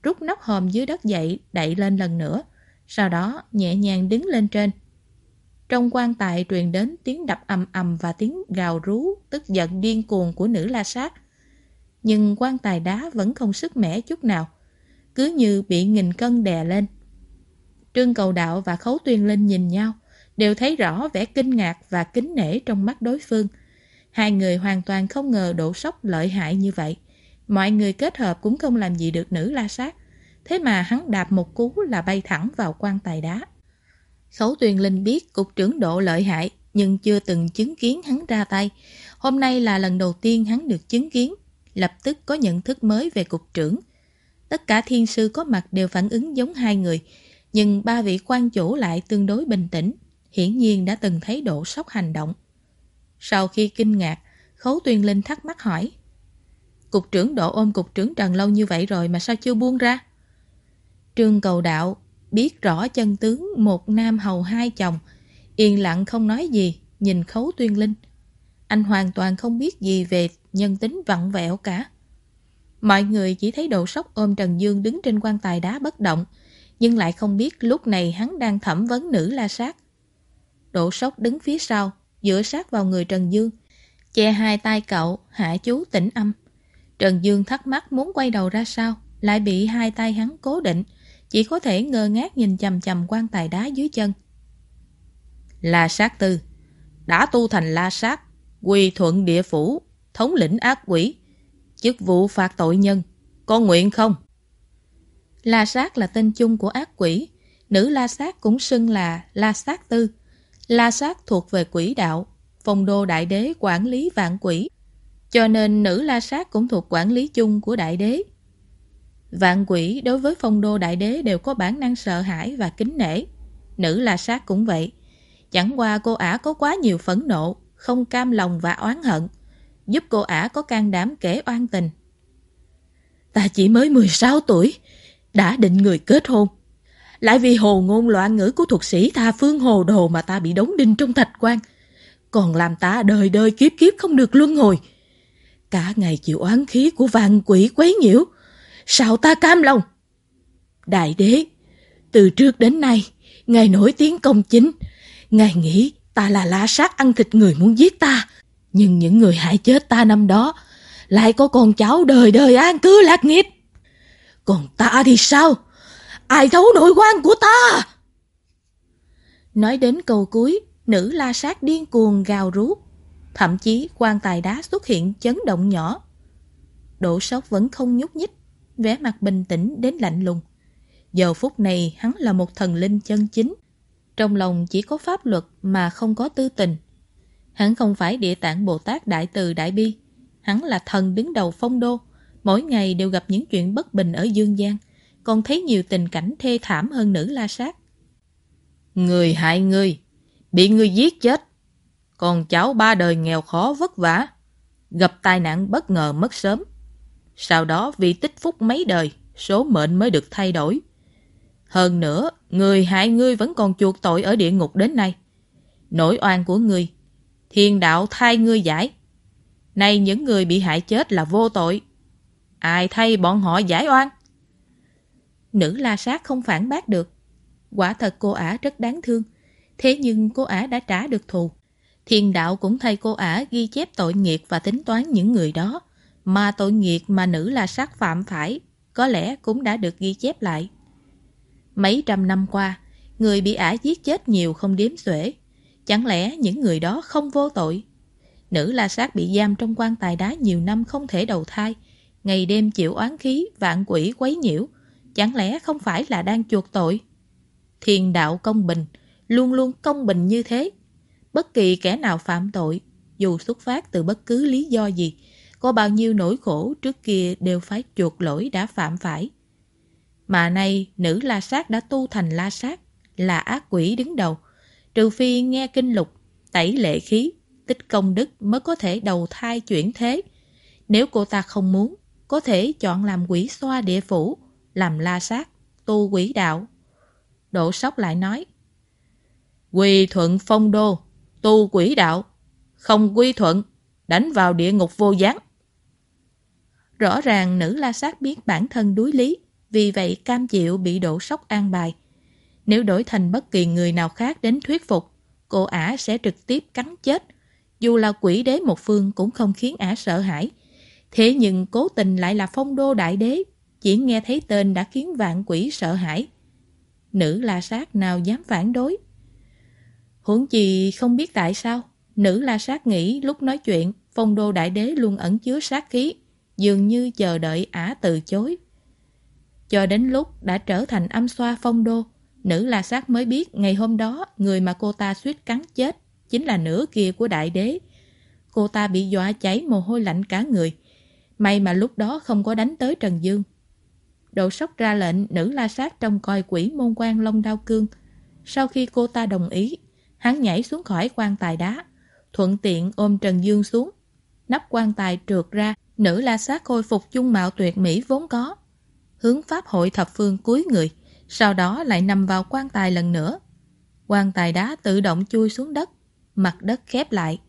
rút nắp hòm dưới đất dậy, đậy lên lần nữa. Sau đó nhẹ nhàng đứng lên trên. Trong quan tài truyền đến tiếng đập ầm ầm và tiếng gào rú, tức giận điên cuồng của nữ la sát. Nhưng quan tài đá vẫn không sức mẻ chút nào, cứ như bị nghìn cân đè lên. Trương Cầu Đạo và Khấu Tuyên Linh nhìn nhau, đều thấy rõ vẻ kinh ngạc và kính nể trong mắt đối phương. Hai người hoàn toàn không ngờ độ sốc lợi hại như vậy. Mọi người kết hợp cũng không làm gì được nữ la sát. Thế mà hắn đạp một cú là bay thẳng vào quan tài đá. Khấu Tuyền Linh biết cục trưởng độ lợi hại, nhưng chưa từng chứng kiến hắn ra tay. Hôm nay là lần đầu tiên hắn được chứng kiến, lập tức có nhận thức mới về cục trưởng. Tất cả thiên sư có mặt đều phản ứng giống hai người, nhưng ba vị quan chủ lại tương đối bình tĩnh, hiển nhiên đã từng thấy độ sốc hành động. Sau khi kinh ngạc, Khấu Tuyên Linh thắc mắc hỏi. Cục trưởng độ ôm cục trưởng Trần lâu như vậy rồi mà sao chưa buông ra? Trương Cầu Đạo biết rõ chân tướng một nam hầu hai chồng, yên lặng không nói gì, nhìn Khấu Tuyên Linh. Anh hoàn toàn không biết gì về nhân tính vặn vẹo cả. Mọi người chỉ thấy độ sốc ôm Trần Dương đứng trên quan tài đá bất động, nhưng lại không biết lúc này hắn đang thẩm vấn nữ la sát. Độ sốc đứng phía sau, dựa sát vào người Trần Dương, che hai tay cậu, hạ chú tĩnh âm. Trần Dương thắc mắc muốn quay đầu ra sao, lại bị hai tay hắn cố định, chỉ có thể ngơ ngác nhìn chầm chầm quan tài đá dưới chân. La sát tư, đã tu thành la sát, quy thuận địa phủ, thống lĩnh ác quỷ, chức vụ phạt tội nhân, Có nguyện không? La sát là tên chung của ác quỷ, nữ la sát cũng xưng là la sát tư. La sát thuộc về quỷ đạo, phong đô đại đế quản lý vạn quỷ, cho nên nữ la sát cũng thuộc quản lý chung của đại đế. Vạn quỷ đối với phong đô đại đế đều có bản năng sợ hãi và kính nể. Nữ la sát cũng vậy. Chẳng qua cô ả có quá nhiều phẫn nộ, không cam lòng và oán hận, giúp cô ả có can đảm kể oan tình. Ta chỉ mới 16 tuổi, đã định người kết hôn. Lại vì hồ ngôn loạn ngữ của thuật sĩ tha phương hồ đồ mà ta bị đóng đinh trong thạch quan. Còn làm ta đời đời kiếp kiếp không được luân hồi. Cả ngày chịu oán khí của vàng quỷ quấy nhiễu. Sao ta cam lòng? Đại đế, từ trước đến nay, Ngài nổi tiếng công chính. Ngài nghĩ ta là lá sát ăn thịt người muốn giết ta. Nhưng những người hại chết ta năm đó lại có con cháu đời đời an cư lạc nghiệp. Còn ta thì sao? Ai thấu nội quan của ta? Nói đến câu cuối, nữ la sát điên cuồng gào rú. Thậm chí quan tài đá xuất hiện chấn động nhỏ. Đỗ sóc vẫn không nhúc nhích, vẻ mặt bình tĩnh đến lạnh lùng. Giờ phút này hắn là một thần linh chân chính. Trong lòng chỉ có pháp luật mà không có tư tình. Hắn không phải địa tạng Bồ Tát Đại Từ Đại Bi. Hắn là thần đứng đầu phong đô. Mỗi ngày đều gặp những chuyện bất bình ở Dương gian. Còn thấy nhiều tình cảnh thê thảm hơn nữ la sát. Người hại người, bị người giết chết. Còn cháu ba đời nghèo khó vất vả, gặp tai nạn bất ngờ mất sớm. Sau đó vì tích phúc mấy đời, số mệnh mới được thay đổi. Hơn nữa, người hại ngươi vẫn còn chuộc tội ở địa ngục đến nay. Nỗi oan của ngươi, thiên đạo thay ngươi giải. Nay những người bị hại chết là vô tội. Ai thay bọn họ giải oan? Nữ la sát không phản bác được. Quả thật cô ả rất đáng thương. Thế nhưng cô ả đã trả được thù. Thiên đạo cũng thay cô ả ghi chép tội nghiệp và tính toán những người đó. Mà tội nghiệp mà nữ la sát phạm phải có lẽ cũng đã được ghi chép lại. Mấy trăm năm qua, người bị ả giết chết nhiều không đếm xuể. Chẳng lẽ những người đó không vô tội? Nữ la sát bị giam trong quan tài đá nhiều năm không thể đầu thai, ngày đêm chịu oán khí, vạn quỷ quấy nhiễu. Chẳng lẽ không phải là đang chuộc tội? thiền đạo công bình, luôn luôn công bình như thế. Bất kỳ kẻ nào phạm tội, dù xuất phát từ bất cứ lý do gì, có bao nhiêu nỗi khổ trước kia đều phải chuộc lỗi đã phạm phải. Mà nay, nữ la sát đã tu thành la sát, là ác quỷ đứng đầu. Trừ phi nghe kinh lục, tẩy lệ khí, tích công đức mới có thể đầu thai chuyển thế. Nếu cô ta không muốn, có thể chọn làm quỷ xoa địa phủ, làm la sát, tu quỷ đạo. Đỗ sóc lại nói, Quy thuận phong đô, tu quỷ đạo, không quy thuận, đánh vào địa ngục vô gián. Rõ ràng nữ la sát biết bản thân đuối lý, vì vậy cam chịu bị đổ sóc an bài. Nếu đổi thành bất kỳ người nào khác đến thuyết phục, cô ả sẽ trực tiếp cắn chết. Dù là quỷ đế một phương cũng không khiến ả sợ hãi. Thế nhưng cố tình lại là phong đô đại đế, chỉ nghe thấy tên đã khiến vạn quỷ sợ hãi. Nữ la sát nào dám phản đối. Huống chi không biết tại sao, nữ la sát nghĩ lúc nói chuyện, phong đô đại đế luôn ẩn chứa sát khí, dường như chờ đợi ả từ chối. Cho đến lúc đã trở thành âm xoa phong đô, nữ la sát mới biết ngày hôm đó người mà cô ta suýt cắn chết chính là nửa kia của đại đế. Cô ta bị dọa cháy mồ hôi lạnh cả người. May mà lúc đó không có đánh tới Trần Dương. Độ sóc ra lệnh nữ la sát trong coi quỷ môn quan Long Đao Cương. Sau khi cô ta đồng ý, hắn nhảy xuống khỏi quan tài đá, thuận tiện ôm Trần Dương xuống. Nắp quan tài trượt ra, nữ la sát khôi phục dung mạo tuyệt mỹ vốn có hướng pháp hội thập phương cuối người, sau đó lại nằm vào quan tài lần nữa. Quan tài đá tự động chui xuống đất, mặt đất khép lại.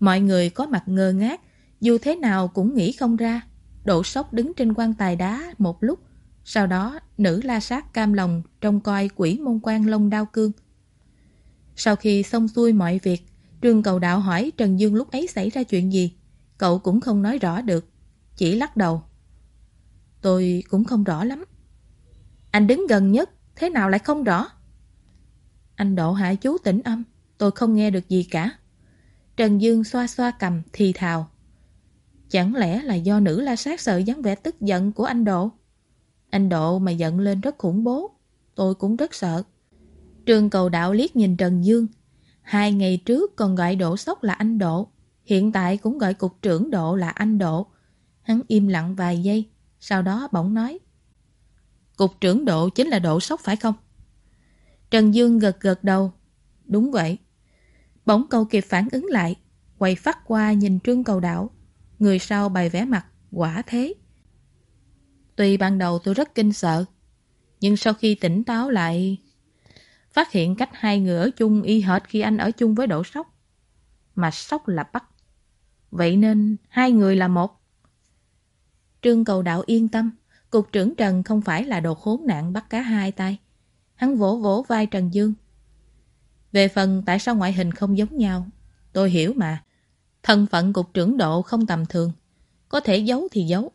Mọi người có mặt ngơ ngác, dù thế nào cũng nghĩ không ra đổ sốc đứng trên quan tài đá một lúc, sau đó nữ la sát cam lòng trông coi quỷ môn quan lông đao cương. Sau khi xong xuôi mọi việc, Trương Cầu Đạo hỏi Trần Dương lúc ấy xảy ra chuyện gì. Cậu cũng không nói rõ được, chỉ lắc đầu. Tôi cũng không rõ lắm. Anh đứng gần nhất, thế nào lại không rõ? Anh độ hạ chú tĩnh âm, tôi không nghe được gì cả. Trần Dương xoa xoa cầm, thì thào. Chẳng lẽ là do nữ la sát sợ dáng vẻ tức giận của anh Độ? Anh Độ mà giận lên rất khủng bố, tôi cũng rất sợ. Trường cầu đạo liếc nhìn Trần Dương. Hai ngày trước còn gọi Độ Sóc là anh Độ, hiện tại cũng gọi cục trưởng Độ là anh Độ. Hắn im lặng vài giây, sau đó bỗng nói Cục trưởng độ chính là độ sốc phải không? Trần Dương gật gật đầu Đúng vậy Bỗng câu kịp phản ứng lại Quay phát qua nhìn trương cầu đạo Người sau bày vẽ mặt Quả thế Tuy ban đầu tôi rất kinh sợ Nhưng sau khi tỉnh táo lại Phát hiện cách hai người ở chung y hệt khi anh ở chung với độ Sóc. Mà Sóc là bắt Vậy nên hai người là một Trương cầu đạo yên tâm, cục trưởng Trần không phải là đồ khốn nạn bắt cá hai tay. Hắn vỗ vỗ vai Trần Dương. Về phần tại sao ngoại hình không giống nhau, tôi hiểu mà. Thân phận cục trưởng độ không tầm thường. Có thể giấu thì giấu.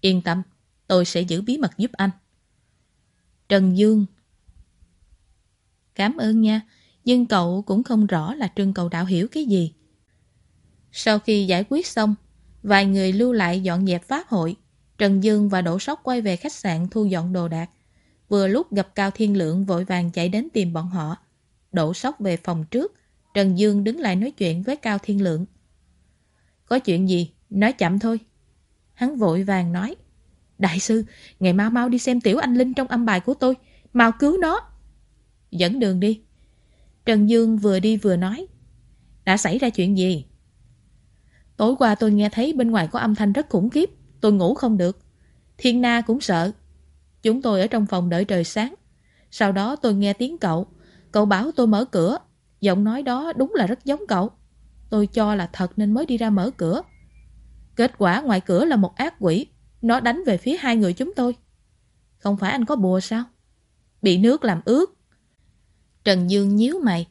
Yên tâm, tôi sẽ giữ bí mật giúp anh. Trần Dương Cảm ơn nha, nhưng cậu cũng không rõ là Trương Cầu Đạo hiểu cái gì. Sau khi giải quyết xong, vài người lưu lại dọn dẹp pháp hội. Trần Dương và Đỗ Sóc quay về khách sạn thu dọn đồ đạc. Vừa lúc gặp Cao Thiên Lượng vội vàng chạy đến tìm bọn họ. Đỗ Sóc về phòng trước, Trần Dương đứng lại nói chuyện với Cao Thiên Lượng. Có chuyện gì? Nói chậm thôi. Hắn vội vàng nói. Đại sư, ngày mau mau đi xem tiểu anh Linh trong âm bài của tôi. Mau cứu nó. Dẫn đường đi. Trần Dương vừa đi vừa nói. Đã xảy ra chuyện gì? Tối qua tôi nghe thấy bên ngoài có âm thanh rất khủng khiếp. Tôi ngủ không được. Thiên Na cũng sợ. Chúng tôi ở trong phòng đợi trời sáng. Sau đó tôi nghe tiếng cậu. Cậu bảo tôi mở cửa. Giọng nói đó đúng là rất giống cậu. Tôi cho là thật nên mới đi ra mở cửa. Kết quả ngoài cửa là một ác quỷ. Nó đánh về phía hai người chúng tôi. Không phải anh có bùa sao? Bị nước làm ướt. Trần Dương nhíu mày.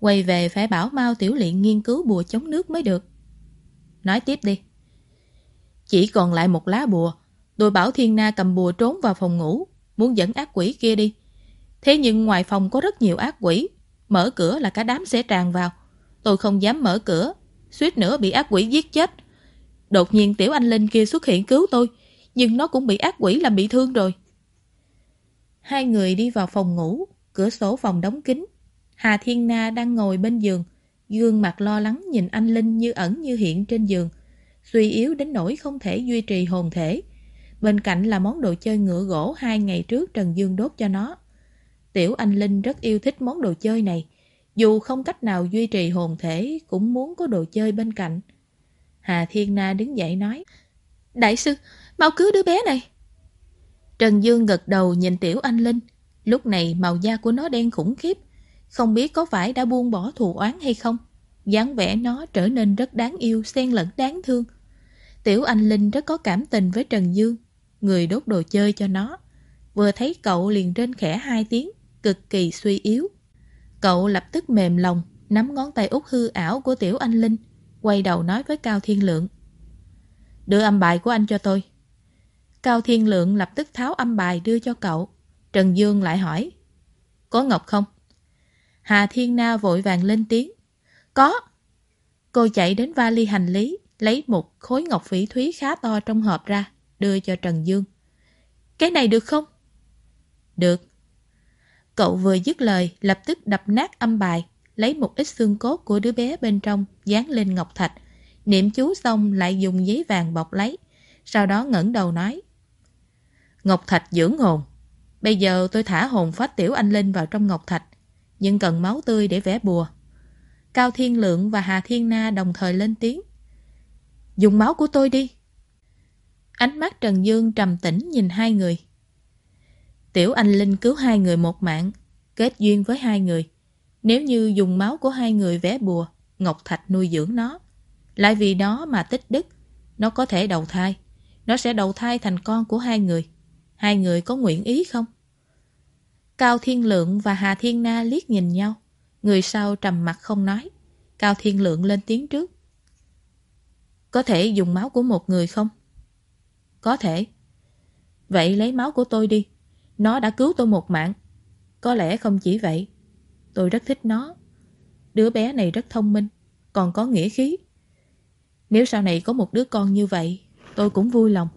Quay về phải bảo Mao Tiểu Liện nghiên cứu bùa chống nước mới được. Nói tiếp đi. Chỉ còn lại một lá bùa. Tôi bảo Thiên Na cầm bùa trốn vào phòng ngủ, muốn dẫn ác quỷ kia đi. Thế nhưng ngoài phòng có rất nhiều ác quỷ. Mở cửa là cả đám sẽ tràn vào. Tôi không dám mở cửa, suýt nữa bị ác quỷ giết chết. Đột nhiên tiểu anh Linh kia xuất hiện cứu tôi, nhưng nó cũng bị ác quỷ làm bị thương rồi. Hai người đi vào phòng ngủ, cửa sổ phòng đóng kín. Hà Thiên Na đang ngồi bên giường, gương mặt lo lắng nhìn anh Linh như ẩn như hiện trên giường, suy yếu đến nỗi không thể duy trì hồn thể. Bên cạnh là món đồ chơi ngựa gỗ hai ngày trước Trần Dương đốt cho nó. Tiểu Anh Linh rất yêu thích món đồ chơi này, dù không cách nào duy trì hồn thể cũng muốn có đồ chơi bên cạnh. Hà Thiên Na đứng dậy nói Đại sư, mau cứu đứa bé này. Trần Dương gật đầu nhìn Tiểu Anh Linh. Lúc này màu da của nó đen khủng khiếp. Không biết có phải đã buông bỏ thù oán hay không. dáng vẻ nó trở nên rất đáng yêu, xen lẫn đáng thương. Tiểu Anh Linh rất có cảm tình với Trần Dương, người đốt đồ chơi cho nó. Vừa thấy cậu liền trên khẽ hai tiếng, cực kỳ suy yếu. Cậu lập tức mềm lòng, nắm ngón tay út hư ảo của Tiểu Anh Linh, quay đầu nói với Cao Thiên Lượng. Đưa âm bài của anh cho tôi. Cao Thiên Lượng lập tức tháo âm bài đưa cho cậu. Trần Dương lại hỏi. Có ngọc không? Hà Thiên Na vội vàng lên tiếng. Có. Cô chạy đến vali hành lý, lấy một khối ngọc phỉ thúy khá to trong hộp ra, đưa cho Trần Dương. Cái này được không? Được. Cậu vừa dứt lời, lập tức đập nát âm bài, lấy một ít xương cốt của đứa bé bên trong, dán lên ngọc thạch. Niệm chú xong lại dùng giấy vàng bọc lấy, sau đó ngẩng đầu nói. Ngọc thạch dưỡng hồn. Bây giờ tôi thả hồn phách tiểu anh Linh vào trong ngọc thạch, nhưng cần máu tươi để vẽ bùa. Cao Thiên Lượng và Hà Thiên Na đồng thời lên tiếng. Dùng máu của tôi đi. Ánh mắt Trần Dương trầm tĩnh nhìn hai người. Tiểu Anh Linh cứu hai người một mạng, kết duyên với hai người. Nếu như dùng máu của hai người vẽ bùa, Ngọc Thạch nuôi dưỡng nó. Lại vì nó mà tích đức, nó có thể đầu thai. Nó sẽ đầu thai thành con của hai người. Hai người có nguyện ý không? Cao Thiên Lượng và Hà Thiên Na liếc nhìn nhau. Người sau trầm mặt không nói. Cao Thiên Lượng lên tiếng trước. Có thể dùng máu của một người không? Có thể. Vậy lấy máu của tôi đi. Nó đã cứu tôi một mạng. Có lẽ không chỉ vậy. Tôi rất thích nó. Đứa bé này rất thông minh, còn có nghĩa khí. Nếu sau này có một đứa con như vậy, tôi cũng vui lòng.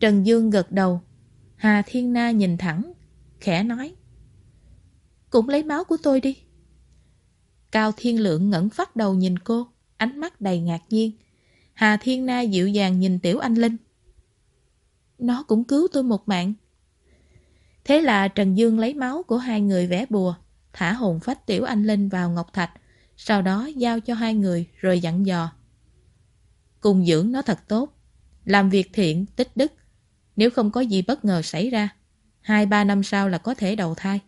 Trần Dương gật đầu. Hà Thiên Na nhìn thẳng, khẽ nói. Cũng lấy máu của tôi đi. Cao Thiên Lượng ngẩn phát đầu nhìn cô, ánh mắt đầy ngạc nhiên. Hà Thiên Na dịu dàng nhìn Tiểu Anh Linh. Nó cũng cứu tôi một mạng. Thế là Trần Dương lấy máu của hai người vẽ bùa, thả hồn phách Tiểu Anh Linh vào Ngọc Thạch, sau đó giao cho hai người rồi dặn dò. Cùng dưỡng nó thật tốt, làm việc thiện, tích đức. Nếu không có gì bất ngờ xảy ra, hai ba năm sau là có thể đầu thai.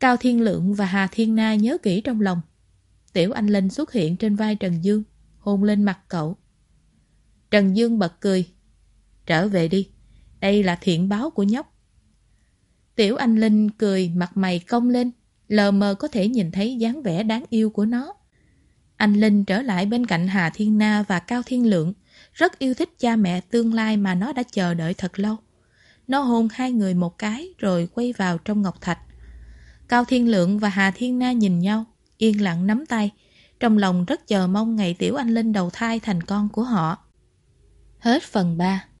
Cao Thiên Lượng và Hà Thiên Na nhớ kỹ trong lòng. Tiểu Anh Linh xuất hiện trên vai Trần Dương, hôn lên mặt cậu. Trần Dương bật cười. Trở về đi, đây là thiện báo của nhóc. Tiểu Anh Linh cười mặt mày cong lên, lờ mờ có thể nhìn thấy dáng vẻ đáng yêu của nó. Anh Linh trở lại bên cạnh Hà Thiên Na và Cao Thiên Lượng, rất yêu thích cha mẹ tương lai mà nó đã chờ đợi thật lâu. Nó hôn hai người một cái rồi quay vào trong ngọc thạch. Cao Thiên Lượng và Hà Thiên Na nhìn nhau, yên lặng nắm tay, trong lòng rất chờ mong ngày Tiểu Anh Linh đầu thai thành con của họ. Hết phần 3